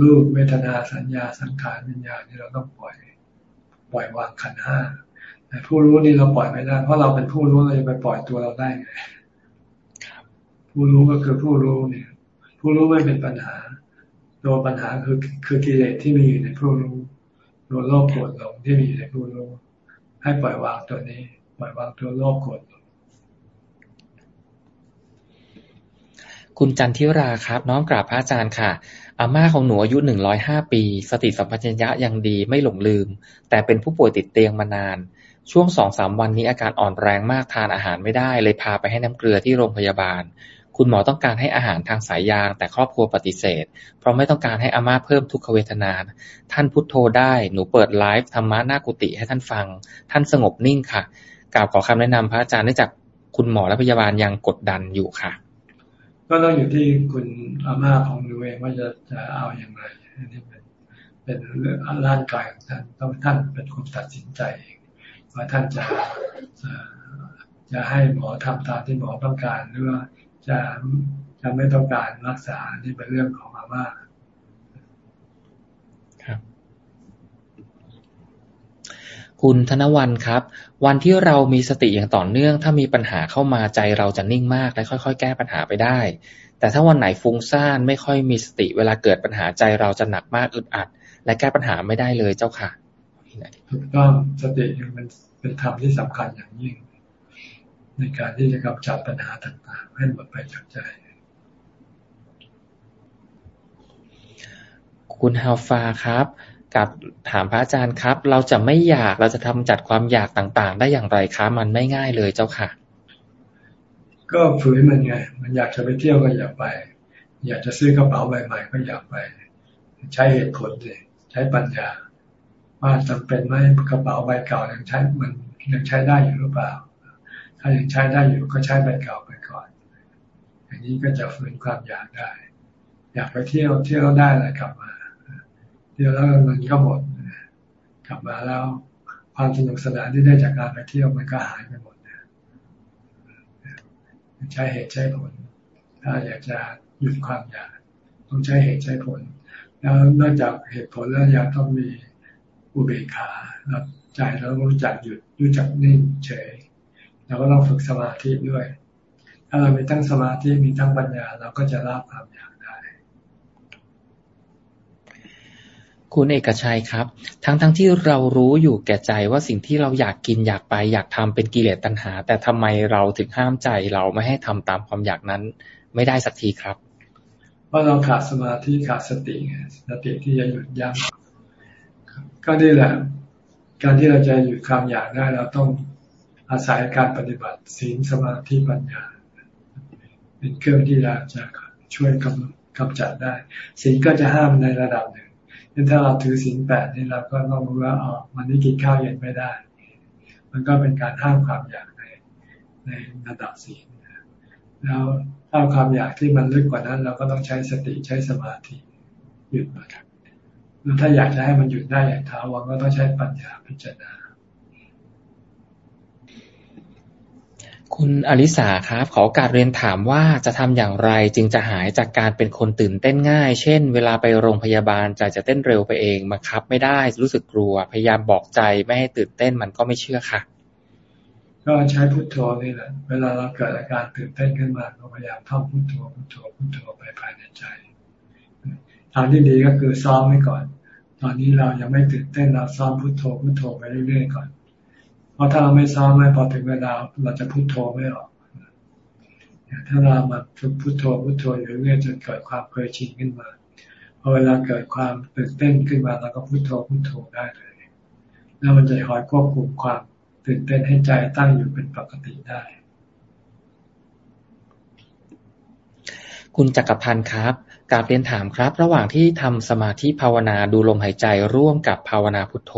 รูปเวทนาสัญญาสังขารวิญญาณที่เราต้องปล่อย ปล่อยวางขันห้าแต่ผู้รู้นี่เราปล่อยไม่ได้เพราะเราเป็นผู้รู้เราจะไปปล่อยตัวเราได้ไง ผู้รู้ก็คือผู้รู้เนี่ย ผู้รู้ไม่เป็นปัญหา ตัวปัญหาคือคือกิเลสที่มีอยู่ในผู้รู้ตัวโลภโกรธหลงที่มีอยู่ในผู้รู้ ให้ปล่อยวางตัวนี้ ปล่อยวางตัวโลภโกรธหลงคุณจันทิราครับ น้องกราบพระอาจารย์ค่ะอาม่าของหนูอายุหนึ่งร้อยห้าปี สติสัมปชัญญะยังดีไม่หลงลืม แต่เป็นผู้ป่วยติดเตียงมานาน ช่วงสองสามวันนี้อาการอ่อนแรงมากทานอาหารไม่ได้ เลยพาไปให้น้ำเกลือที่โรงพยาบาล คุณหมอต้องการให้อาหารทางสายยาง แต่ครอบครัวปฏิเสธ เพราะไม่ต้องการให้อาม่าเพิ่มทุกขเวทนา ท่านพุทโธได้ หนูเปิดไลฟ์ธรรมะหน้ากุฏิให้ท่านฟัง ท่านสงบนิ่งค่ะกล่าวขอคำแนะนำพระอาจารย์เนื่องจากคุณหมอและพยาบาลยังกดดันอยู่ค่ะ ก็ต้องอยู่ที่คุณอาม่าของดูเองว่าจะจะเอาอย่างไรอันนี้เป็นเป็นเรื่องร่างกายของท่านต้องท่านเป็นคนตัดสินใจเองว่าท่านจะจะให้หมอทำตามที่หมอต้องการหรือว่า จะจะไม่ต้องการรักษานี่เป็นเรื่องของอาม่าครับ คุณธนวันครับ วันที่เรามีสติอย่างต่อเนื่อง ถ้ามีปัญหาเข้ามาใจเราจะนิ่งมากและค่อย ๆ แก้ปัญหาไปได้ แต่ถ้าวันไหนฟุ้งซ่านไม่ค่อยมีสติ เวลาเกิดปัญหาใจเราจะหนักมากอึดอัด และแก้ปัญหาไม่ได้เลยเจ้าค่ะถูกต้องสติยังเป็นเป็นธรรมที่สำคัญอย่างยิ่ง ในการที่จะกำจัดปัญหาต่างๆ ให้หมดไปจากใจ คุณฮาฟาครับกับถามพระอาจารย์ครับ เราจะไม่อยากเราจะทำจัดความอยากต่างๆ ได้อย่างไรคะมันไม่ง่ายเลยเจ้าค่ะ ก็ฝืนมันไง มันอยากจะไปเที่ยวก็อยากไป อยากจะซื้อกระเป๋าใบใหม่ก็อยากไป ใช้เหตุผลเลยใช้ปัญญา ว่าจำเป็นไหมกระเป๋าใบเก่ายังใช้มันยังใช้ได้อยู่หรือเปล่า ถ้ายังใช้ได้อยู่ก็ใช้ใบเก่าไปก่อนอย่างนี้ก็จะฝืนความอยากได้ อยากไปเที่ยวเที่ยวได้เลยกลับมา เที่ยวแล้วเงินก็หมดกลับมาแล้วความสนุกสนานที่ได้จากการไปเที่ยวมันก็หายไปหมดนใช้เหตุใช้ผล ถ้าอยากจะหยุดความอยากต้องใช้เหตุใช้ผล แล้วนอกจากเหตุผลแล้วยังต้องมีอุเบกขาใจแล้วรู้จักหยุดรู้จักนิ่งเฉย เราก็ต้องฝึกสมาธิด้วย ถ้าเรามีทั้งสมาธิมีทั้งปัญญา เราก็จะละความอยากคุณเอกชัยครับ ทั้งทั้งที่เรารู้อยู่แก่ใจว่าสิ่งที่เราอยากกินอยากไปอยากทำเป็นกิเลสตัณหา แต่ทำไมเราถึงห้ามใจเราไม่ให้ทำตามความอยากนั้น ไม่ได้สักทีครับเพราะเราขาดสมาธิขาดสติสติที่จะหยุดยั้งก็นี่แหละ การที่เราจะหยุดความอยากได้เราต้อง อาศัยการปฏิบัติศีลสมาธิปัญญา เป็นเครื่องที่เราจะช่วยกำกำจัดได้ศีลก็จะห้ามในระดับหนึ่งถ้าเราถือศีลแปดนี่เราก็ต้องรู้ว่าอ๋อวันนี้กินข้าวเย็นไม่ได้ มันก็เป็นการห้ามความอยากในในระดับศีลแล้วถ้าความอยากที่มันลึกกว่านั้น เราก็ต้องใช้สติใช้สมาธิหยุดมันแล้วถ้าอยากจะให้มันหยุดได้อย่างท้าวรก็ต้องใช้ปัญญาพิจารณา คุณอลิสาครับขอการเรียนถามว่าจะทำอย่างไรจึงจะหายจากการเป็นคนตื่นเต้นง่าย เช่น เวลาไปโรงพยาบาลใจจะเต้นเร็วไปเองบังคับไม่ได้รู้สึกกลัว พยายามบอกใจไม่ให้ตื่นเต้นมันก็ไม่เชื่อค่ะ ก็ใช้พุทโธนี่แหละเวลาเราเกิดอาการตื่นเต้นขึ้นมาก็พยายามท่องพุทโธพุทโธพุทโธไปภายในใจทางที่ดีก็คือซ้อมไว้ก่อน ตอนนี้เรายังไม่ตื่นเต้นเราซ้อมพุทโธพุทโธไปเรื่อยๆก่อน เพราะถ้าเราไม่ซ้อมไม่พอถึงเวลาเราจะพุโทโธไม่ออกถ้าเรามาฝึกพุโทโธพุโทโธอยู่เรื่อยจนเกิดความเคยชินขึ้นมาพอเวลาเกิดความตื่นเต้นขึ้นมาเราก็พุโทโธพุโทโธได้เลย แล้วมันจะคอยควบคุมความตื่นเต้นให้ใจตั้งอยู่เป็นปกติได้ คุณจักรพันธ์ครับกาบเรียนถามครับ ระหว่างที่ทำสมาธิภาวนาดูลมหายใจร่วมกับภาวนาพุทโธ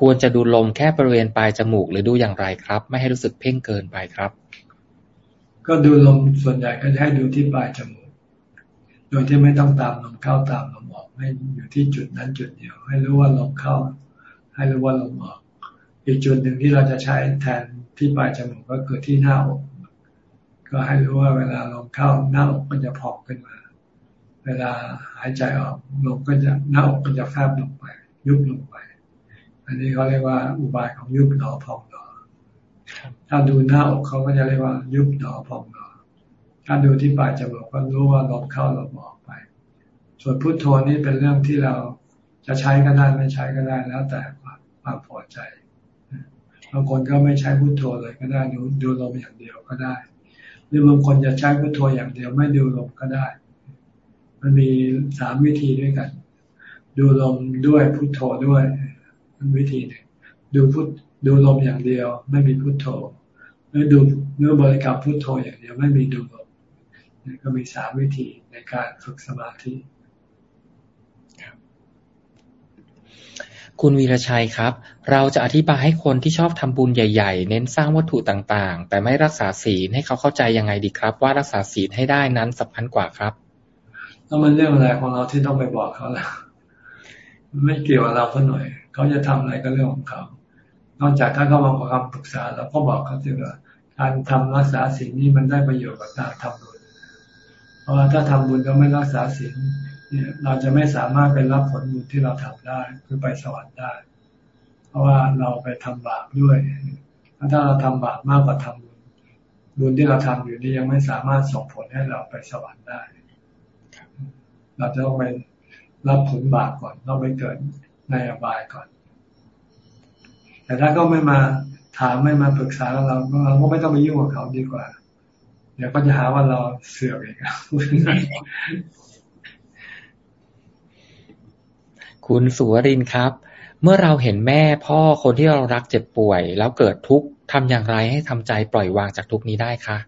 ควรจะดูลมแค่บริเวณปลายจมูกหรือดูอย่างไรครับ ไม่ให้รู้สึกเพ่งเกินไปครับ ก็ดูลมส่วนใหญ่ก็จะให้ดูที่ปลายจมูก โดยที่ไม่ต้องตามลมเข้าตามลมออกให้อยู่ที่จุดนั้นจุดเดียว ให้รู้ว่าลมเข้า ให้รู้ว่าลมออก อีกจุดหนึ่งที่เราจะใช้แทนที่ปลายจมูกก็คือที่หน้าอกก็ให้รู้ว่าเวลาลมเข้าหน้าอกก็จะพองขึ้นมา เวลาหายใจออกลมก็จะหน้าอกก็จะแฟบลงไป ยุบลงไป อันนี้เขาเรียกว่าอุบายของยุบหนอพองหนอถ้าดูหน้าอกเขาก็จะเรียกว่ายุบหนอพองหนอถ้าดูที่ปลายจมูกก็รู้ว่าลมเข้าลมออกไป ส่วนพุทโธนี่เป็นเรื่องที่เราจะใช้ก็ได้ไม่ใช้ก็ได้แล้วแต่ความพอใจบางคนก็ไม่ใช้พุทโธเลยก็ได้ดูดูลมอย่างเดียวก็ได้ หรือบางคนจะใช้พุทโธอย่างเดียวไม่ดูลมก็ได้ มันมีสามวิธีด้วยกัน ดูลมด้วยพุทโธด้วย วิธีหนึ่งดูพุทดูลมอย่างเดียว ไม่มีพุทโธหรือดูเมื่อบริกรรมพุทโธอย่างเดียวไม่มีดูลมนี่ก็มีสามวิธีในการฝึกสมาธิคุณวีรชัยครับ เราจะอธิบายให้คนที่ชอบทำบุญใหญ่ ๆ เน้นสร้างวัตถุต่างๆ แต่ไม่รักษาศีลให้เขาเข้าใจยังไงดีครับ ว่ารักษาศีลให้ได้นั้นสำคัญกว่าครับแล้วมันเรื่องอะไรของเราที่ต้องไปบอกเขาล่ะไม่เกี่ยวกับเราเท่าหน่อย เขาจะทำอะไรก็เรื่องของเขา นอกจากถ้าเขามาขอคำปรึกษาเราก็บอกเขาที่ว่าการทำรักษาศีลนี่มันได้ประโยชน์กับการทำบุญ เพราะว่าถ้าทำบุญก็ไม่รักษาศีลเนี่ยเราจะไม่สามารถไปรับผลบุญที่เราทำได้คือไปสวรรค์ได้ เพราะว่าเราไปทำบาปด้วย ถ้าเราทำบาปมากกว่าทำบุญบุญที่เราทำอยู่นี่ยังไม่สามารถส่งผลให้เราไปสวรรค์ได้ เราจะต้องไปรับผลบาปก่อนต้องไปเกิด ในอบายก่อน แต่ถ้าก็ไม่มาถามไม่มาปรึกษาเราเราก็ไม่ต้องไปยุ่งกับเขาดีกว่า เดี๋ยวก็จะหาว่าเราเสื่อมอีกคุณสุวรินครับ เมื่อเราเห็นแม่พ่อคนที่เรารักเจ็บป่วย แล้วเกิดทุกข์ทำอย่างไรให้ทำใจปล่อยวางจากทุกนี้ได้คะ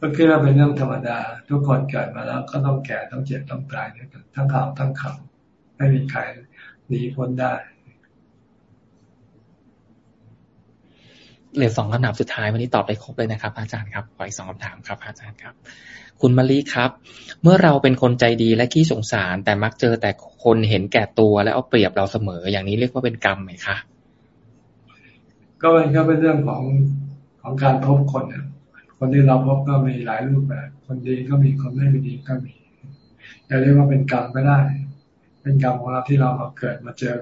ก็คิดว่าเป็นเรื่องธรรมดา ทุกคนเกิดมาแล้วก็ต้องแก่ต้องเจ็บต้องตายทั้งข่าวทั้งข่าวไม่มีใคร หนีพ้นได้เหลือสองคำถามสุดท้ายวันนี้ตอบได้ครบเลยนะครับ อาจารย์ครับขออีกสองคำถามครับอาจารย์ครับ คุณมลีครับ เมื่อเราเป็นคนใจดีและขี้สงสาร แต่มักเจอแต่คนเห็นแก่ตัวและเอาเปรียบเราเสมอ อย่างนี้เรียกว่าเป็นกรรมไหมคะก็เป็นก็เป็นเรื่องของของการพบคนคนที่เราพบก็มีหลายรูปแบบ คนดีก็มีคนไม่ดีก็มีจะเรียกว่าเป็นกรรมก็ได้ เป็นกรรมของเราที่เรามาเกิดมาเจอ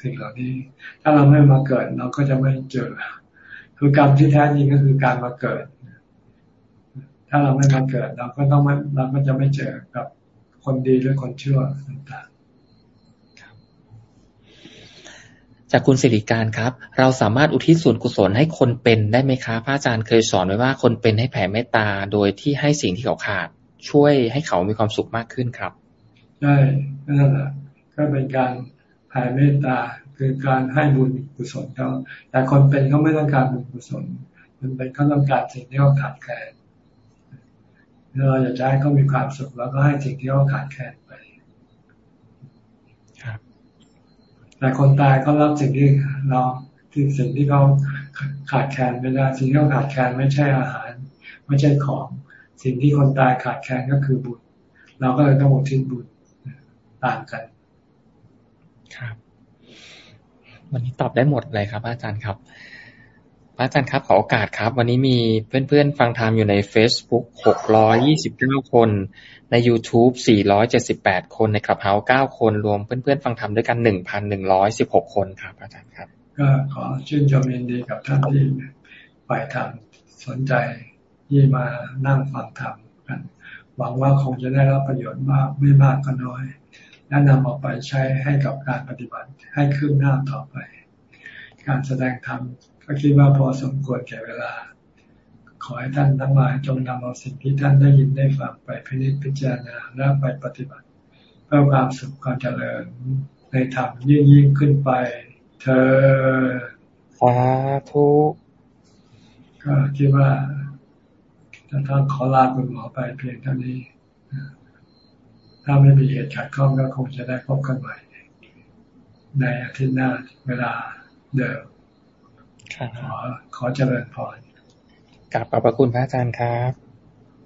สิ่งเหล่านี้ ถ้าเราไม่มาเกิดเราก็จะไม่เจอ คือกรรมที่แท้จริงก็คือการมาเกิด ถ้าเราไม่มาเกิดเราก็ต้องไม่เราก็จะไม่เจอกับคนดีหรือคนชั่วต่างๆจากคุณสิริการครับ เราสามารถอุทิศส่วนกุศลให้คนเป็นได้ไหมคะพระอาจารย์เคยสอนไว้ว่าคนเป็นให้แผ่เมตตาโดยที่ให้สิ่งที่เขาขาด ช่วยให้เขามีความสุขมากขึ้นครับ ใช่นั่นแหละ ก็เป็นการแผ่เมตตาคือการให้บุญกุศลเขาแต่คนเป็นเขาไม่ต้องการบุญกุศลมันเป็นเขาต้องการสิ่งที่เขาขาดแคลนเราอยากจะให้เขามีความสุขแล้วก็ให้สิ่งที่เขาขาดแคลนไปแต่คนตายเขารับสิ่งที่เราที่สิ่งที่เขาขาดแคลนไม่ได้สิ่งที่เขาขาดแคลนไม่ใช่อาหาร ไม่ใช่ของ สิ่งที่คนตายขาดแคลนก็คือบุญเราก็เลยต้องอุทิศบุญต่างกัน ครับ วันนี้ตอบได้หมดเลยครับอาจารย์ครับอาจารย์ครับขอโอกาสครับ วันนี้มีเพื่อนๆ ฟังธรรมอยู่ใน Facebook 629 คน ใน YouTube 478 คนในคลับเฮาส์9คน รวมเพื่อนๆ ฟังธรรมด้วยกัน 1,116 คนครับ อาจารย์ครับ ก็ขอชื่นชมยินดีกับท่านที่ฝ่ายธรรมสนใจที่มานั่งฟังธรรมกัน หวังว่าคงจะได้รับประโยชน์มากไม่มากก็น้อย และนำออกไปใช้ให้กับการปฏิบัติให้คืบหน้าต่อไป การแสดงธรรมก็คิดว่าพอสมควรแก่เวลา ขอให้ท่านทั้งหลายจงนำเอาสิ่งที่ท่านได้ยินได้ฟังไปพิจิตพิจารณาและไปปฏิบัติ เพื่อความสุขความเจริญในธรรมยิ่งยิ่งขึ้นไป เธอสาธุก็คิดว่าจะต้องขอลาคุณหมอไปเพียงเท่านี้ ถ้าไม่มีเหตุขัดข้องก็คงจะได้พบกันใหม่ ในอาทิตย์หน้าเวลาเดิมขอขอเจริญพรกลับขอบพระคุณพระอาจารย์ครับ